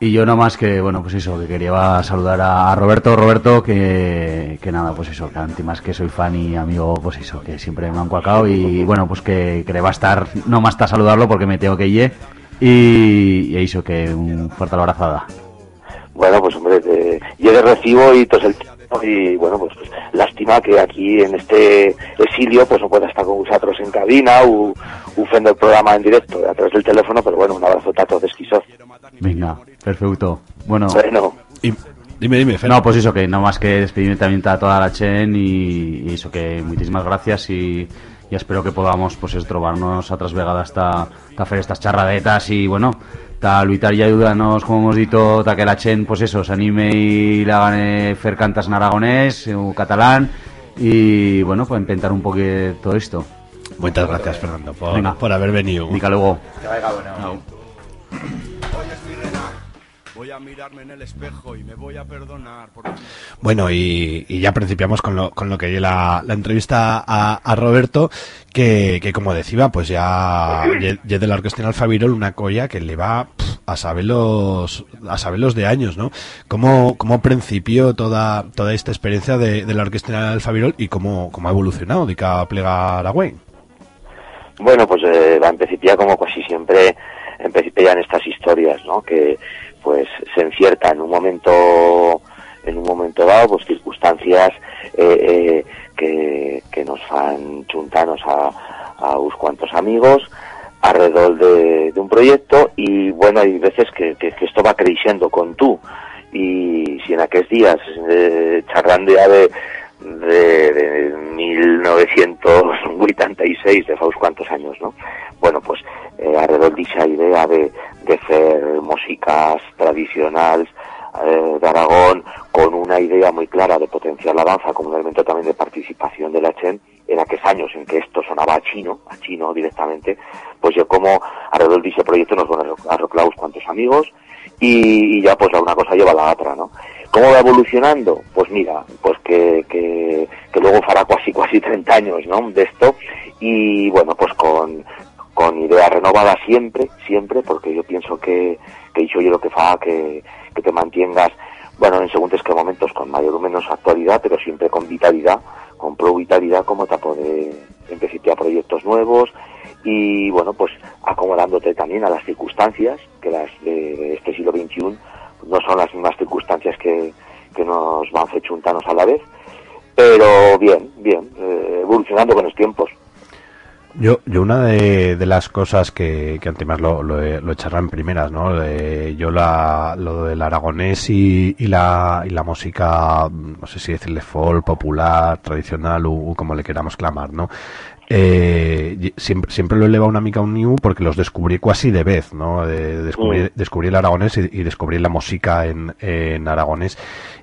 S3: Y yo nomás que, bueno, pues eso, que quería saludar a, Roberto, Roberto, que, que nada, pues eso, que antes más que soy fan y amigo, pues eso, que siempre me han cuacado y bueno, pues que, que le va a estar, no más está saludarlo porque me tengo que ir y, y eso, que un fuerte abrazada.
S14: Bueno, pues hombre, de, yo de recibo y todo el y bueno, pues, pues, lástima que aquí en este exilio pues no pueda estar con vosotros en cabina o ufendo el programa en directo a través del teléfono, pero bueno, un abrazo tato de esquizof.
S3: Venga, perfecto. Bueno,
S14: Bueno.
S2: dime, dime, Fer.
S3: No, pues eso, que no más que despedirme también a toda la Chen y, y eso, que muchísimas gracias y y espero que podamos pues es, trobarnos a tras vegadas ta, ta fer estas charradetas y bueno ta luitar y ayudarnos como hemos dicho ta que la chen pues eso se anime y la gane fer cantas en aragonés o catalán y bueno pues intentar un poco todo esto
S2: Muchas gracias, Fernando, por,
S3: Venga.
S2: por haber venido.
S3: Dica luego.
S13: Que vaya bueno. Voy a mirarme en el espejo y me voy a perdonar por...
S2: Bueno, y, y ya principiamos con lo, con lo que es la, la entrevista a, a Roberto, que, que como decía, pues ya, ya de la Orquesta Alfavirol una colla que le va pf, a saberlos, a saberlos de años, ¿no? ¿Cómo, cómo principió toda, toda esta experiencia de, de la Orquesta Alfavirol y cómo, cómo ha evolucionado de cada plega Aragüey?
S14: Bueno, pues eh, va en principio como casi siempre en principio ya en estas historias, ¿no? Que pues se encierta en un momento en un momento dado, pues circunstancias eh, eh, que, nos fan chuntanos a, a unos cuantos amigos alrededor de, un proyecto y bueno, hay veces que, que, esto va creciendo con tú y si en aquellos días eh, charlando ya de, de, de 1986, de fa uns cuantos años, ¿no? Bueno, pues eh, alrededor de esa idea de, de músicas tradicionales eh, de Aragón con una idea muy clara de potenciar la danza como un elemento también de participación de la Chen en aquellos años en que esto sonaba a chino, a chino directamente, pues yo como alrededor de ese proyecto nos van a unos cuantos amigos y, y ya pues una cosa lleva a la otra, ¿no? ¿Cómo va evolucionando? Pues mira, pues que, que, que luego fará casi casi 30 años, ¿no? De esto y bueno, pues con, con ideas renovadas siempre, siempre, porque yo pienso que, que yo lo que fa que, que te mantengas, bueno, en según que momentos con mayor o menos actualidad, pero siempre con vitalidad, con pro vitalidad como te poder empezar a proyectos nuevos y bueno, pues acomodándote también a las circunstancias, que las de, de este siglo XXI no son las mismas circunstancias que, que nos van fechuntanos a la vez, pero bien, bien, eh, evolucionando con los tiempos.
S2: Yo, yo una de, de las cosas que, que antes lo, lo, lo en primeras, ¿no? De- yo la, lo del aragonés y, y, la, y la música, no sé si decirle folk, popular, tradicional o, o como le queramos clamar, ¿no? Eh, siempre, siempre lo he elevado una mica a un new porque los descubrí casi de vez, ¿no? De, descubrí,
S14: Mm.
S2: descubrí el aragonés y, y descubrí la música en, en aragonés.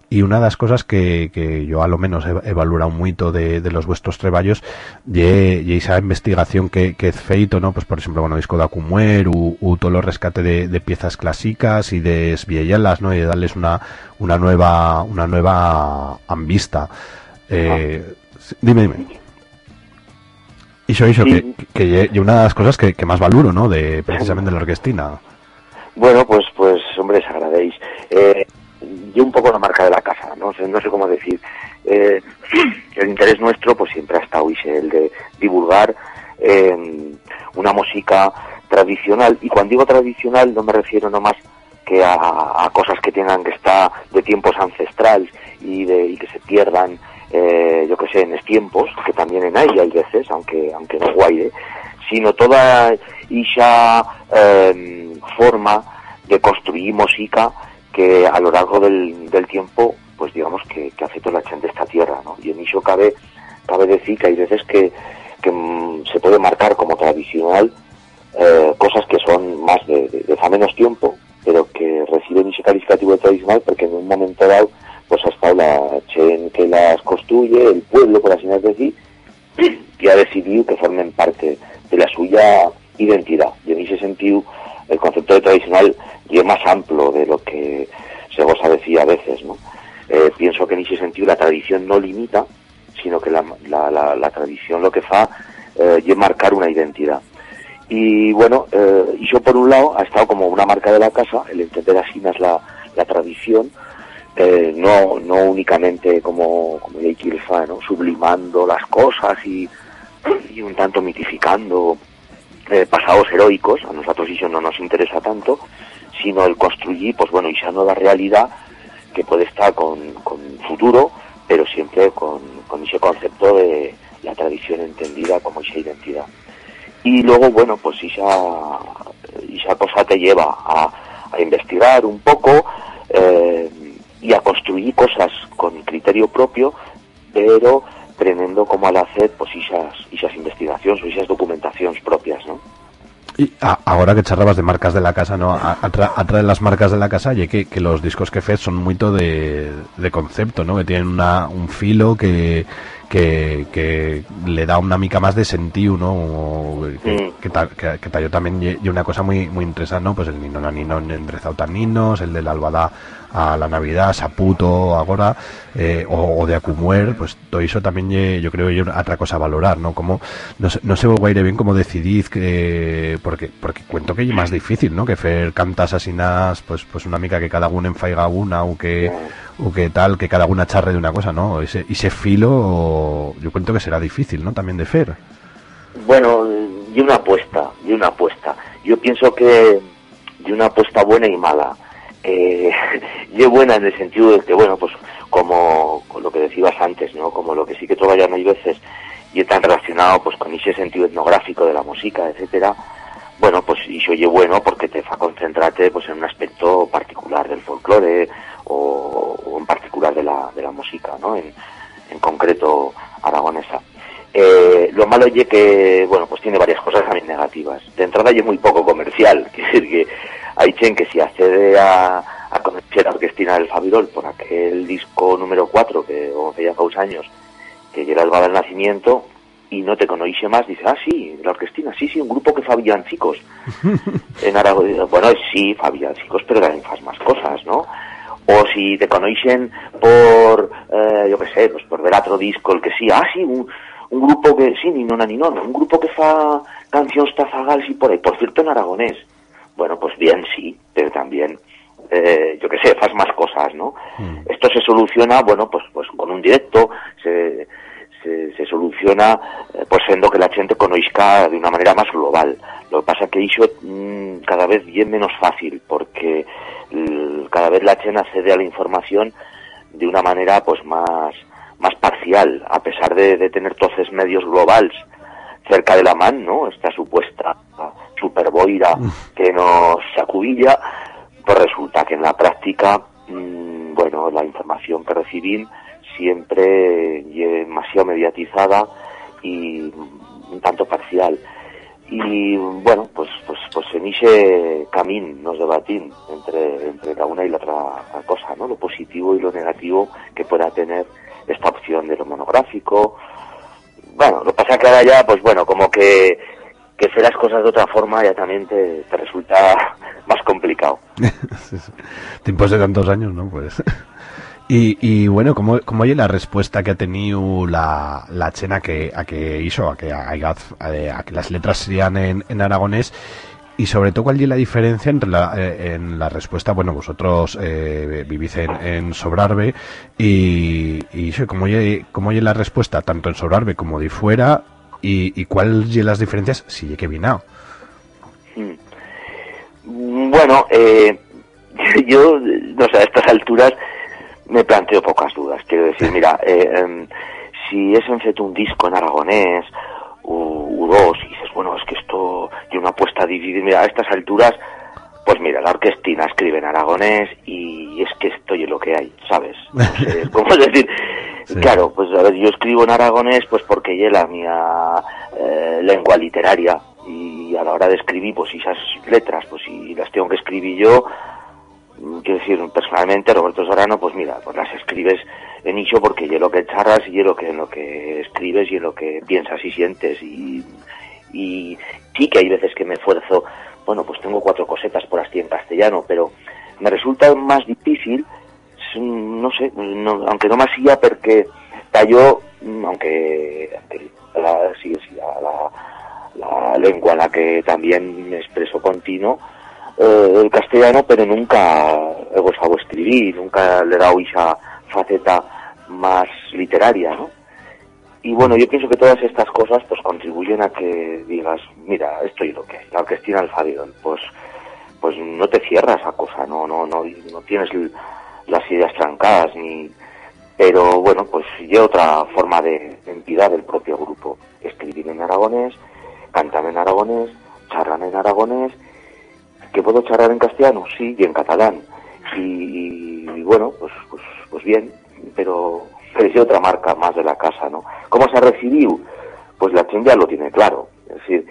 S2: Y una de las cosas que, que yo a lo menos he, he valorado mucho de, de los vuestros treballos y, y esa investigación que, que es feito, ¿no? Pues por ejemplo, bueno, disco de Acumuer u, u todo el rescate de, de piezas clásicas y de esviellalas, ¿no? Y de darles una, una nueva, una nueva ambista. Eh, sí, Dime, dime. Iso, iso,
S14: Sí.
S2: que, que ye una de las cosas que, que más valoro, ¿no? De, precisamente de la orquestina.
S14: Bueno, pues, pues, hombre, se agradéis. Eh, yo un poco la marca de la casa, no sé, no sé cómo decir. Eh, el interés nuestro, pues siempre ha estado el de divulgar eh, una música tradicional. Y cuando digo tradicional, no me refiero nomás que a, a cosas que tengan que estar de tiempos ancestrales y, de, y que se pierdan, eh, yo que sé, en tiempos, que también en hay hay veces, aunque, aunque no guaire, sino toda esa eh, forma de construir música que a lo largo del, del tiempo, pues digamos que, que hace toda la gente esta tierra, ¿no? Y en eso cabe, cabe decir que hay veces que, que mm, se puede marcar como tradicional eh, cosas que son más de, de, de menos tiempo, pero que reciben ese calificativo de tradicional porque en un momento dado pues ha estado la chen que las construye, el pueblo, por así decir, y ha decidido que formen parte de la suya identidad. Y en ese sentido, el concepto de tradicional y es más amplio de lo que se goza decir a veces, ¿no? Eh, pienso que en ese sentido la tradición no limita, sino que la, la, la, tradición lo que fa eh, es marcar una identidad. Y bueno, eh, yo por un lado ha estado como una marca de la casa, el entender así más la, la tradición, eh, no, no únicamente como, como Jake ¿no? sublimando las cosas y un tanto mitificando eh, pasados heroicos, a nosotros eso no nos interesa tanto, sino el construir, pues bueno, esa nueva realidad que puede estar con, con futuro, pero siempre con, con ese concepto de la tradición entendida como esa identidad. Y luego, bueno, pues esa, esa cosa te lleva a, a investigar un poco eh, y a construir cosas con criterio propio, pero prenendo como al hacer pues esas, esas investigaciones o esas documentaciones propias, ¿no?
S2: Y a- ahora que charrabas de marcas de la casa, ¿no? A- Atra, las marcas de la casa, y que, que los discos que fez son muy de, de concepto, ¿no? Que tienen una, un filo que, que, que le da una mica más de sentido, ¿no? O que, que, que, también y una cosa muy muy interesante, ¿no? Pues el Nino na Nino endrezado tan ninos, el de la albada a la Navidad, Saputo agora, eh, o, o de Acumuer, pues todo eso también ye- yo creo que otra cosa a valorar, ¿no? Como, no sé, no sé guaire bien cómo decidid que, porque, porque cuento que es más difícil, ¿no? Que fer cantas asinas, pues, pues una mica que cada uno enfaiga una o que, o que tal, que cada una charre de una cosa, ¿no? Ese, ese filo, yo cuento que será difícil, ¿no? También de fer.
S14: Bueno, y una apuesta, y una apuesta. Yo pienso que y una apuesta buena y mala. Eh, y es buena en el sentido de que, bueno, pues como lo que decías antes, ¿no? Como lo que sí que trabajan hay veces y tan relacionado pues con ese sentido etnográfico de la música, etcétera. Bueno, pues y oye bueno porque te fa concentrarte pues en un aspecto particular del folclore o, en particular de la, de la música, ¿no? En, en concreto aragonesa. Eh, lo malo es que, bueno, pues tiene varias cosas también negativas. De entrada es muy poco comercial, decir que hay quien que si accede a, a conocer a Orquestina del Fabirol por aquel disco número 4 que hace ya hace años, que llega el del nacimiento y no te conoce más, dice, ah, sí, la Orquestina, sí, sí, un grupo que fa villancicos. en Aragón, bueno, sí, fa villancicos, pero también fas más cosas, ¿no? O si te conocen por, eh, yo qué sé, pues por ver otro disco, el que sí, ah, sí, un, un grupo que, sí, ni nona ni nona, un grupo que fa canciones tafagals y por ahí, por cierto en aragonés. Bueno, pues bien, sí, pero también, eh, yo qué sé, fas más cosas, ¿no? Esto se soluciona, bueno, pues, pues con un directo, se, se, se soluciona eh, pues siendo que la gente conozca de una manera más global. Lo que pasa que eso mm, cada vez bien menos fácil, porque l- cada vez la gente accede a la información de una manera pues más, más parcial, a pesar de, de tener todos medios globales cerca de la mano, ¿no? Esta supuesta superboira que nos sacudilla, pues resulta que en la práctica, mm, bueno, la información que recibí siempre es demasiado mediatizada y un tanto parcial. Y bueno, pues pues pues en ese camino nos debatimos entre, entre la una y la otra cosa, ¿no? Lo positivo y lo negativo que pueda tener esta opción de lo monográfico. Bueno, lo que pasa que ahora ya, pues bueno, como que, que hacer las cosas de otra forma ya también te, te resulta más complicado.
S2: Después de tantos años, ¿no? Pues. Y, y bueno, ¿cómo, cómo oye la respuesta que ha tenido la, la chena que, a que hizo, a que, a, a- a que las letras serían en, en aragonés? Y sobre todo, ¿cuál es la diferencia entre la, eh, en la respuesta? Bueno, vosotros eh, vivís en, en Sobrarbe y, y ¿cómo oye, cómo oye la respuesta tanto en Sobrarbe como de fuera? Y, y cuáles son las diferencias si es que?
S14: Mm, Bueno, eh, yo, no sé, a estas alturas me planteo pocas dudas. Quiero decir, mira, eh, em, si es en feto un disco en aragonés, u, dos, y dices, bueno, es que esto tiene una apuesta difícil, mira, a estas alturas, pues mira, la orquestina escribe en aragonés y es que esto es lo que hay, ¿sabes? No sé, es como decir, claro, pues a ver, yo escribo en aragonés pues porque es la mía eh, lengua literaria y a la hora de escribir, pues esas letras, pues si las tengo que escribir yo, mm, quiero decir, personalmente, Roberto Sorano, pues mira, pues las escribes en hicho porque es lo que charras y es lo que, en lo que escribes y en lo que piensas y sientes y, y sí que hay veces que me esfuerzo, bueno, pues tengo cuatro cosetas por así en castellano, pero me resulta más difícil, no sé, no- aunque no me hacía porque yo, aunque, aunque la, sí, sí, la, la- la lengua en la que también me expreso continuo, eh, el castellano, pero nunca he gozado escribir, nunca le he dado esa faceta más literaria, ¿no? Y bueno, yo pienso que todas estas cosas pues contribuyen a que digas, mira, esto es lo que hay, la orquestina del Fabidón, pues pues no te cierras a cosa, no no no no tienes las ideas trancadas ni pero bueno, pues y otra forma de entidad del propio grupo, escribir en aragonés, cantar en aragonés, charlar en aragonés, que puedo charlar en castellano, sí, y en catalán. Y, y bueno, pues, pues, pues bien, pero de otra marca más de la casa, ¿no? ¿Cómo se ha recibido? Pues la Chen ya lo tiene claro. Es decir,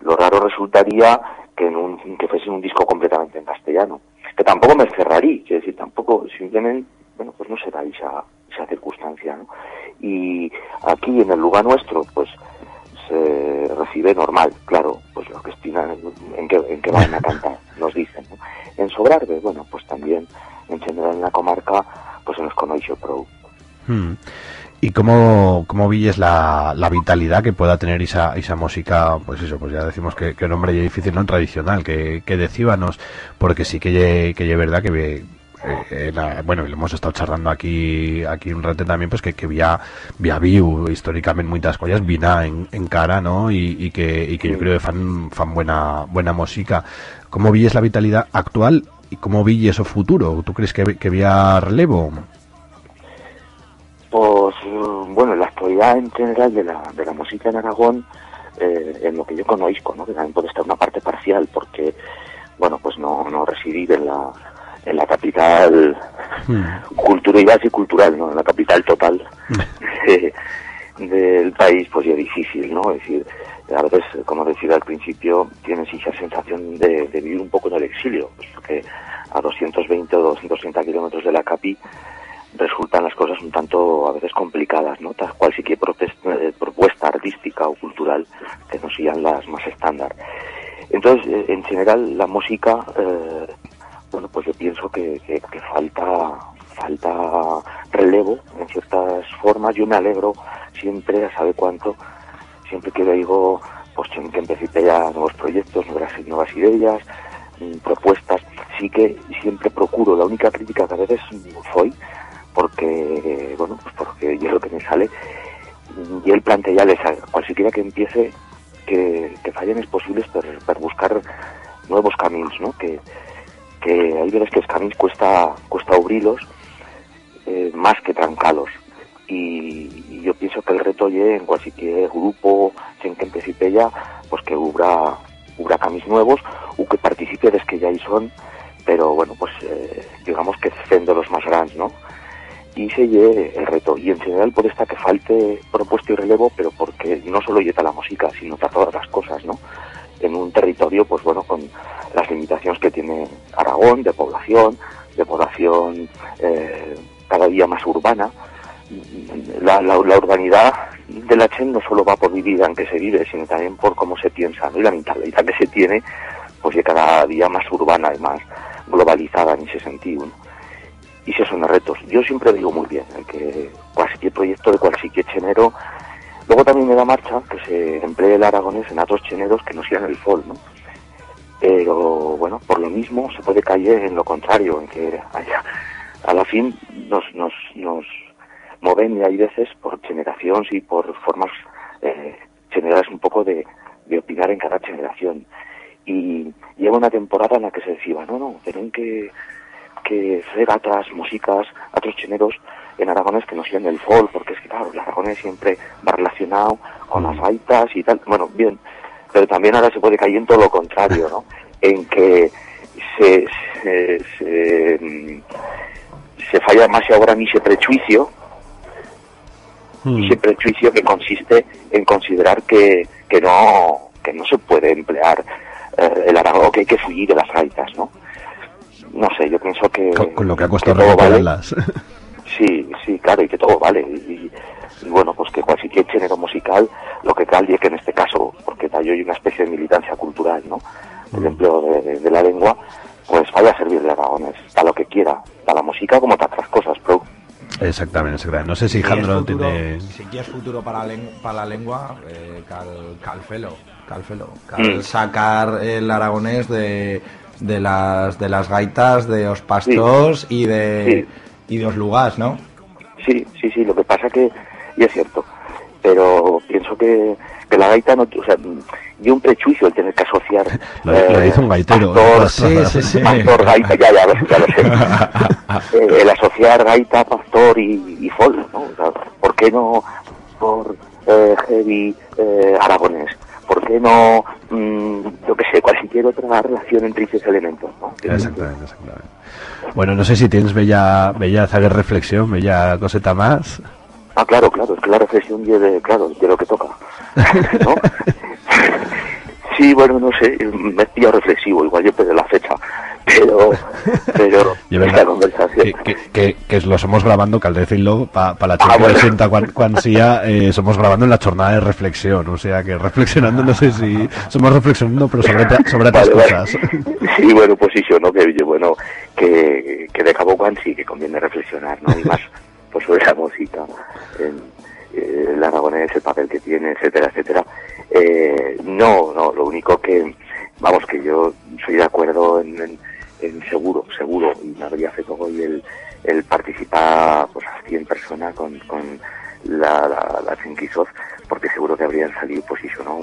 S14: lo raro resultaría que en un que fuese un disco completamente en castellano. Que tampoco me cerraría, es decir, tampoco, simplemente, bueno, pues no se da esa, esa circunstancia, ¿no? Y aquí en el lugar nuestro, pues se recibe normal, claro, pues lo que estiman en que, en que van a cantar, nos dicen, ¿no? En Sobrarbe, bueno, pues también en general en la comarca, pues se nos conoce pro.
S2: Hmm. ¿Y cómo, cómo villes la, la vitalidad que pueda tener esa, esa música, pues eso, pues ya decimos que, que nombre ya difícil, no tradicional, que, que decíbanos, porque sí que que lle verdad que ve- eh, la- bueno, lo hemos estado charlando aquí aquí un rato también, pues que, que vía, vía viu históricamente muchas cosas, vina en, en cara, ¿no? Y, y que, y que yo creo que fan, fan buena, buena música. ¿Cómo villes la vitalidad actual y cómo villes o futuro? ¿Tú crees que, que vía relevo?
S14: Pues mm, bueno, en la actualidad en general de la, de la música en Aragón, eh, en lo que yo conozco, ¿no? que también puede estar una parte parcial, porque bueno, pues no, no residir en la, en la capital cultural y cultural, ¿no? en la capital total de- del país, pues ya es difícil, ¿no? Es decir, a veces, como decía al principio, tienes esa sensación de, de vivir un poco en el exilio, pues porque a 220 o 230 kilómetros de la capi resultan las cosas un tanto a veces complicadas, ¿no? Tal cual protesta- eh, propuesta artística o cultural que no sean las más estándar. Entonces, eh, en general, la música, eh, bueno, pues yo pienso que, que- falta falta relevo en ciertas formas. Yo me alegro siempre, a saber cuánto, siempre que digo, pues que empecé ya nuevos proyectos, nuevas, nuevas ideas, mm, propuestas. Sí que siempre procuro, la única crítica que a veces fue, porque, bueno, pues porque yo lo que me sale, y el plantearles a cualquiera que empiece que, que fallen es posibles per, per buscar nuevos caminos, ¿no? Que, que hay veces que los caminos cuesta, cuesta abrirlos eh, más que trancalos. Y, yo pienso que el reto ye en cualquier grupo, en que empiece ya, pues que hubrá caminos nuevos, o que participe de que ya ahí son, pero bueno, pues eh, digamos que siendo los más grandes, ¿no? Y se lle el reto. Y en general puede estar que falte propuesto y relevo, pero porque no solo llega la música, sino todas las cosas, ¿no? En un territorio, pues bueno, con las limitaciones que tiene Aragón, de población, de población eh, cada día más urbana. La, la, urbanidad de la Chen no solo va por vivir en que se vive, sino también por cómo se piensa, ¿no? Y la mentalidad que se tiene, pues ya cada día más urbana y más globalizada en ese sentido, ¿no? Y se son retos. Yo siempre digo muy bien el que cualquier proyecto de cualquier chenero, luego también me da marcha que se emplee el aragonés en otros cheneros que no sean el fol, ¿no? Pero bueno, por lo mismo se puede caer en lo contrario, en que haya, a la fin nos, nos, nos moven y hay veces por generaciones y por formas eh, generales un poco de, de opinar en cada generación. Y llega una temporada en la que se decía, no, no, tienen que que hacer otras músicas, otros cheneros en aragones que no sean el folk, porque es que claro, el aragonés siempre va relacionado con las gaitas y tal. Bueno, bien, pero también ahora se puede caer en todo lo contrario, ¿no? En que se, se, se, se falla más ahora en ese prejuicio, ese prejuicio que consiste en considerar que, que no que no se puede emplear eh, el aragón, que hay que fugir de las gaitas, ¿no? No sé, yo pienso que...
S2: Con, con lo que ha costado
S14: que todo vale.
S2: recuperarlas.
S14: Sí, sí, claro, y que todo vale. Y, y bueno, pues que cualquier género musical, lo que calle, que en este caso, porque yo hay una especie de militancia cultural, ¿no? El empleo de, de la lengua, pues vaya a servir de aragones, para lo que quiera, para la música como para otras cosas, pero
S2: Exactamente, exactamente. No sé si
S5: Si
S2: Jandro
S5: futuro-
S2: tiene...
S5: Si quieres futuro para la, len- para la lengua, eh, cal, calfelo, calfelo. Cal
S14: Mm.
S5: sacar el aragonés de, de las de las gaitas de los pastos y de y de los lugares, ¿no?
S14: Sí, sí, sí, lo que pasa que, y es cierto, pero pienso que, que la gaita no, o sea, y un prejuicio el tener que asociar
S2: Lo, lo
S14: eh,
S2: un gaitero.
S14: pastor,
S2: ¿eh?
S5: sí, sí.
S14: pastor, gaita, ya, ya, ya lo sé. Eh, el asociar gaita, pastor y, y folk, ¿no? O sea, ¿Por qué no por eh, heavy eh, aragonés? ¿Por qué no, mm, yo qué sé, cualquier otra relación entre esos elementos, ¿no?
S2: Exactamente, exactamente. Bueno, no sé si tienes bella, bella hacer reflexión, bella coseta más.
S14: Ah, claro, claro, es que la reflexión viene claro, de lo que toca. ¿no? Sí, bueno, no sé, me he pillado reflexivo, igual yo perdí la fecha, pero, pero esta conversación...
S2: que, que, que, que lo somos grabando, cal decirlo, para pa la
S14: Ah,
S2: gent que
S14: bueno.
S2: senta quan, quan sia, eh, somos grabando en la jornada de reflexión, o sea que reflexionando, no sé si somos reflexionando, pero sobre, sobre otras
S14: Vale,
S2: cosas.
S14: Sí, bueno, pues sí, yo, ¿no? Que, bueno, que, que de cabo Juan sí que conviene reflexionar, ¿no? Y más, pues sobre la música, en, eh, el aragonés, el papel que tiene, etcétera, etcétera. Eh, no, no, lo único que, vamos, que yo soy de acuerdo en, en, en seguro, seguro, y me habría feito hoy el, el participar, pues así en persona con, con la, la, la porque seguro que habrían salido, pues.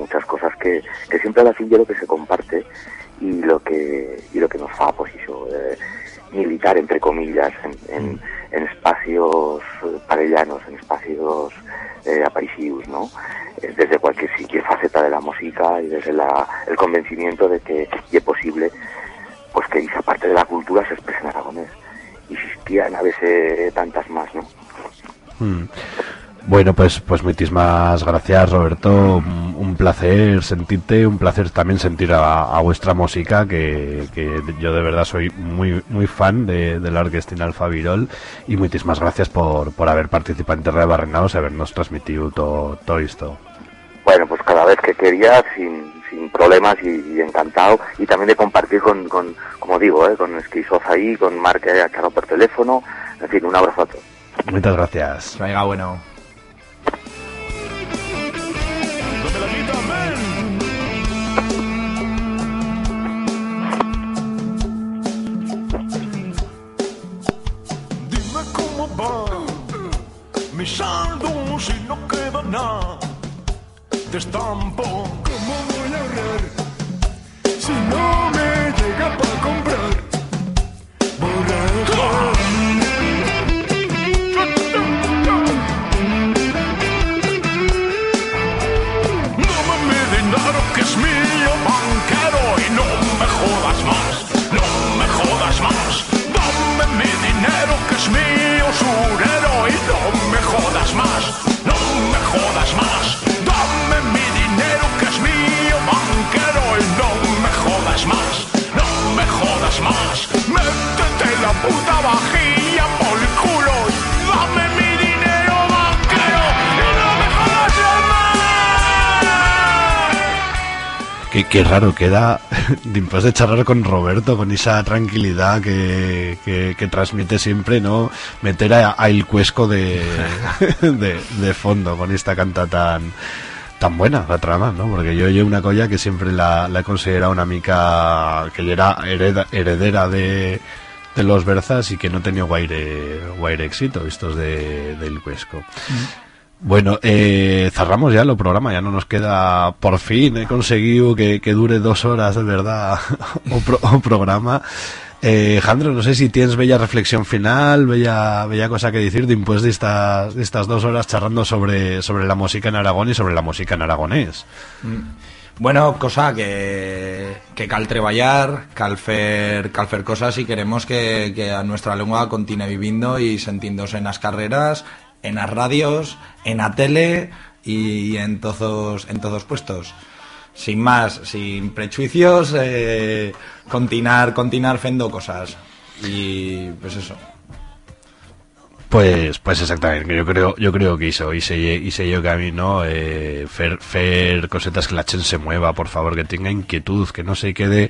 S14: Muchas cosas que, que siempre a la fin lo que se comparte y lo que y lo que nos fa pues eso, eh, militar entre comillas en, en, espacios eh, parellanos en espacios eh, aparisivos no Eh, desde cualquier sitio faceta de la música y desde la, el convencimiento de que es posible pues que esa parte de la cultura se exprese en aragonés y existían a veces tantas más no
S2: Mm. Bueno, pues, pues muchísimas gracias, Roberto. Un, un placer sentirte, un placer también sentir a, a vuestra música, que, que yo de verdad soy muy muy fan de, de la Orquestina Alfa Virol. Y muchísimas gracias por, por haber participado en Terra de Barrenados y habernos transmitido todo, todo esto.
S14: Bueno, pues cada vez que quería, sin, sin problemas y, y encantado. Y también de compartir con, con como digo, ¿eh? con Esquizoz ahí, con Marc que ha charlado por teléfono. En fin, un abrazo a todos.
S2: Muchas gracias.
S5: Venga, bueno.
S12: Mi saldo si no queda nada. Te estampo. ¿Cómo voy a ahorrar si no me llega para comprar? Dame
S2: Qué, raro queda después de charlar con Roberto, con esa tranquilidad que, que, transmite siempre, ¿no? Meter a, El Cuesco de, de, fondo con esta canta tan tan buena la trama, ¿no? Porque yo llevo una colla que siempre la, la he considerado una mica que era hereda- heredera de, de los Berzas y que no tenía guaire, guaire éxito, estos de, del Cuesco. Bueno, eh, cerramos ya el programa, ya no nos queda, por fin he conseguido que, que dure dos horas de verdad o, pro- programa. Eh, Jandro, no sé si tienes bella reflexión final, bella, bella cosa que decir después de estas, de estas dos horas charlando sobre, sobre la música en Aragón y sobre la música en aragonés.
S5: Mm. Bueno, cosa que, que cal treballar, cal fer, cal fer cosas y queremos que, que a nuestra lengua continúe viviendo y sintiéndose en las carreras, en las radios, en la tele y en todos, en todos puestos. Sin más, sin prejuicios, eh, continuar, continuar fendo cosas. Y pues eso.
S2: Pues, pues exactamente, yo creo, yo creo que hizo, hice, hice yo camino, eh, fer, fer cosetas que la chen se mueva, por favor, que tenga inquietud, que no se quede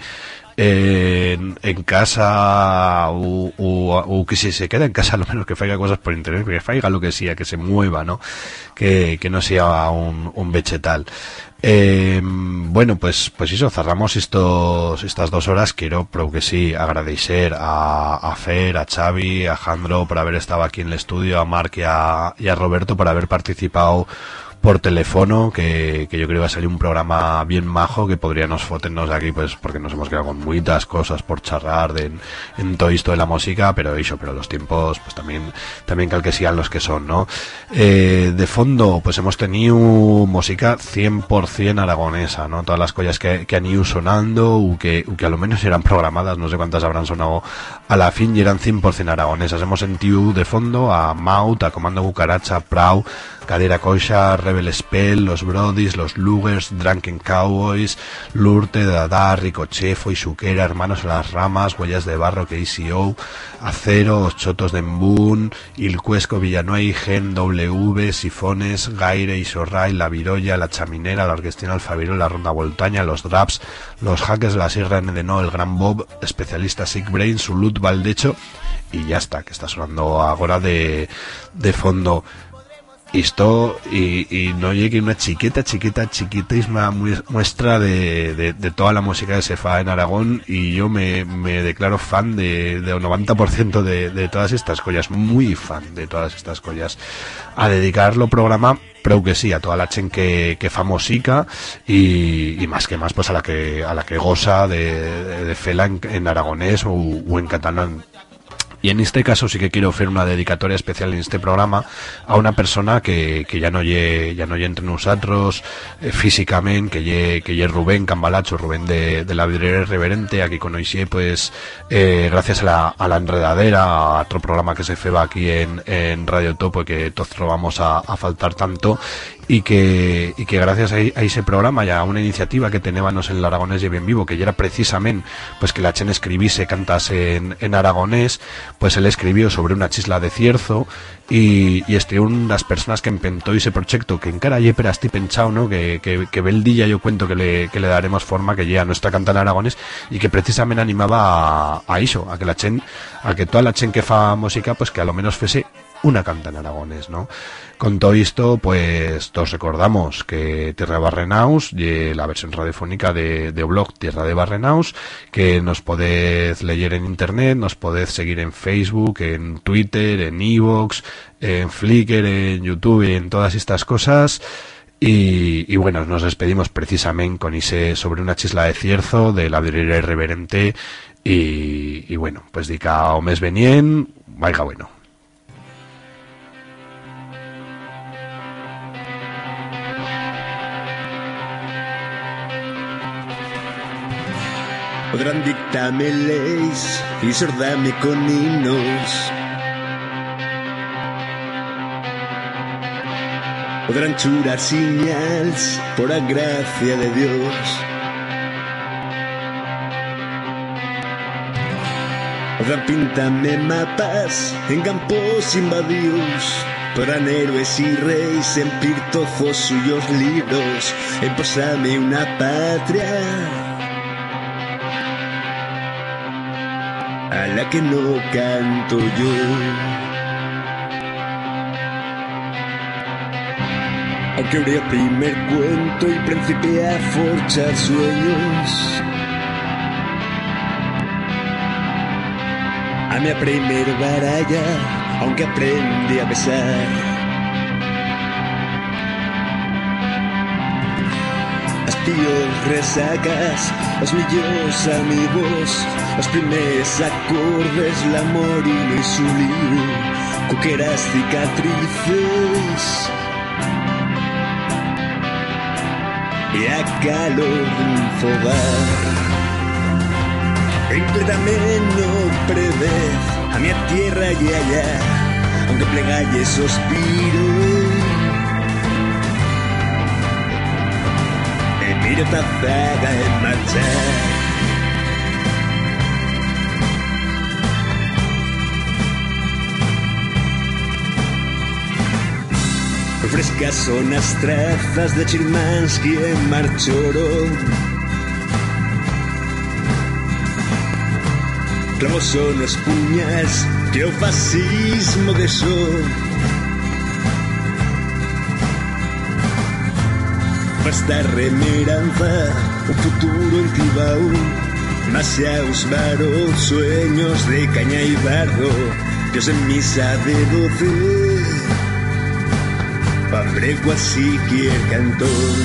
S2: en, en casa o, o- que si se queda en casa, a lo menos que faiga cosas por internet, que faiga lo que sea, que se mueva, ¿no? Que, que no sea un, un vegetal. Eh, bueno, pues, pues eso, cerramos estos, estas dos horas. Quiero, pero que sí, agradecer a, a Fer, a Xavi, a Jandro por haber estado aquí en el estudio, a Marc y a, y a Roberto por haber participado por teléfono, que, que yo creo que va a salir un programa bien majo, que podríamos foternos aquí, pues porque nos hemos quedado con muchas cosas por charlar de, en, en todo esto de la música, pero eso, pero los tiempos, pues también, también cal que sean los que son, ¿no? Eh, de fondo, pues hemos tenido música 100% aragonesa, ¿no? Todas las cosas que, que han ido sonando, o que, u que a lo menos eran programadas, no sé cuántas habrán sonado a la fin, y eran 100% aragonesas. Hemos sentido de fondo a Maut, a Comando Cucaracha, Prau, Cadera Coxa, Rebel Spell, Los Brodis, Los Lugers, Drunken Cowboys, Lurte, Dada, Ricochet, Foisuquera, Hermanos en las Ramas, Huellas de Barro, KCO, Acero, Os Chotos de Embún, Ilcuesco, Villanueva, Gen, W, Sifones, Gaire, Isorray, La Virolla, La Chaminera, La Orquestina Alfaviro, La Ronda Voltaña, Los Draps, Los Hackers de la Sierra N de No, El Gran Bob, Especialista Sick Brain, Sulut Valdecho, y ya está, que está sonando ahora de, de fondo esto y, y no llegue una chiqueta, chiqueta, chiquitísima mu- muestra de, de, de toda la música que se fa en Aragón y yo me, me declaro fan de, de un 90% de, de todas estas collas, muy fan de todas estas collas. A dedicarlo programa, pero que sí, a toda la chen que, que fa música y, y más que más pues a la que, a la que goza de, de, de fela en, en aragonés o, o en catalán. Y en este caso sí que quiero hacer una dedicatoria especial en este programa a una persona que, que ya no lle, ya no lle entre nosotros eh, físicamente, que lle, que lle Rubén Cambalacho, Rubén de, de la vidriera irreverente, aquí conocí pues eh, gracias a la, enredadera, a otro programa que se feba aquí en, Radio Topo y que todos vamos a, a faltar tanto y que, y que gracias a, ese programa y a una iniciativa que teníamos en el Aragonés y bien vivo, que ya era precisamente pues que la Chen escribise cantase en, en aragonés, pues él escribió sobre una chisla de cierzo y, y este unas personas que empentó ese proyecto que encara ye pero estoy pensado, ¿no? Que, que, que bel día yo cuento que le, que le daremos forma, que ya nuestra canta en aragonés y que precisamente animaba a, a eso, a que la Chen, a que toda la Chen que fa música, pues que a lo menos fuese una canta en aragones, ¿no? Con todo esto, pues todos recordamos que Tierra de Barrenaus la versión radiofónica de, de blog Tierra de Barrenaus, que nos podéis leer en internet, nos podéis seguir en Facebook, en Twitter, en Evox, en Flickr, en YouTube en todas estas cosas. Y, bueno, nos despedimos precisamente con ese sobre una chisla de cierzo de la vidriera irreverente y, y bueno, pues dica o mes venien, vaya bueno.
S15: Podrán dictarme leis y sordarme con himnos. Podrán churar señales por la gracia de Dios. Podrán pintarme mapas en campos invadidos. Podrán héroes y reyes en pirtozos suyos libros. Emposarme una patria a la que no canto yo. Aunque abrí el primer cuento y principié a forjar sueños. A mi primer baralla, aunque aprendí a besar. As piores resacas, os millors amigos, os primers acordes, l'amor i no su lío, coqueras cicatrices. Y a calor d'un fogar. No prevés a mi tierra y allá, aunque plegalle E miro tapada en marchar. Frescas son las trazas de Chirmansky en Marchoro. Clavos son los puñas que o fascismo deixou. Basta remeranza, un futuro en Tibau. Mas xa os varos sueños de caña y barro, Dios en misa de doce. Pambrego así quier cantor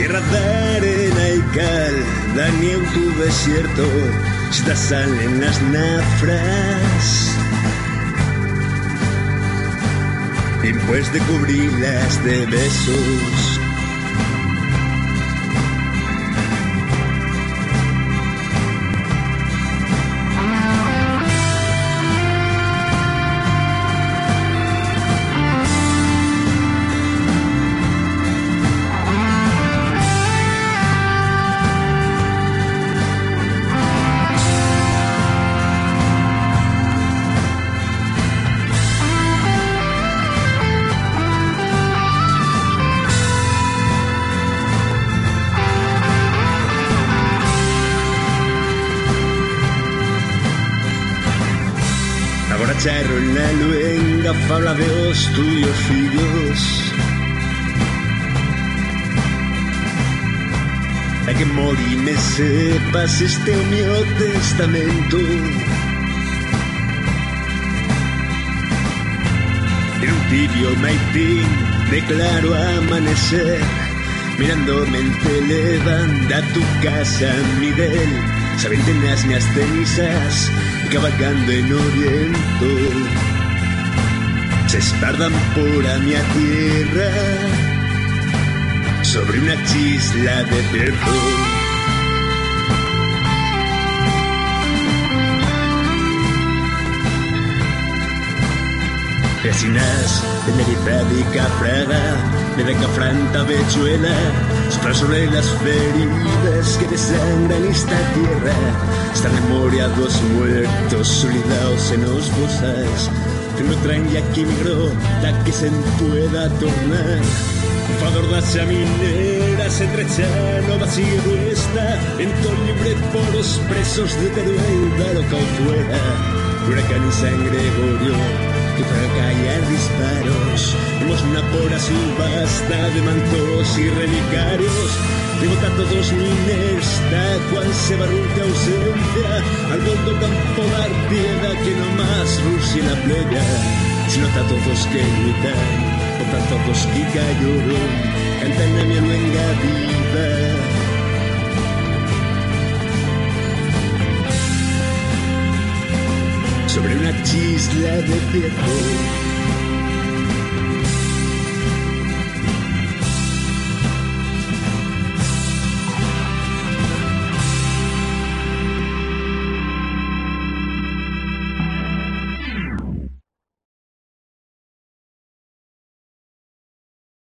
S15: Tierra de arena y cal, Daniel tu desierto, estas salen las nafras. Después de cubrirlas de besos. Na luenga fala de os tuyos fillos A que mori me sepas este o testamento. En un tibio maitín de claro amanecer. Mirándome en televan da tu casa Miguel. Saben nas minhas cenizas cabalgando en Oriento se espardan por a mi tierra sobre una chisla de perro. Vecinas de Meripédica Fraga, de Decafranta Bechuela, soplan sobre las feridas que desangran esta tierra. Esta memoria dos muertos solidados en los bosas, que no traen ya aquí migró, la que se pueda tornar. Fador da chaminera se trecha nova sigue esta Vento libre por os presos de Teruel da local fuera. Huracán y San Gregorio que para disparos. Hemos una pora subasta de mantos y relicarios Miners da cual se barrunca ausencia Al mundo campo dar piedad que no más Rusia la playa Sino todos que gritan o todos que cayeron a mi luenga viva sobre una chisla de piedra.